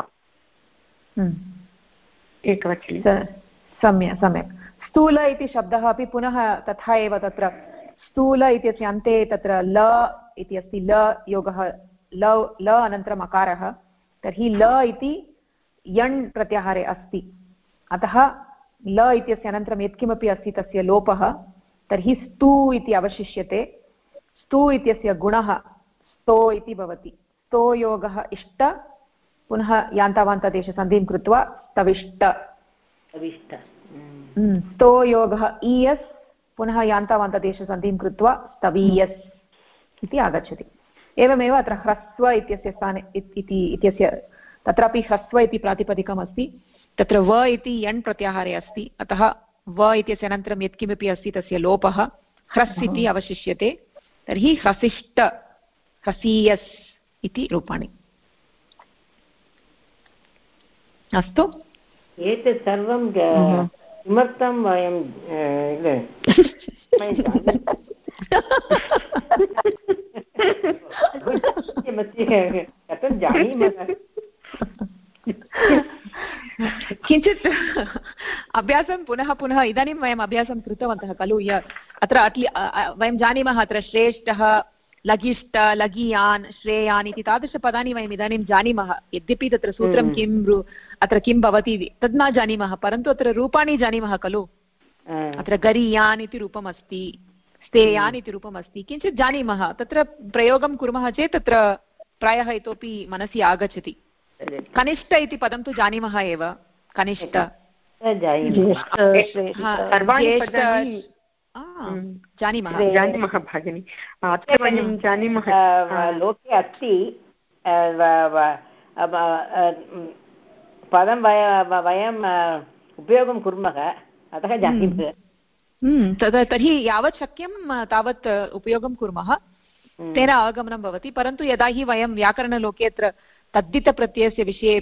Speaker 4: एकवचने
Speaker 1: सम्यक् सम्यक् स्थूल इति शब्दः अपि पुनः तथा एव तत्र स्थूल इत्यस्य अन्ते तत्र ल इति अस्ति ल योगः ल ल अनन्तरम् अकारः तर्हि ल इति यण् प्रत्याहारे अस्ति अतः ल इत्यस्य अनन्तरं यत्किमपि अस्ति तस्य लोपः तर्हि स्तु इति अवशिष्यते स्तु इत्यस्य गुणः स्तो इति भवति. स्तोयोगः इष्ट पुनः यान्तावान्तदेशसन्धिं कृत्वा स्तविष्ट. हम्म, स्तोयोगः इयस् पुनः यान्तावान्तदेशसन्धिं कृत्वा स्तवीयस् इति आगच्छति. एवमेव अत्र ह्रस्व इत्यस्य स्थाने इति इत्यस्य तत्रापि ह्रस्व इति प्रातिपदिकमस्ति. तत्र व इति यण् प्रत्याहारे अस्ति. अतः व इत्यस्य अनन्तरं यत्किमपि अस्ति तस्य लोपः. ह्रस् इति अवशिष्यते. तर्हि ह्रसिष्ट ह्रसीयस् इति रूपाणि। अस्तु।
Speaker 2: एतत् सर्वं किमर्थं वयं (laughs) (laughs) कथं जानीमः? (laughs)
Speaker 1: किञ्चित् अभ्यासं पुनः पुनः इदानीं वयम् अभ्यासं कृतवन्तः खलु य अत्र अट्लि वयं जानीमः अत्र श्रेष्ठः लघिष्ठ लघीयान् श्रेयान् इति तादृशपदानि वयम् इदानीं जानीमः। यद्यपि तत्र सूत्रं किं अत्र किं भवति तद् न जानीमः परन्तु अत्र रूपाणि जानीमः खलु। अत्र गरीयान् इति रूपम् अस्ति स्तेयान् इति रूपम् अस्ति किञ्चित् जानीमः। तत्र प्रयोगं कुर्मः चेत् तत्र प्रायः इतोपि मनसि आगच्छति। कनिष्ठ इति पदं तु जानीमः एव कनिष्ठ। जानीमः।
Speaker 4: जानीमः। भगिनि। अत्र वयं जानीमः।
Speaker 2: लोके अस्ति पदं वयम् उपयोगं कुर्मः अतः जानीमः।
Speaker 1: तर्हि यावत् शक्यं तावत् उपयोगं कुर्मः। तेन अवगमनं भवति परन्तु यदा हि वयं व्याकरणलोके अत्र तद्धितप्रत्ययस्य विषये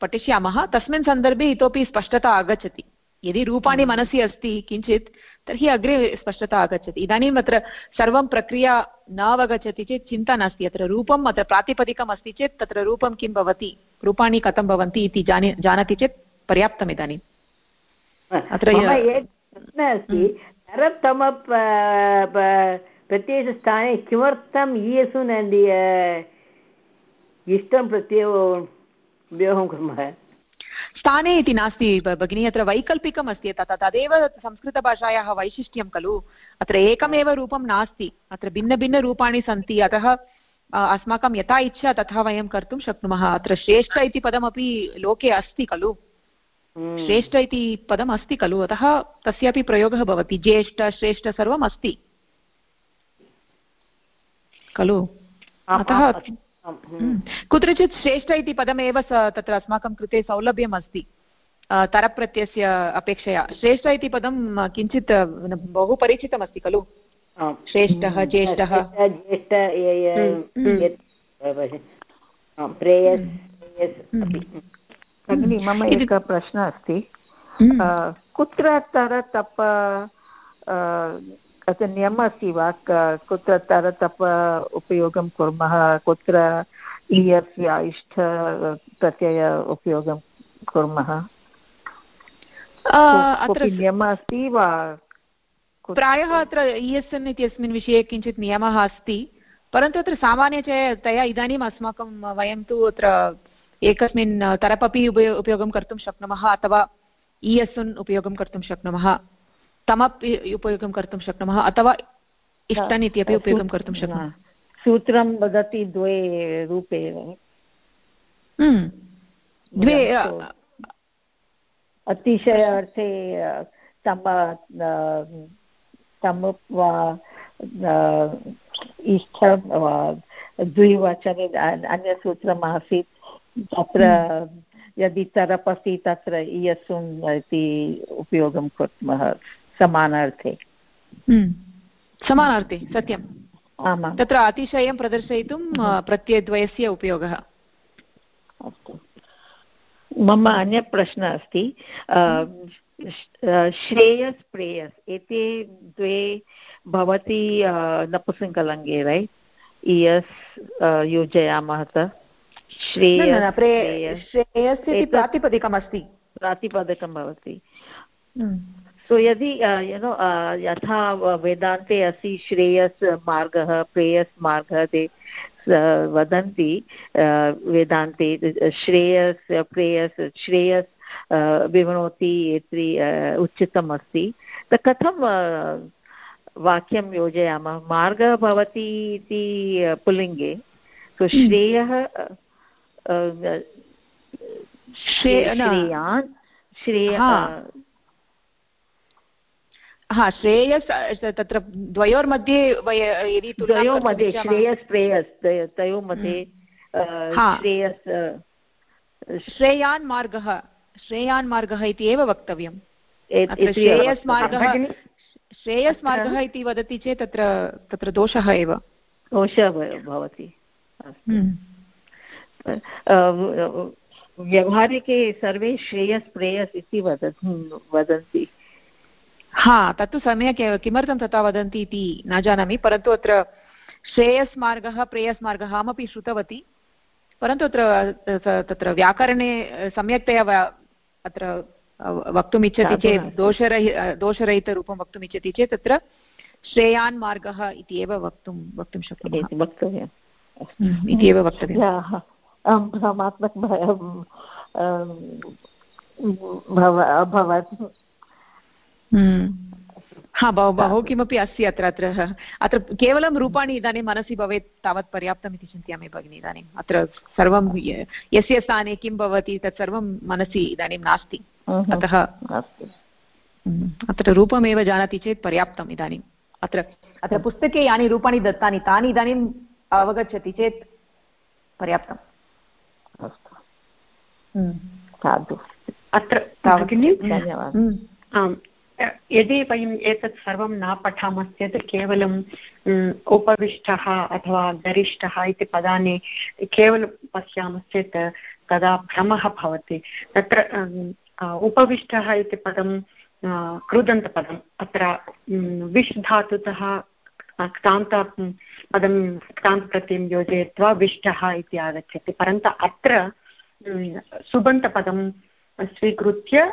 Speaker 1: पठिष्यामः तस्मिन् सन्दर्भे इतोपि स्पष्टता आगच्छति। यदि रूपाणि मनसि अस्ति किञ्चित् तर्हि अग्रे स्पष्टता आगच्छति। इदानीम् अत्र सर्वं प्रक्रिया न अवगच्छति चेत् चिन्ता नास्ति। अत्र रूपम् अत्र प्रातिपदिकम् अस्ति चेत् तत्र रूपं किं भवति रूपाणि कथं भवन्ति इति जाने जानाति चेत् पर्याप्तम् इदानीम्।
Speaker 2: अत्र अस्ति। नरतम प्रत्ययस्य स्थाने किमर्थम् ईयसु
Speaker 1: इष्टं
Speaker 2: प्रत्ययो उपयोगं कुर्मः।
Speaker 1: स्थाने इति नास्ति भगिनी अत्र वैकल्पिकम् अस्ति तदेव संस्कृतभाषायाः वैशिष्ट्यं खलु। अत्र एकमेव रूपं नास्ति। अत्र भिन्नभिन्नरूपाणि सन्ति। अतः अस्माकं यथा इच्छा तथा वयं कर्तुं शक्नुमः। अत्र श्रेष्ठ इति पदमपि लोके अस्ति खलु। हम्म। श्रेष्ठ इति पदम् अस्ति खलु। अतः तस्यापि प्रयोगः भवति। ज्येष्ठ श्रेष्ठ सर्वम् अस्ति। खलु। अतः। कुत्रचित् श्रेष्ठ इति पदमेव तत्र अस्माकं कृते सौलभ्यम् अस्ति तरप्रत्ययस्य अपेक्षया श्रेष्ठ इति पदं किञ्चित् बहु परिचितमस्ति खलु? श्रेष्ठः
Speaker 2: हम्म।
Speaker 1: ज्येष्ठः।
Speaker 2: ज्येष्ठ
Speaker 6: भगिनि मम एकः प्रश्नः अस्ति। कुत्र तरतप तत्र नियमः अस्ति वा? कुत्र तरतप उपयोगं कुर्मः? कुत्र इयस् या इष्ट प्रत्यय उपयोगं कुर्मः? नियमः अस्ति वा?
Speaker 1: प्रायः अत्र इयस्एन् इत्यस्मिन् विषये किञ्चित् नियमः अस्ति परन्तु अत्र सामान्यतया इदानीम् अस्माकं वयं तु अत्र एकस्मिन् तरपपि उपयो उपयोगं कर्तुं शक्नुमः अथवा इयस्सुन् उपयोगं कर्तुं शक्नुमः। तमपि उपयोगं कर्तुं शक्नुमः अथवा इष्टन् इत्यपि उपयोगं कर्तुं शक्नुमः
Speaker 6: सूत्रं वदति द्वे रूपे
Speaker 1: हम्म। द्वे
Speaker 6: अतिशय अर्थे तम तमुप् वा इष्ट वा द्विवचने अन्यसूत्रम् आसीत् तत्र हम्म। यदि तरप् अस्ति तत्र इयसुन् इति उपयोगं कुर्मः समानार्थे।
Speaker 1: हम्म। समानार्थे सत्यम्।
Speaker 6: आमां
Speaker 1: तत्र अतिशयं प्रदर्शयितुं प्रत्ययद्वयस्य उपयोगः।
Speaker 6: अस्तु। मम अन्यः प्रश्नः अस्ति श्रेयस् प्रेयस् एते द्वे भवति नपुसङ्कलङ्गे रै इयस् योजयामः त।
Speaker 1: श्रेयस् इति प्रातिपदिकमस्ति।
Speaker 6: प्रातिपदिकं भवति। हम्म। सो यदि यु नो यथा वेदान्ते अस्ति श्रेयस् मार्गः प्रेयस् मार्गः ते वदन्ति वेदान्ते श्रेयस् प्रेयस् श्रेयस् विवृणोति इति उचितम् अस्ति त कथं वाक्यं योजयामः? मार्गः भवति इति पुल्लिङ्गे। सो श्रेयः श्रेयान् श्रेय
Speaker 1: हा श्रेयस् तत्र द्वयोर्मध्ये यदि
Speaker 6: द्वयोर्मध्ये श्रेयस् प्रेयस् तयोः मध्ये हम्म। श्रेयस्
Speaker 1: श्रेयान् मार्गः श्रेयान् मार्गः इति एव वक्तव्यम्। श्रेयस् मार्गः श्रेयस् मार्गः इति वदति चेत् तत्र तत्र दोषः एव।
Speaker 6: दोषः भवति। हम्म। व्यवहारिके सर्वे श्रेयस् प्रेयस् इति वदन्ति।
Speaker 1: हा तत्तु सम्यक् एव किमर्थं तथा वदन्ति इति न जानामि परन्तु अत्र श्रेयस् मार्गः प्रेयस् मार्गः अहमपि श्रुतवती। परन्तु अत्र तत्र व्याकरणे सम्यक्तया अत्र वक्तुम् इच्छति चेत् दोषरहि दोषरहितरूपं वक्तुम् इच्छति चेत् तत्र श्रेयान् मार्गः इति एव वक्तुं वक्तुं शक्नुमः।
Speaker 6: वक्तव्यम्।
Speaker 1: हम्म, इति एव वक्तव्यम्
Speaker 6: भ्रमात्मक अभवत्।
Speaker 1: हा बहु बहु किमपि अस्ति अत्र अत्र। अत्र केवलं रूपाणि इदानीं मनसि भवेत् तावत् पर्याप्तम् इति चिन्तयामि भगिनि इदानीम्। अत्र सर्वं यस्य स्थाने किं भवति तत् सर्वं मनसि इदानीं नास्ति। अतः हम्म, अत्र रूपमेव जानाति चेत् पर्याप्तम् इदानीम्। अत्र अत्र पुस्तके यानि रूपाणि दत्तानि तानि इदानीम् अवगच्छति चेत् पर्याप्तम्।
Speaker 6: अस्तु। हम्म, साधु।
Speaker 4: अत्र धन्यवादः। आम्। यदि वयम् एतत् सर्वं न पठामश्चेत् केवलं उपविष्टः अथवा गरिष्ठः इति पदानि केवलं पश्यामश्चेत् तदा भ्रमः भवति। तत्र उपविष्टः इति पदं कृदन्तपदम् अत्र विश् धातुतः क्तान्त पदं क्तान्तप्रत्ययं योजयित्वा विष्टः इति आगच्छति। परन्तु अत्र सुबन्तपदं स्वीकृत्य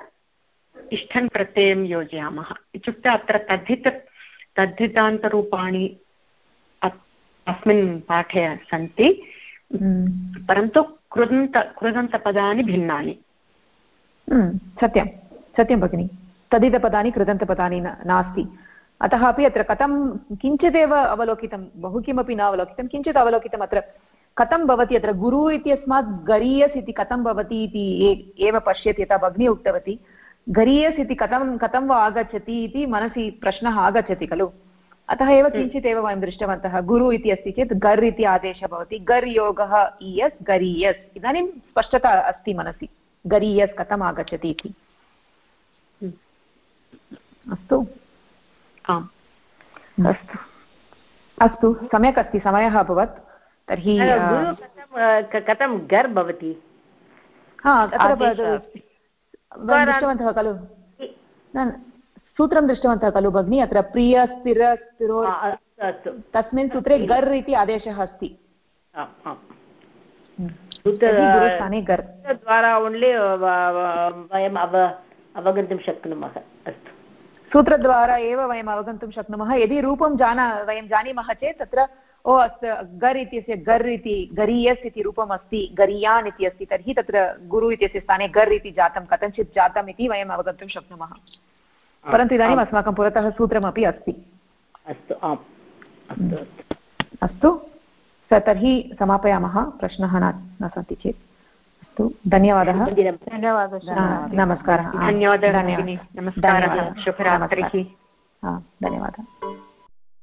Speaker 4: इष्ठन् प्रत्ययं योजयामः। इत्युक्ते अत्र तद्धित तद्धितान्तरूपाणि अस्मिन् पाठे सन्ति। हम्म। परन्तु कृदन्त कृदन्तपदानि भिन्नानि।
Speaker 1: हम्म, सत्यं। सत्यं भगिनि। तदितपदानि कृदन्तपदानि नास्ति। अतः अपि अत्र कथं किञ्चिदेव अवलोकितं बहु किमपि न अवलोकितं किञ्चित् अवलोकितम् अत्र कथं भवति अत्र गुरु इत्यस्मात् गरीयस् इति कथं भवति इति एव पश्यति यथा भगिनी उक्तवती। गरीयस् इति कथं कथं वा आगच्छति इति मनसि प्रश्नः आगच्छति खलु? अतः एव हम्म। किञ्चित् एव वयं दृष्टवन्तः गुरु इति अस्ति चेत् गर् इति आदेशः भवति। गर् योगः इयस् गरीयस् इदानीं स्पष्टता अस्ति मनसि गरीयस् कथम् आगच्छति इति। हम्म। अस्तु? आम्। अस्तु। अस्तु सम्यक् अस्ति समयः अभवत्। तर्हि
Speaker 2: कथं गर् भवति?
Speaker 1: दृष्टवन्तः खलु? सूत्रं दृष्टवन्तः खलु भगिनि? अत्र प्रिय स्थिर स्थिरो तस्मिन् सूत्रे गर् इति आदेशः अस्ति।
Speaker 2: स्थाने गर्। द्वारा ओन्लि वयम् अव अवगन्तुं शक्नुमः। अस्तु।
Speaker 1: सूत्रद्वारा एव वयम् अवगन्तुं शक्नुमः। यदि रूपं जाना वयं जानीमः चेत् तत्र ओ अस्तु गर् इत्यस्य गर् इति गरीयस् इति रूपम् अस्ति गरीयान् इति अस्ति तर्हि तत्र गुरु इत्यस्य स्थाने गर् इति जातं कथञ्चित् जातम् इति वयम् अवगन्तुं शक्नुमः। परन्तु इदानीम् अस्माकं पुरतः सूत्रमपि अस्ति।
Speaker 2: अस्तु
Speaker 1: आम्। अस्तु तर्हि समापयामः प्रश्नः न न सन्ति चेत्। अस्तु धन्यवादः।
Speaker 6: धन्यवादः।
Speaker 1: नमस्कारः
Speaker 4: धन्यवादः। नमस्कारः। शुभरात्रिः।
Speaker 1: धन्यवादः।